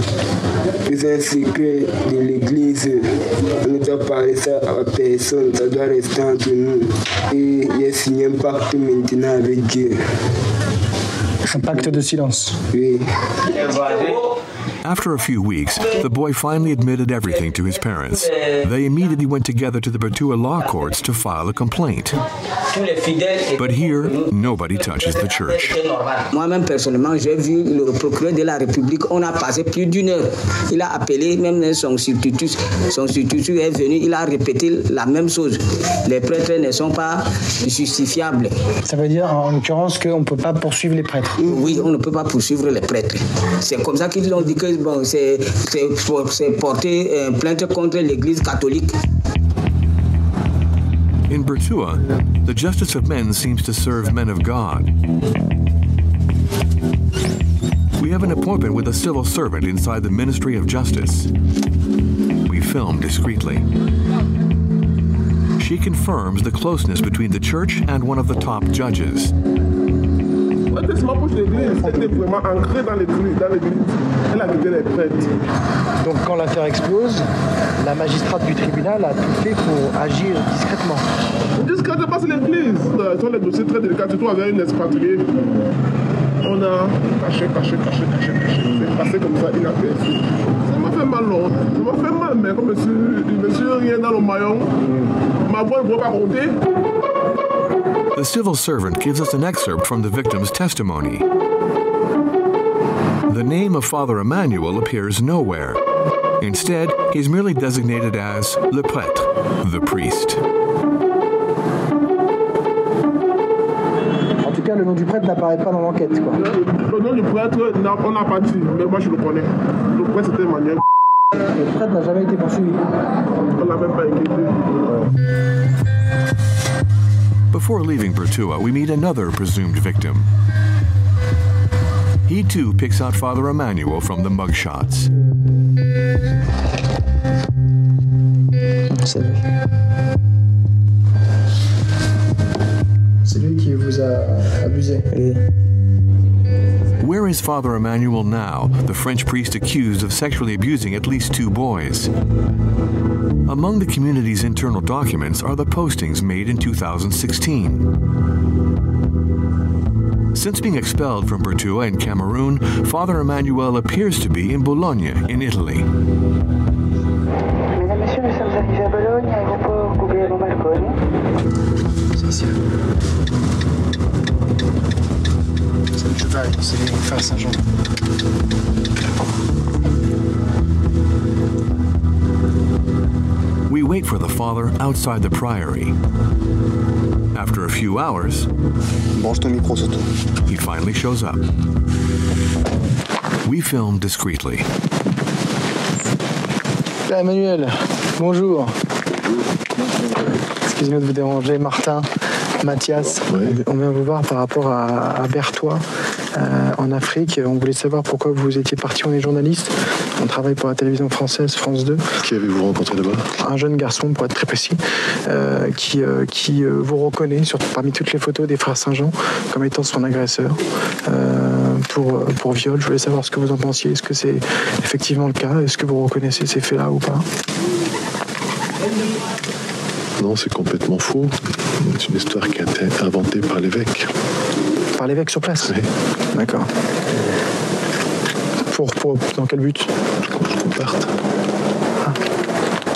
C'est un secret de l'église. On ne doit parler ça à personne. Ça doit rester entre nous. Et il a signé un pacte maintenant avec Dieu. Un pacte de silence. Oui. After a few weeks, the boy finally admitted everything to his parents. They immediately went together to the Bertoua law courts to file a complaint. But here, nobody touches the church. Moi-même, personnellement, j'ai vu le procureur de la République, on a passé plus d'une heure. Il a appelé même son substitut. Son substitut est venu, il a répété la même chose. Les prêtres ne sont pas justifiables. Ça veut dire, en l'occurrence, qu'on ne peut pas poursuivre les prêtres. Oui, on ne peut pas poursuivre les prêtres. C'est comme ça qu'ils ont dit que bon, euh, plainte contre l'Église catholique. In Bertoua, the justice of men seems to serve men of God. We have an appointment with a civil servant inside the Ministry of Justice. We film discreetly. She confirms the closeness between the church and one of the top judges. Testament pour l'église, vraiment ancré dans l'église. Dans l'église. Elle a quitté les prêtres. Donc quand l'affaire explose, la magistrate du tribunal a tout fait pour agir discrètement. Discrètement, c'est l'église. Euh, Ce sont les dossiers très délicats, surtout avec une expatriée. On a caché, caché, caché, caché, caché. C'est passé comme ça, inaperçu. Ça m'a fait mal, non. Ça m'a fait mal, mais comme monsieur, monsieur rien dans le maillon, ma voix ne pourrait pas compter. The civil servant gives us an excerpt from the victim's testimony. The name of Father Emmanuel appears nowhere. Instead, he's merely designated as le prêtre, the priest. En tout cas, le nom du prêtre n'apparaît pas dans l'enquête. quoi. Le nom du prêtre, n'a- on n'a pas dit, mais moi je le connais. Le prêtre c'était Emmanuel. Le prêtre n'a jamais été poursuivi. On n'a même pas inquiété. Before leaving Bertoua, we meet another presumed victim. He too picks out Father Emmanuel from the mugshots. C'est lui. C'est lui qui vous a abusé. Where is Father Emmanuel now, the French priest accused of sexually abusing at least two boys? Among the community's internal documents are the postings made in 2016. Since being expelled from Bertoua in Cameroon, Father Emmanuel appears to be in Bologna, in Italy. Mesdames, wait for the father outside the priory. After a few hours, he finally shows up. We film discreetly. Là, Emmanuel, bonjour. Excusez-moi de vous déranger, Martin, Mathias. On vient vous voir par rapport à, à Berthois euh, en Afrique. On voulait savoir pourquoi vous étiez parti. On est journaliste. On travaille pour la télévision française, France 2. Qui avez-vous rencontré là-bas? Un jeune garçon, pour être très précis, euh, qui, euh, qui euh, vous reconnaît sur, parmi toutes les photos des frères Saint-Jean comme étant son agresseur pour, pour viol. Je voulais savoir ce que vous en pensiez. Est-ce que c'est effectivement le cas? Est-ce que vous reconnaissez ces faits-là ou pas? Non, c'est complètement faux. C'est une histoire qui a été inventée par l'évêque. Par l'évêque sur place? Oui. D'accord. Pour, pour, dans quel but? Parte.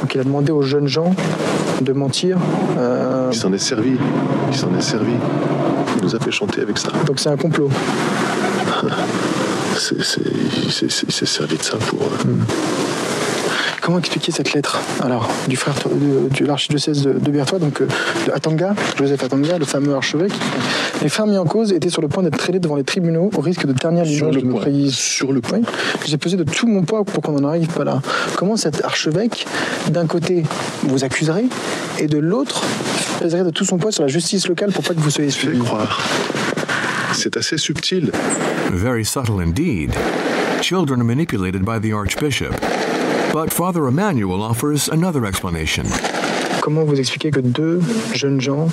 Donc il a demandé aux jeunes gens de mentir. euh, Il s'en est servi. Il s'en est servi. Il nous a fait chanter avec ça. donc c'est un complot. [laughs] C'est- il s'est- servi de ça pour. euh, Comment expliquer cette lettre alors du frère de, de l'archidiocèse de, de Berthois, donc euh, de Atanga, Joseph Atanga, le fameux archevêque. Les frères mis en cause étaient sur le point d'être traînés devant les tribunaux au risque de ternir Sur l'image le de notre point. pays. Sur le point. Oui. J'ai pesé de tout mon poids pour qu'on n'en arrive pas là. Comment cet archevêque, d'un côté, vous accuserait et de l'autre, pèserait de tout son poids sur la justice locale pour pas que vous soyez suivi croire. C'est assez subtil. Very subtle indeed. Children are manipulated by the Archbishop. But Father Emmanuel offers another explanation. Comment vous expliquez que deux jeunes gens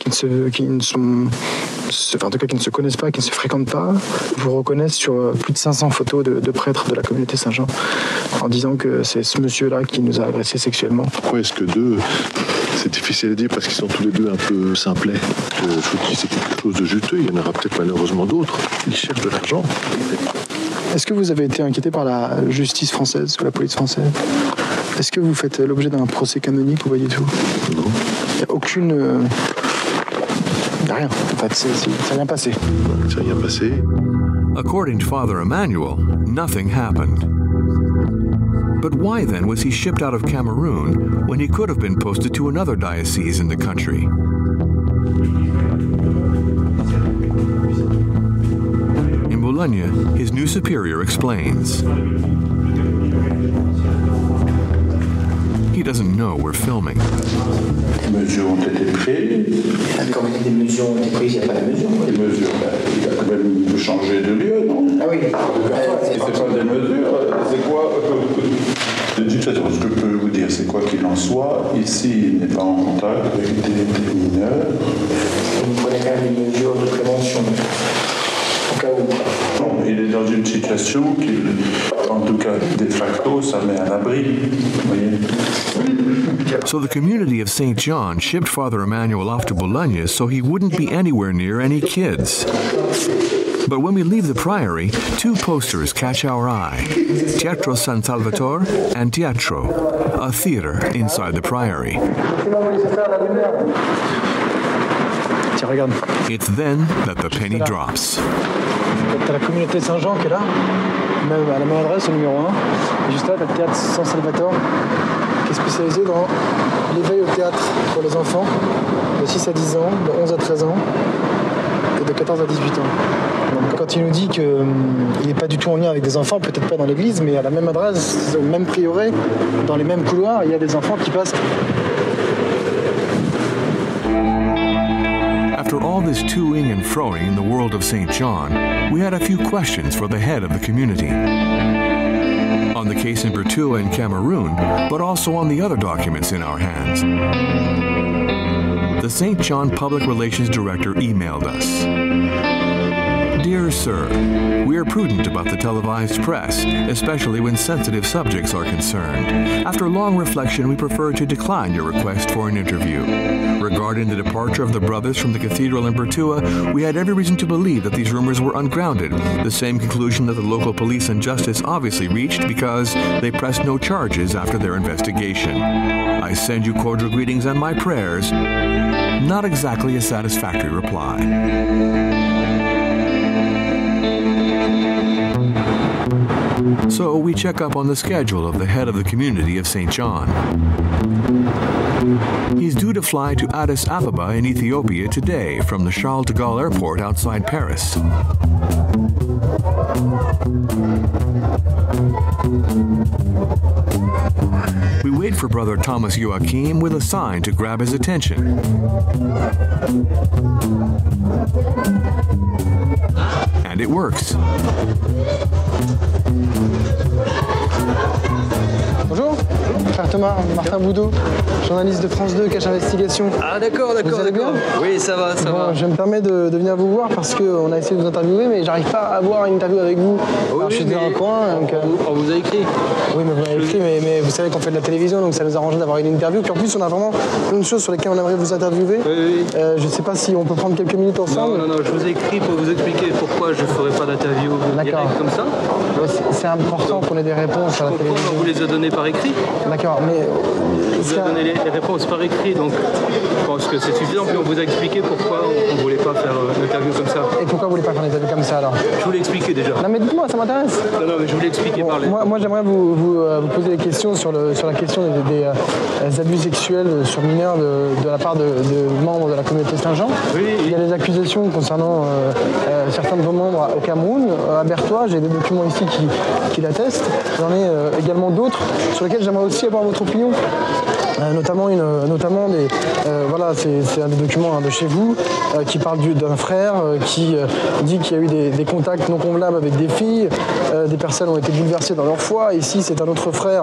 qui ne se, qui ne sont, se- enfin, en tout cas qui ne se connaissent pas, qui ne se fréquentent pas, vous reconnaissent sur euh, plus de 500 photos de, de prêtres de la communauté Saint-Jean en disant que c'est ce monsieur-là qui nous a agressés sexuellement Pourquoi est-ce que deux C'est difficile à dire parce qu'ils sont tous les deux un peu simplets. Je vous dis, c'est quelque chose de juteux. Il y en aura peut-être malheureusement d'autres. Ils cherchent de l'argent. Est-ce que vous avez été inquiété par la justice française ou la police française? Est-ce que vous faites l'objet d'un procès canonique ou pas du tout? Non. Il n'y a aucune... euh, il n'y a rien. En fait, c'est- c'est- ça vient passer. Ça rien passé. According to Father Emmanuel, nothing happened. But why then was he shipped out of Cameroon when he could have been posted to another diocese in the country? Bologna, his new superior explains. He doesn't know we're filming. Les mesures ont été prises. Quand vous dites des mesures ont été prises, il n'y a pas de mesures. Les mesures, ben, il a quand même changé de lieu, non? Ah oui. C'est pas des mesures, c'est quoi euh, De toute façon, ce que je peux vous dire, c'est quoi qu'il en soit, ici, il n'est pas en contact avec des, des mineurs. Vous prenez quand même des mesures de prévention il est dans une situation qui, en tout cas, de facto, ça met à l'abri. So the community of St. John shipped Father Emmanuel off to Bologna so he wouldn't be anywhere near any kids. But when we leave the priory, two posters catch our eye Teatro San Salvatore and Teatro, a theater inside the priory. It's then that the penny drops. T'as la communauté Saint-Jean qui est là, même à la même adresse, au numéro 1. Et juste là, t'as le théâtre San Salvatore, qui est spécialisé dans l'éveil au théâtre pour les enfants de 6 à 10 ans, de 11 à 13 ans et de 14 à 18 ans. Quand il nous dit qu'il n'est pas du tout en lien avec des enfants, peut-être pas dans l'église, mais à la même adresse, au même prieuré, dans les mêmes couloirs, il y a des enfants qui passent. After all this toing and froing in the world of St. John, we had a few questions for the head of the community. On the case in Bertoua and Cameroon, but also on the other documents in our hands. The St. John Public Relations Director emailed us. Dear Sir, we are prudent about the televised press, especially when sensitive subjects are concerned. After long reflection, we prefer to decline your request for an interview. Regarding the departure of the brothers from the cathedral in Bertoua, we had every reason to believe that these rumors were ungrounded, the same conclusion that the local police and justice obviously reached because they pressed no charges after their investigation. I send you cordial greetings and my prayers. Not exactly a satisfactory reply. So we check up on the schedule of the head of the community of St. John. He's due to fly to Addis Ababa in Ethiopia today from the Charles de Gaulle airport outside Paris. We wait for brother Thomas Joachim with a sign to grab his attention. And it works. Bonjour, frère Thomas, Martin Boudot, journaliste de France 2, Cache Investigation. Ah d'accord, d'accord, d'accord. Oui, ça va, ça Bon, va. Je me permets de, de venir vous voir parce qu'on a essayé de vous interviewer, mais j'arrive pas à avoir une interview avec vous. Alors, je suis dans un coin. Donc, euh, On vous a écrit Oui, mais vous m'avez écrit, mais, mais vous savez qu'on fait de la télévision, donc ça nous arrange d'avoir une interview. Puis en plus, on a vraiment plein de choses sur lesquelles on aimerait vous interviewer. Euh, je sais pas si on peut prendre quelques minutes ensemble. Non, non, non, je vous ai écrit pour vous expliquer pourquoi je ne ferai pas d'interview direct comme ça. C'est- important qu'on ait des réponses à la télévision. on vous les a données par écrit D'accord, mais On vous a donné les, réponses par écrit, donc je pense que c'est suffisant. Puis on vous a expliqué pourquoi on ne voulait pas faire euh, une interview comme ça. Et pourquoi vous voulez pas faire une interview comme ça alors? Je vous l'ai expliqué déjà. Non mais dites-moi, ça m'intéresse. Non, non, mais je vous l'ai expliqué par les... Moi, moi j'aimerais vous, vous, euh, vous poser des questions sur, le, sur la question des, des, euh, abus sexuels sur mineurs de, de la part de, de membres de la communauté Saint-Jean. Il y a des accusations concernant euh, euh, certains de vos membres au Cameroun, euh, à Berthois. J'ai des documents ici qui, qui l'attestent. J'en ai euh, également d'autres sur lesquels j'aimerais aussi avoir votre opinion. Euh, notamment une, notamment des, euh, voilà, c'est c'est un des documents hein, de chez vous euh, qui parle du- d'un frère euh, qui euh, dit qu'il y a eu des, des contacts non convenables avec des filles, euh, des personnes ont été bouleversées dans leur foi. Ici, c'est un autre frère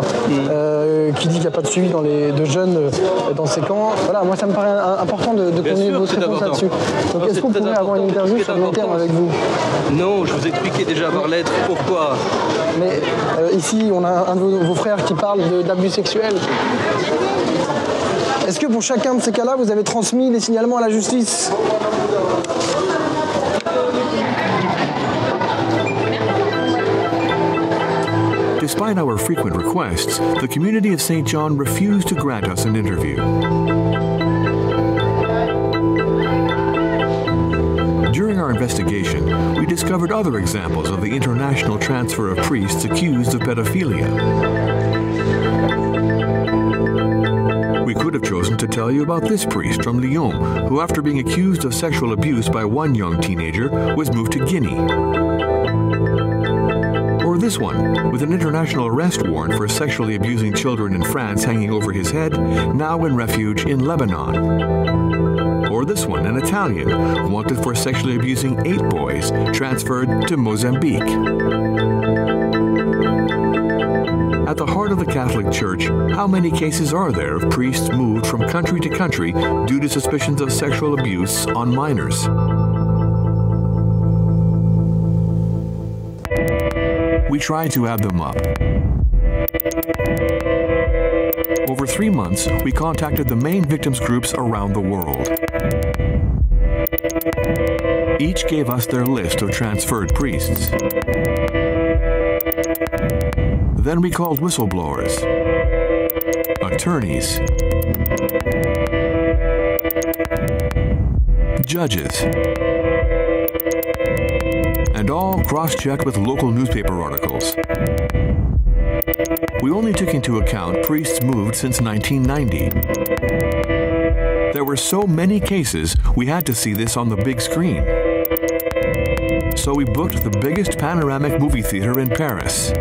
euh, qui dit qu'il n'y a pas de suivi dans les de jeunes euh, dans ces camps. Voilà, moi ça me paraît important de, connaître votre réponse là-dessus. Donc est-ce qu'on pourrait avoir une interview sur le long terme avec vous? Non, je vous expliquais déjà par lettre pourquoi. Mais euh, ici, on a un de vos, vos frères qui parle d'abus sexuels. Est-ce que pour chacun de ces cas-là, vous avez transmis signalements à la justice Despite our frequent requests, the community of St. John refused to grant us an interview. During our investigation, we discovered other examples of the international transfer of priests accused of pedophilia. Could have chosen to tell you about this priest from Lyon, who, after being accused of sexual abuse by one young teenager, was moved to Guinea. Or this one, with an international arrest warrant for sexually abusing children in France hanging over his head, now in refuge in Lebanon. Or this one, an Italian, wanted for sexually abusing eight boys, transferred to Mozambique. The heart of the Catholic Church, how many cases are there of priests moved from country to country due to suspicions of sexual abuse on minors? We tried to add them up. Over three months, we contacted the main victims groups around the world. Each gave us their list of transferred priests. Then we called whistleblowers, attorneys, judges, and all cross-checked with local newspaper articles. We only took into account priests moved since 1990. There were so many cases, we had to see this on the big screen. So we booked the biggest panoramic movie theater in Paris.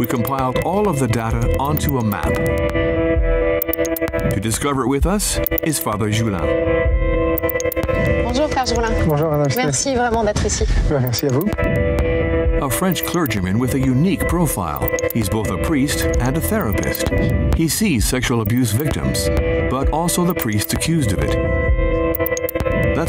We compiled all of the data onto a map. To discover it with us is Father Joulain. Bonjour Frère Joulain. Bonjour Madame Merci vraiment d'être ici. Merci à vous. A French clergyman with a unique profile. He's both a priest and a therapist. He sees sexual abuse victims, but also the priests accused of it.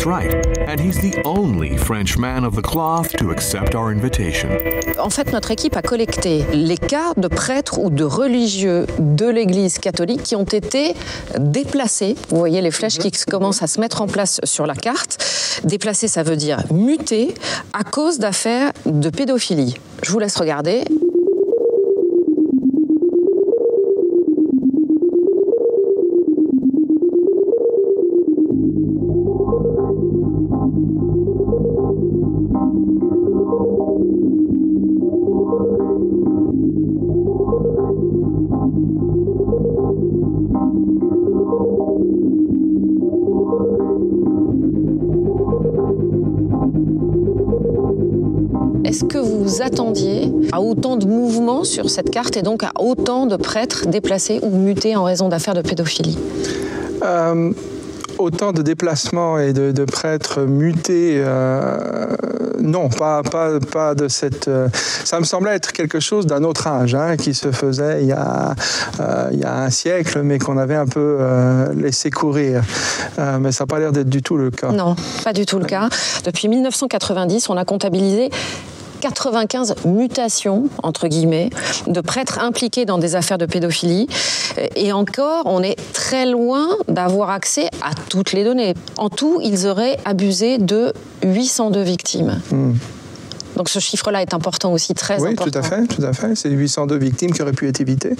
That's right, and he's the only French man of the cloth to accept our invitation. En fait, notre équipe a collecté les cas de prêtres ou de religieux de l'Église catholique qui ont été déplacés. Vous voyez les flèches qui commencent à se mettre en place sur la carte. Déplacés, ça veut dire mutés à cause d'affaires de pédophilie. Je vous laisse regarder. Vous attendiez à autant de mouvements sur cette carte et donc à autant de prêtres déplacés ou mutés en raison d'affaires de pédophilie Euh, autant de déplacements et de, de prêtres mutés, euh, non, pas, pas, pas de cette. euh, ça me semblait être quelque chose d'un autre âge, hein, qui se faisait il y a, il y a un siècle, mais qu'on avait un peu laissé courir. Mais ça n'a pas l'air d'être du tout le cas. Non, pas du tout le cas. Depuis 1990, on a comptabilisé 95 mutations, entre guillemets, de prêtres impliqués dans des affaires de pédophilie. Et encore, on est très loin d'avoir accès à toutes les données. En tout, ils auraient abusé de 802 victimes. Hmm. Donc ce chiffre-là est important aussi, très Oui, important. tout à fait, tout à fait. C'est 802 victimes qui auraient pu être évitées.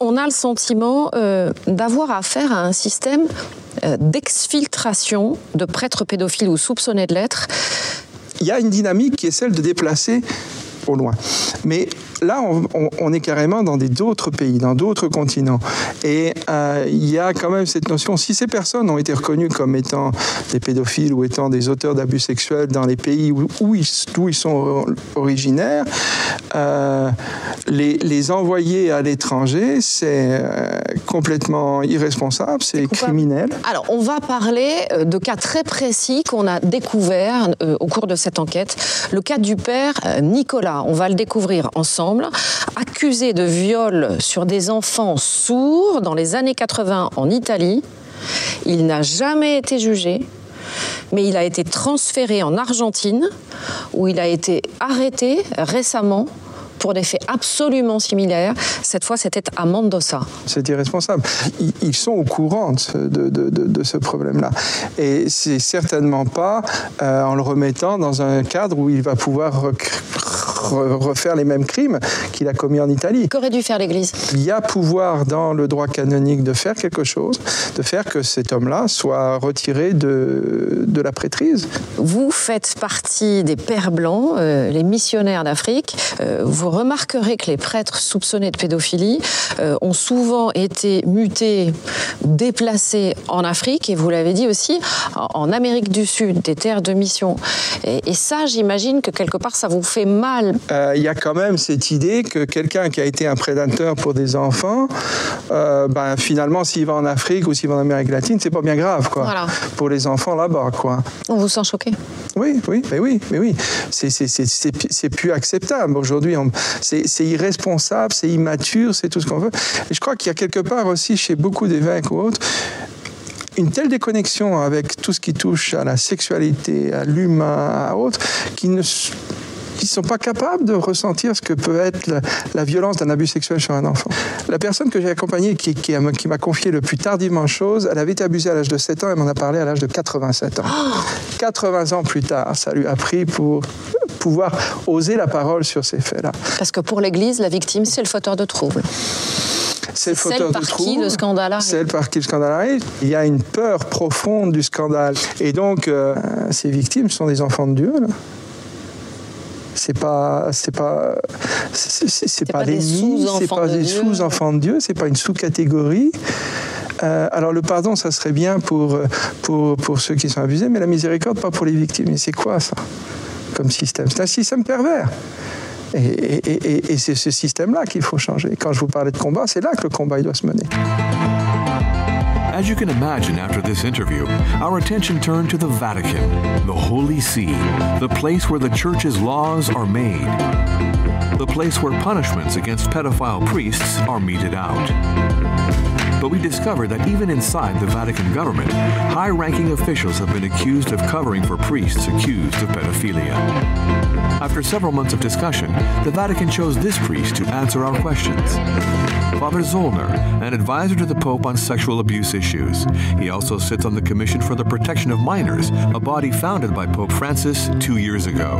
On a le sentiment euh, d'avoir affaire à un système euh, d'exfiltration de prêtres pédophiles ou soupçonnés de l'être. Il y a une dynamique qui est celle de déplacer au loin. Mais là, on, on- on est carrément dans d'autres pays, dans d'autres continents. Et euh, il y a quand même cette notion, si ces personnes ont été reconnues comme étant des pédophiles ou étant des auteurs d'abus sexuels dans les pays où, où ils, d'où ils sont originaires, euh, les, les envoyer à l'étranger, c'est euh, complètement irresponsable, c'est criminel. Alors, on va parler de cas très précis qu'on a découverts au cours de cette enquête. Le cas du père euh, On va le découvrir ensemble, accusé de viol sur des enfants sourds dans les années 80 en Italie. Il n'a jamais été jugé, mais il a été transféré en Argentine, où il a été arrêté récemment pour des faits absolument similaires. Cette fois, c'était à Mendoza. C'est irresponsable. Ils, sont au courant de ce, de, de- de- de ce problème-là. Et c'est certainement pas euh, en le remettant dans un cadre où il va pouvoir refaire les mêmes crimes qu'il a commis en Italie. Qu'aurait dû faire l'Église? Il y a pouvoir dans le droit canonique de faire quelque chose, de faire que cet homme-là soit retiré de, de la prêtrise. Vous faites partie des pères blancs, euh, les missionnaires d'Afrique. Euh, vous remarquerez que les prêtres soupçonnés de pédophilie euh, ont souvent été mutés, déplacés en Afrique, et vous l'avez dit aussi, en Amérique du Sud, des terres de mission. Et, et ça, j'imagine que quelque part, ça vous fait mal. Euh, il y a quand même cette idée que quelqu'un qui a été un prédateur pour des enfants, euh, ben, finalement, s'il va en Afrique ou s'il va en Amérique latine, c'est pas bien grave, quoi. Voilà. Pour les enfants là-bas, quoi. On vous sent choqué Oui, oui, mais oui, mais oui. C'est- plus acceptable. Aujourd'hui, on- c'est irresponsable, c'est immature, c'est tout ce qu'on veut. Et je crois qu'il y a quelque part aussi chez beaucoup d'évêques ou autres, une telle déconnexion avec tout ce qui touche à la sexualité, à l'humain, à autres, qui ne qui sont pas capables de ressentir ce que peut être la, la violence d'un abus sexuel sur un enfant. La personne que j'ai accompagnée, qui, qui, a- qui m'a confié le plus tardivement chose, elle avait été abusée à l'âge de 7 ans, elle m'en a parlé à l'âge de 87 ans. 80 ans plus tard, ça lui a pris pour pouvoir oser la parole sur ces faits-là. Parce que pour l'Église, la victime, c'est le fauteur de troubles. C'est le fauteur de par qui troubles. le scandale arrive. Celle par qui le scandale arrive. Il y a une peur profonde du scandale. Et donc, euh, ces victimes sont des enfants de Dieu. là. C'est pas, c'est pas, c'est- pas, l'ennemi, c'est pas de des Dieu. sous-enfants de Dieu, c'est pas une sous-catégorie. Euh, alors le pardon, ça serait bien pour, pour, pour ceux qui sont abusés, mais la miséricorde, pas pour les victimes. Et c'est quoi ça comme système? C'est un système pervers. Et, et- et- et- et c'est ce système-là qu'il faut changer. Quand je vous parlais de combat, c'est là que le combat il doit se mener. As you can imagine after this interview, our attention turned to the Vatican, the Holy See, the place where the Church's laws are made, the place where punishments against pedophile priests are meted out. but we discovered that even inside the Vatican government, high-ranking officials have been accused of covering for priests accused of pedophilia. After several months of discussion, the Vatican chose this priest to answer our questions. Father Zollner, an advisor to the Pope on sexual abuse issues. He also sits on the Commission for the Protection of Minors, a body founded by Pope Francis 2 years ago.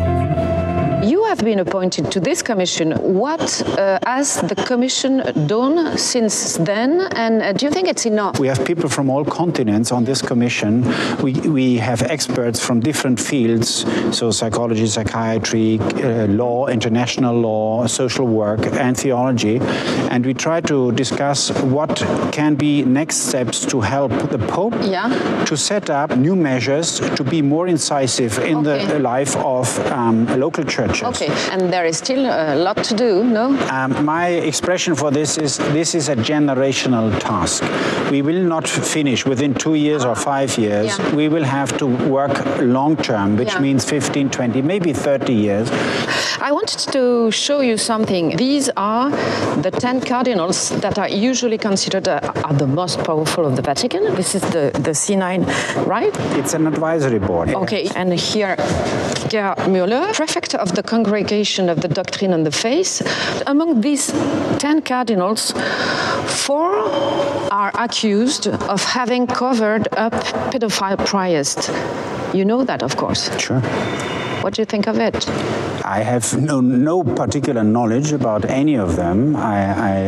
You have been appointed to this commission. What uh, has the commission done since then? And uh, do you think it's enough? We have people from all continents on this commission. We, we have experts from different fields, so psychology, psychiatry, uh, law, international law, social work, and theology. And we try to discuss what can be next steps to help the Pope yeah. to set up new measures to be more incisive in okay. the life of um, local churches. Okay, and there is still a lot to do, no? Um, my expression for this is this is a generational task. We will not finish within two years or five years. Yeah. We will have to work long term, which Yeah. means 15, 20, maybe 30 years. I wanted to show you something. These are the 10 cardinals that are usually considered uh, are the most powerful of the Vatican. This is the, the C9, right? It's an advisory board. Okay, and here Gerhard Müller, prefect of the Congregation of the Doctrine and the Faith. Among these 10 cardinals, four are accused of having covered up pedophile priests. You know that, of course. Sure. What do you think of it? I have no, no particular knowledge about any of them. I, I,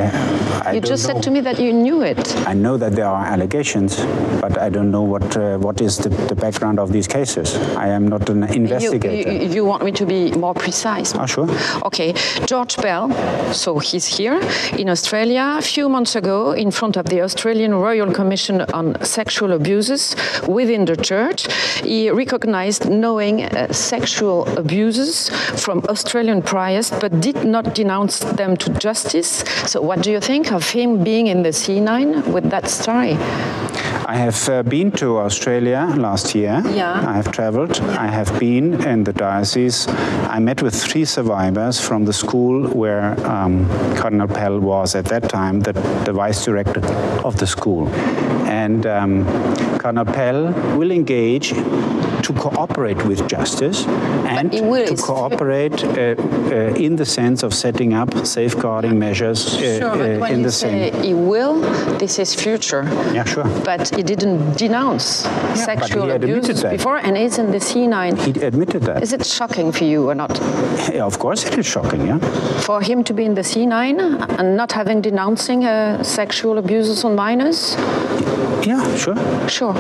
I you just know. said to me that you knew it. I know that there are allegations, but I don't know what uh, what is the, the background of these cases. I am not an You, investigator. you, you want me to be more precise? Ah, sure. Okay, George Pell, so he's here in Australia. A few months ago, in front of the Australian Royal Commission on Sexual Abuses within the Church, he recognized knowing uh, sexual abuses from Australian priests, but did not denounce them to justice. So, what do you think of him being in the C9 with that story? I have uh, been to Australia last year. Yeah. I have traveled. I have been in the diocese. I met with three survivors from the school where um, Cardinal Pell was at that time the, the vice director of the school. And um, Cardinal Pell will engage to cooperate with justice and to cooperate uh, uh, in the sense of setting up safeguarding measures uh, Sure, but uh, in the same. he will, this is future. Yeah, sure. But he didn't denounce but sexual abuses before, and he's in the C9. He admitted that. Is it shocking for you or not? Yeah, of course, it is shocking, yeah. For him to be in the C9 and not having denouncing uh, sexual abuses on minors? Yeah, sure. Sure.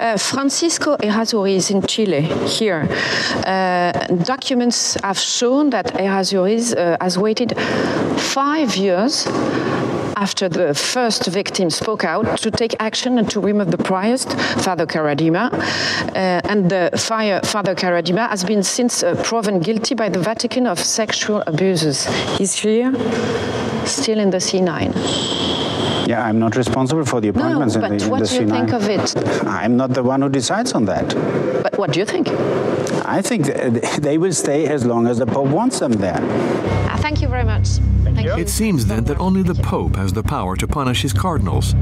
Uh, Francisco Errázuriz in Chile, here. Uh, documents have shown that Errázuriz uh, has waited five years after the first victim spoke out to take action and to remove the priest, Father Karadima. Uh, and the fire, Father Karadima has been since uh, proven guilty by the Vatican of sexual abuses. He's here, still in the C9. Yeah, I'm not responsible for the appointments but in the, in what do you C9. think of it? I'm not the one who decides on that. But what do you think? I think they will stay as long as the Pope wants them there. Uh, thank you very much. Thank you. It seems then that only the Pope has the power to punish his cardinals.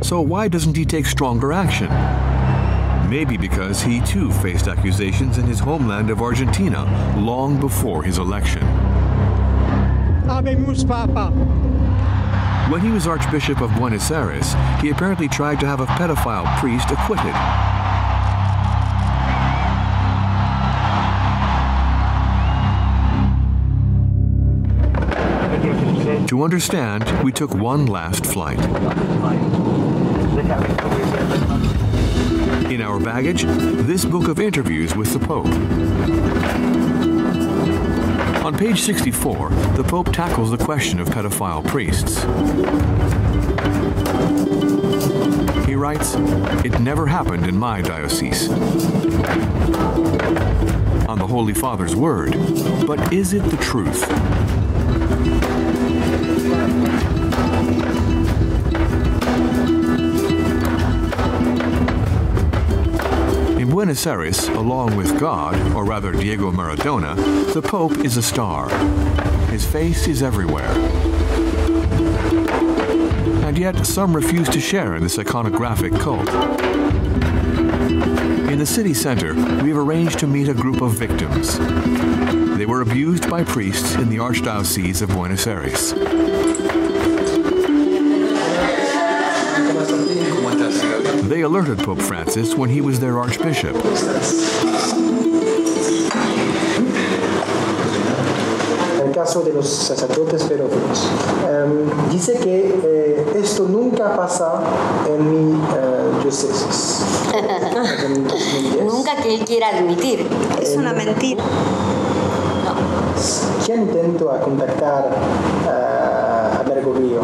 So why doesn't he take stronger action? Maybe because he too faced accusations in his homeland of Argentina long before his election. Habemus Papa. When he was Archbishop of Buenos Aires, he apparently tried to have a pedophile priest acquitted. To understand, we took one last flight. In our baggage, this book of interviews with the Pope. On page 64, the Pope tackles the question of pedophile priests. He writes, It never happened in my diocese. On the Holy Father's word, but is it the truth? Buenos Aires, along with God, or rather Diego Maradona, the Pope is a star. His face is everywhere. And yet, some refuse to share in this iconographic cult. In the city center, we have arranged to meet a group of victims. They were abused by priests in the Archdiocese of Buenos Aires. They alerted Pope Francis when he was their archbishop. el caso de los sacerdotes pedófilos. Um, dice que eh, esto nunca pasa en mi uh, diócesis. Nunca que él quiera admitir. Es una mentira. ¿Quién intentó a contactar uh, a Bergoglio?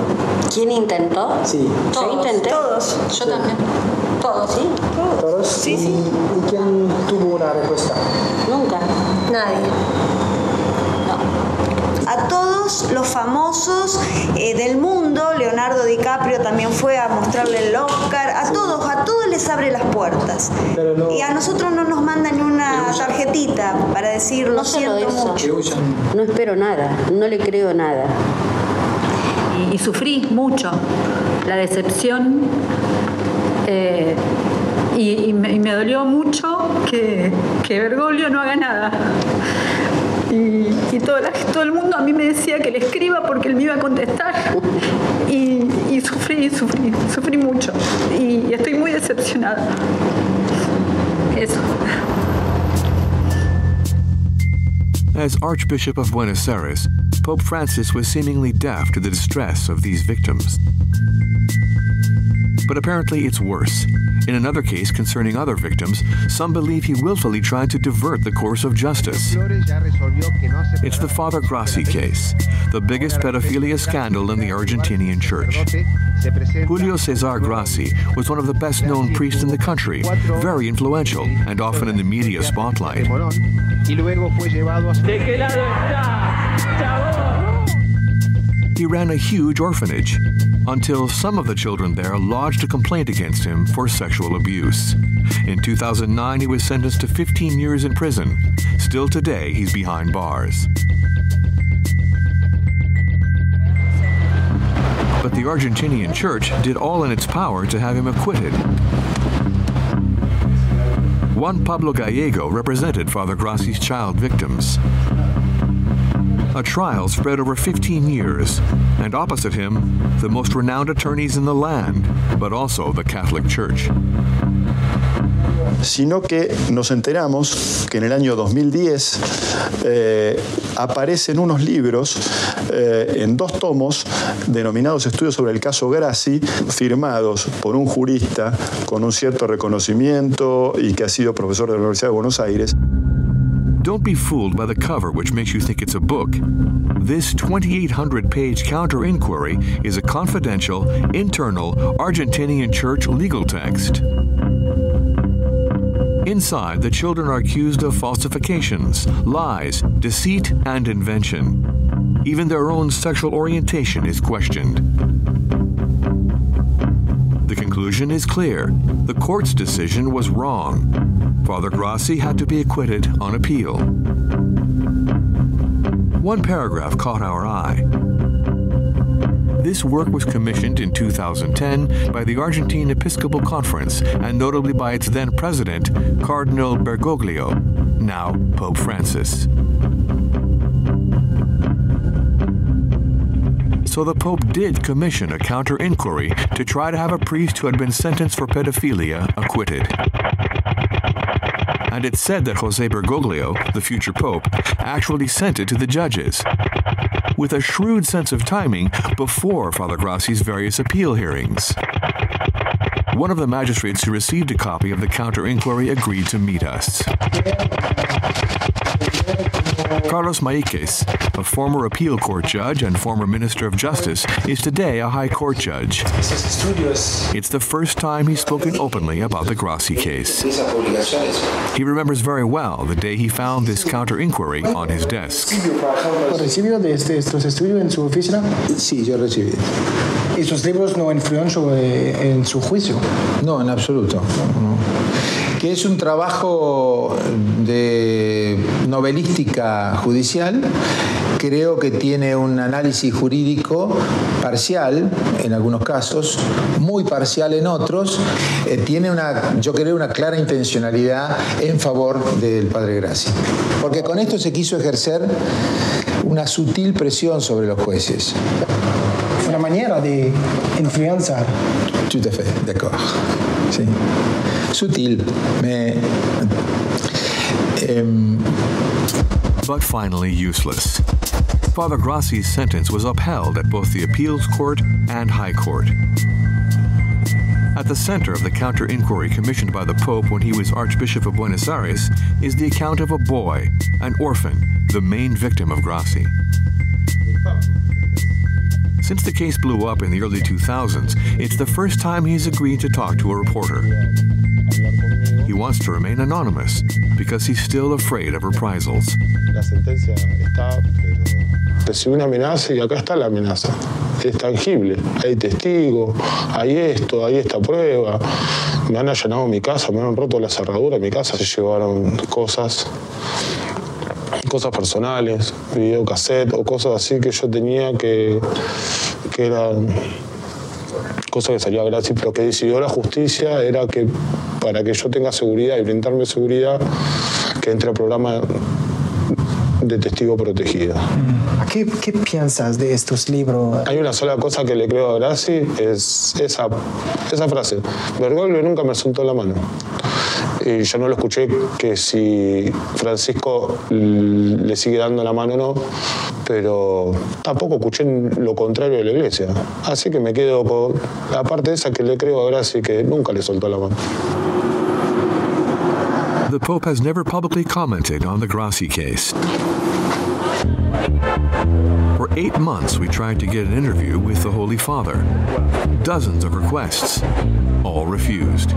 ¿Quién intentó? Sí. Yo intenté. Todos. Yo también. Todos, sí. ¿Todos? Sí, ¿Y, sí. ¿Y quién tuvo una respuesta? Nunca. Nadie. A todos los famosos eh, del mundo, Leonardo DiCaprio también fue a mostrarle el Oscar, a todos, a todos les abre las puertas. Y a nosotros no nos mandan ni una tarjetita para decir lo No siento eso. mucho. No espero nada. No le creo nada. y, y sufrí mucho la decepción eh, y, me, dolió mucho que, que Bergoglio no haga nada. Y, y todo, todo el mundo a mí me decía que le escriba porque él me iba a contestar. Y, y sufrí, sufrí, sufrí mucho. Y estoy muy decepcionada. Eso. As Archbishop of Buenos Aires, Pope Francis was seemingly deaf to the distress of these victims. But apparently it's worse. In another case concerning other victims, some believe he willfully tried to divert the course of justice. It's the Father Grassi case, the biggest pedophilia scandal in the Argentinian church. Julio Cesar Grassi was one of the best known priests in the country, very influential and often in the media spotlight. He ran a huge orphanage until some of the children there lodged a complaint against him for sexual abuse. In 2009, he was sentenced to 15 years in prison. Still today, he's behind bars. But the Argentinian church did all in its power to have him acquitted. Juan Pablo Gallego represented Father Grassi's child victims. A trial spread over 15 years, and opposite him, the most renowned attorneys in the land, but also the Catholic Church. sino que nos enteramos que en el año 2010 eh, aparecen unos libros eh, en dos tomos denominados Estudios sobre el caso Grassi, firmados por un jurista con un cierto reconocimiento y que ha sido profesor de la Universidad de Buenos Aires. Don't be fooled by the cover, which makes you think it's a book. This 2,800 page counter inquiry is a confidential, internal Argentinian church legal text. Inside, the children are accused of falsifications, lies, deceit, and invention. Even their own sexual orientation is questioned. The conclusion is clear. The court's decision was wrong. Father Grassi had to be acquitted on appeal. One paragraph caught our eye. This work was commissioned in 2010 by the Argentine Episcopal Conference and notably by its then president, Cardinal Bergoglio, now Pope Francis. So the Pope did commission a counter inquiry to try to have a priest who had been sentenced for pedophilia acquitted. And it's said that Jorge Bergoglio, the future Pope, actually sent it to the judges. With a shrewd sense of timing before Father Grassi's various appeal hearings. One of the magistrates who received a copy of the counter inquiry agreed to meet us. Carlos Mahiques, a former appeal court judge and former minister of justice, is today a high court judge. It's the first time he's spoken openly about the Grassi case. He remembers very well the day he found this counter inquiry on his desk. ¿Recibió de este- estos estudios en su oficina? Sí, yo recibí. ¿Y libros no influyeron sobre- en su juicio? No, en absoluto. Que es un trabajo de novelística judicial. Creo que tiene un análisis jurídico parcial en algunos casos, muy parcial en otros. Eh, tiene una, yo creo, una clara intencionalidad en favor del padre Gracia. Porque con esto se quiso ejercer una sutil presión sobre los jueces. Una manera de influenciar. Tout à fait, d'accord. Sí. Sutil, em, but finally useless. Father Grassi's sentence was upheld at both the appeals court and high court. At the center of the counter inquiry commissioned by the Pope when he was Archbishop of Buenos Aires is the account of a boy, an orphan, the main victim of Grassi. Since the case blew up in the early 2000s, it's the first time he's agreed to talk to a reporter. Wants to remain anonymous because he's still afraid of reprisals. La sentencia está, pero recibí una amenaza y acá está la amenaza. Es tangible. Hay testigos, hay esto, hay esta prueba. Me han allanado mi casa, me han roto la cerradura de mi casa, se llevaron cosas cosas personales, videocassette o cosas así que yo tenía que, que eran cosas que salía gratis, pero que decidió la justicia era que para que yo tenga seguridad y brindarme seguridad, que entre al programa de testigo protegido. ¿Qué, ¿Qué piensas de estos libros? Hay una sola cosa que le creo a Graci, es esa, esa frase. Bergoglio nunca me soltó la mano. Yo no lo escuché que si Francisco le sigue dando la mano o no, pero tampoco escuché lo contrario de la iglesia. Así que me quedo con la parte esa que le creo a Graci, que nunca le soltó la mano. The Pope has never publicly commented on the Grassi case. For eight months, we tried to get an interview with the Holy Father. Dozens of requests, all refused.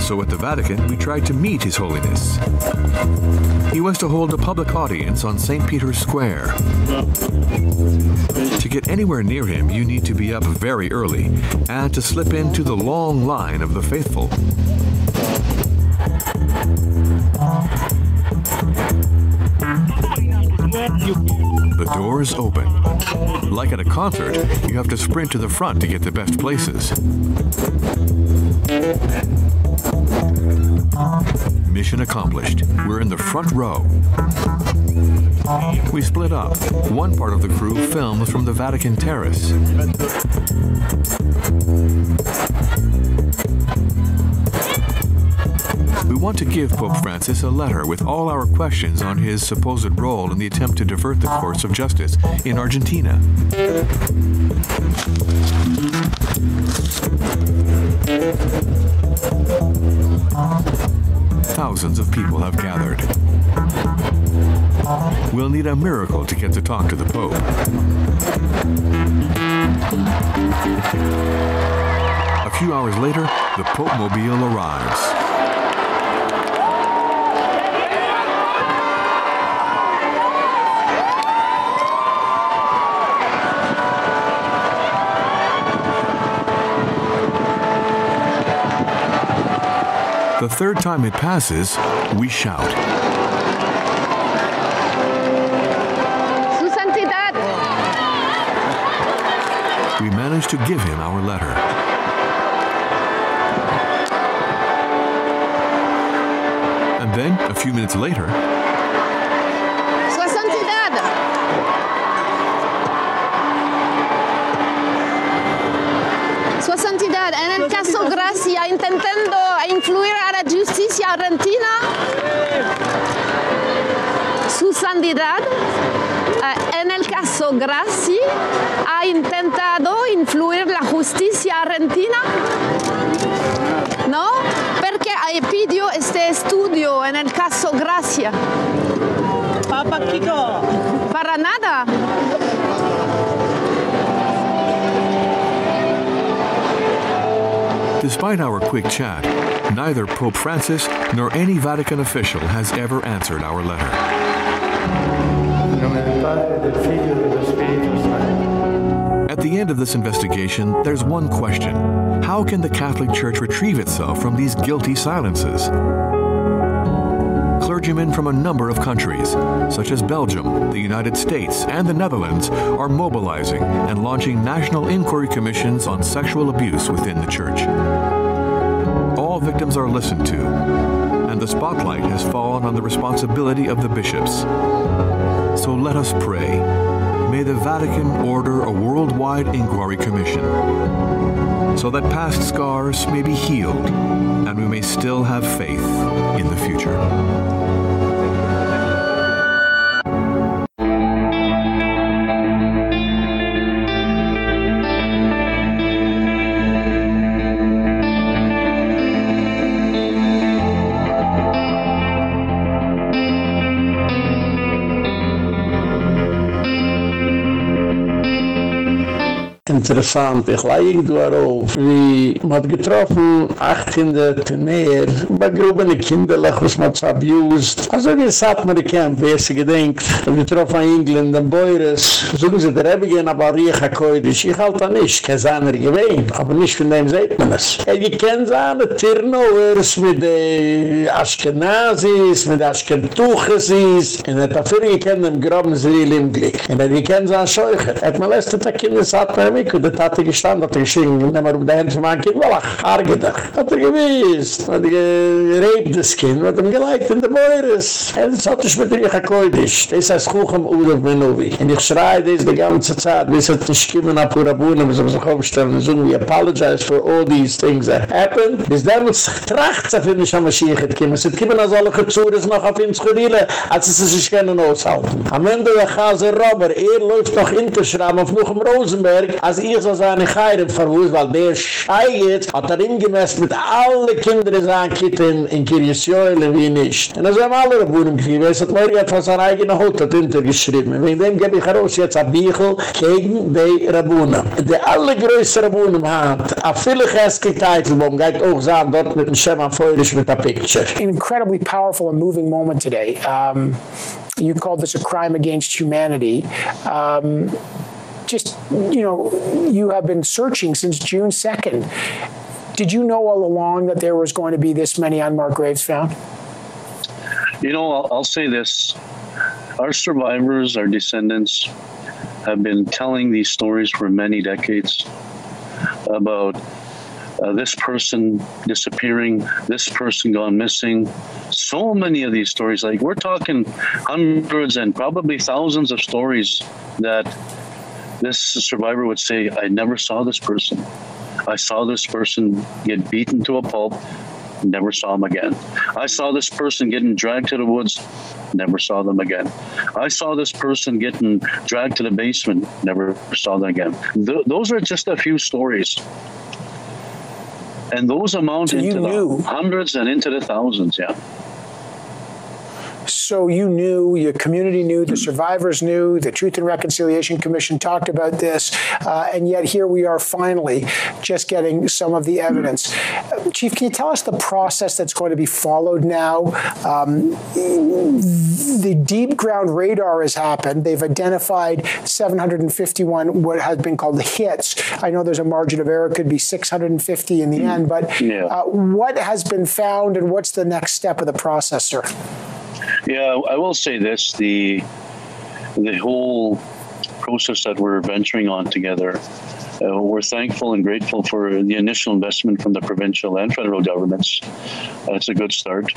So at the Vatican, we tried to meet His Holiness. He was to hold a public audience on St. Peter's Square. To get anywhere near him, you need to be up very early and to slip into the long line of the faithful. The doors open. Like at a concert, you have to sprint to the front to get the best places. Mission accomplished. We're in the front row. We split up. One part of the crew films from the Vatican Terrace. We want to give Pope Francis a letter with all our questions on his supposed role in the attempt to divert the course of justice in Argentina. Thousands of people have gathered. We'll need a miracle to get to talk to the Pope. A few hours later, the Pope Mobile arrives. The third time it passes, we shout. Su Santidad. We manage to give him our letter. And then, a few minutes later, Su Santidad. Su Santidad, en el argentina. Su Santidad, eh, en el caso Graci, ha intentado influir la justicia argentina. ¿No? Eh, pidió este estudio en el caso Gracia. Papa Kiko. Despite our quick chat, neither Pope Francis nor any Vatican official has ever answered our letter. At the end of this investigation, there's one question How can the Catholic Church retrieve itself from these guilty silences? Clergymen from a number of countries, such as Belgium, the United States, and the Netherlands, are mobilizing and launching national inquiry commissions on sexual abuse within the church. All victims are listened to, and the spotlight has fallen on the responsibility of the bishops. So let us pray. May the Vatican order a worldwide inquiry commission so that past scars may be healed and we may still have faith in the future. Interessant, ich leige du darauf, wie man hat getroffen, 800 mehr, bei grobene Kinderlach, was man abused. Also wie es hat man die Camp, wer sie gedenkt, wir getroffen in England, in Beures, so wie sie der Rebbe gehen, aber Riecha Koidisch, ich halte da nicht, kein Sahner gewähnt, aber nicht von dem seht man es. Er gekennt seine Tirnovers mit den Aschkenazis, mit den Aschkentuchesis, und er hat dafür gekennt, dem groben Zeril im Glick. Und er gekennt seine Scheucher. Er hat molestet, der Kinder sagt, Mik, das hat er gestanden, hat er geschrien, und haben wir auf der Hände von meinem Kind, weil er hargedacht. Hat er gewiss, hat er geräbt das Kind, hat er gelegt in der Beures. Und das hat er mit dir gekoidisch. Das heißt, Kuchem Udof Menovi. Und ich schreie das die ganze Zeit, bis er nicht kommen nach Purabuna, bis er sich aufstellen, und so, we apologize for all these things that happened. Bis dann muss sich tracht, so finde ich am Mashiach gekommen. Es hat kommen als alle Gezures noch auf ihn zu als sie sich können aushalten. Am Ende der Chaser Robber, er läuft noch hinterschrauben auf Nuchem Rosenberg, als ich so seine Geirem verwusst, weil der Scheiget hat er ingemessen mit alle Kinder in seinen Kitten in Kirchjöle wie nicht. Und das haben alle Rabunen geschrieben. Es hat von seiner eigenen Hut hat hintergeschrieben. Wegen dem gebe ich heraus jetzt ein Bichel gegen die Rabunen. Die allergrößte Rabunen hat a viele Geske Teitelbaum geht auch sagen, dort mit dem Schemann Feurisch mit der Picture. Incredibly powerful and moving moment today. Um, you called this a crime against humanity. Um, just, you know, you have been searching since June 2nd. Did you know all along that there was going to be this many unmarked graves found? You know, I'll, I'll say this. Our survivors, our descendants, have been telling these stories for many decades about uh, this person disappearing, this person gone missing. So many of these stories, like we're talking hundreds and probably thousands of stories that this survivor would say, I never saw this person. I saw this person get beaten to a pulp, never saw him again. I saw this person getting dragged to the woods, never saw them again. I saw this person getting dragged to the basement, never saw them again. Th those are just a few stories. And those amount So into the hundreds and into the thousands, yeah. So you knew, your community knew, the survivors knew, the Truth and Reconciliation Commission talked about this, uh, and yet here we are finally just getting some of the evidence. Chief, can you tell us the process that's going to be followed now? Um, the deep ground radar has happened. They've identified 751 what has been called the hits. I know there's a margin of error, could be 650 in the end, but uh, what has been found and what's the next step of the process, sir? Yeah, I will say this: the the whole process that we're venturing on together. Uh, we're thankful and grateful for the initial investment from the provincial and federal governments. It's a good start.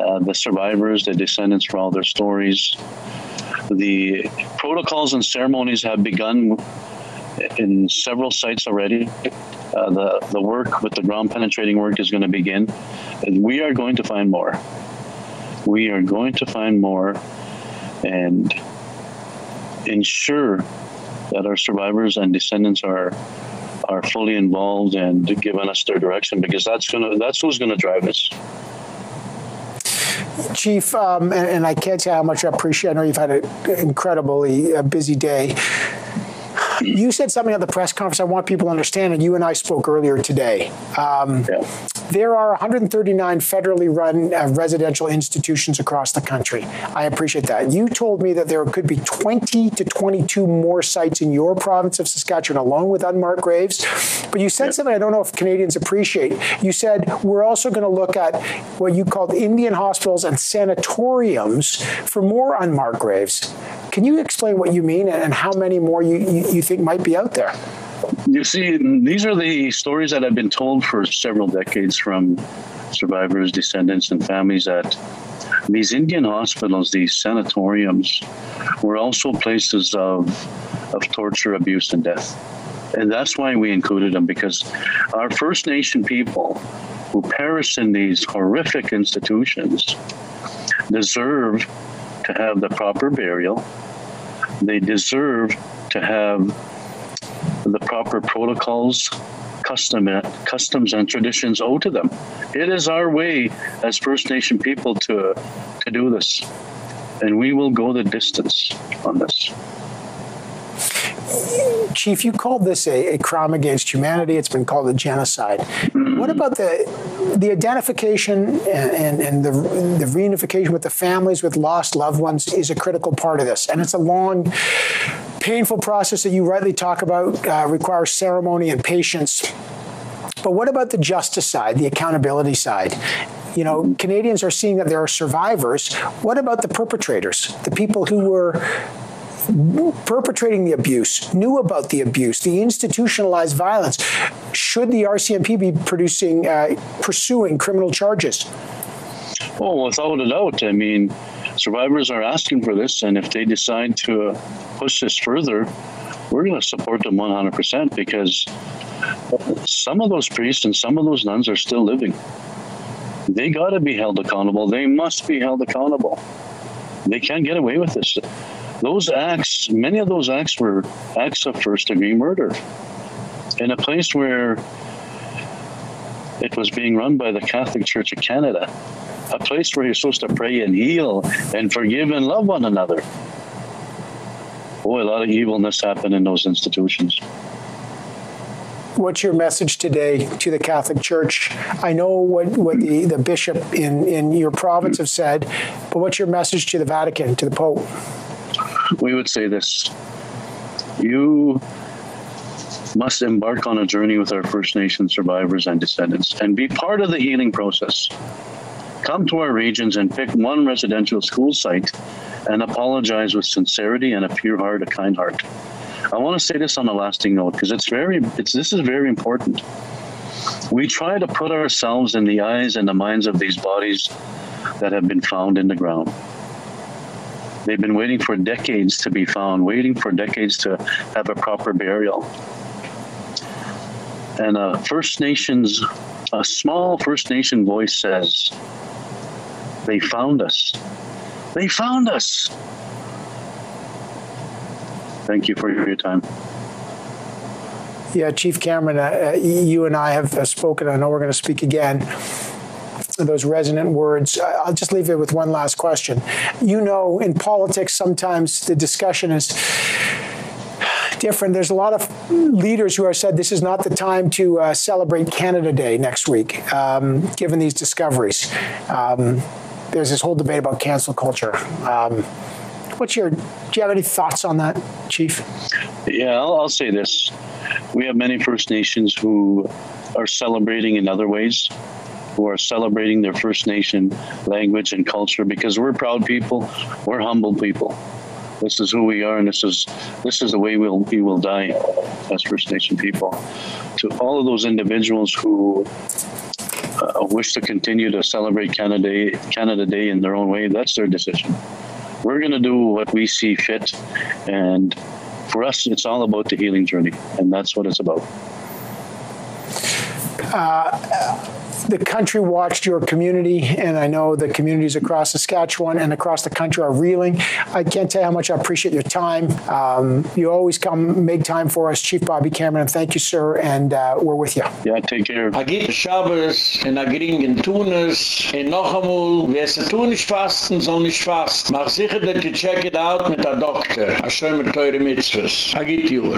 Uh, the survivors, the descendants, for all their stories. The protocols and ceremonies have begun in several sites already. Uh, the the work with the ground penetrating work is going to begin. And we are going to find more we are going to find more and ensure that our survivors and descendants are are fully involved and giving us their direction because that's going to that's who's going to drive us Chief, um, and, and I can't tell how much I appreciate. I know you've had an incredibly uh, busy day. You said something at the press conference I want people to understand, and you and I spoke earlier today. Um, There are 139 federally run uh, residential institutions across the country. I appreciate that. You told me that there could be 20 to 22 more sites in your province of Saskatchewan alone with unmarked graves. But you said something I don't know if Canadians appreciate. You said we're also going to look at what you called Indian hospitals and sanatoriums for more unmarked graves. Can you explain what you mean and how many more you, you, you think might be out there? You see, these are the stories that have been told for several decades from survivors, descendants, and families that these Indian hospitals, these sanatoriums, were also places of, of torture, abuse, and death. And that's why we included them, because our First Nation people who perish in these horrific institutions deserve to have the proper burial. They deserve to have the proper protocols custom customs and traditions owe to them. It is our way as First Nation people to to do this. And we will go the distance on this. Chief, you called this a, a, crime against humanity. It's been called a genocide. What about the the identification and, and, and, the, the reunification with the families with lost loved ones is a critical part of this. And it's a long, painful process that you rightly talk about, uh, requires ceremony and patience. But what about the justice side, the accountability side? you know Canadians are seeing that there are survivors what about the perpetrators the people who were perpetrating the abuse, knew about the abuse, the institutionalized violence, should the RCMP be producing uh, pursuing criminal charges? Well, without a doubt. I mean, survivors are asking for this and if they decide to push this further, we're going to support them 100% because some of those priests and some of those nuns are still living. They got to be held accountable. They must be held accountable. They can't get away with this those acts, many of those acts were acts of first degree murder. In a place where it was being run by the Catholic Church of Canada, a place where you're supposed to pray and heal and forgive and love one another. Boy, a lot of evilness happened in those institutions what's your message today to the Catholic Church? I know what what the the bishop in in your province have said, but what's your message to the Vatican, to the Pope? We would say this you must embark on a journey with our First Nation survivors and descendants and be part of the healing process. Come to our regions and pick one residential school site and apologize with sincerity and a pure heart, a kind heart. I want to say this on a lasting note because it's very it's this is very important. We try to put ourselves in the eyes and the minds of these bodies that have been found in the ground. They've been waiting for decades to be found, waiting for decades to have a proper burial. And a First Nations, a small First Nation voice says, they found us. They found us. Thank you for your time. Yeah, Chief Cameron, uh, you and I have uh, spoken. I know we're going to speak again those resonant words. I'll just leave it with one last question. You know, in politics, sometimes the discussion is different. There's a lot of leaders who have said this is not the time to uh, celebrate Canada Day next week, um, given these discoveries. Um, there's this whole debate about cancel culture. Um, what's your do you have any thoughts on that chief yeah I'll, I'll, say this we have many first nations who are celebrating in other ways who are celebrating their First Nation language and culture because we're proud people, we're humble people. This is who we are and this is this is the way we'll we will die as First Nation people. To all of those individuals who uh, wish to continue to celebrate Canada Day, Canada Day in their own way, that's their decision. We're going to do what we see fit and for us it's all about the healing journey and that's what it's about. Uh, the country watched your community, and I know the communities across Saskatchewan and across the country are reeling. I can't tell you how much I appreciate your time. Um, you always come make time for us, Chief Bobby Cameron. Thank you, sir, and uh, we're with you. Yeah, take care. Agit Shabbos in agringen Tunis in noch einmal, wer es tun nicht fasten, soll nicht fasten. Mach sicher, dass you check it out mit der Doktor. A schön mit teure Mitzvahs. Agit Jura.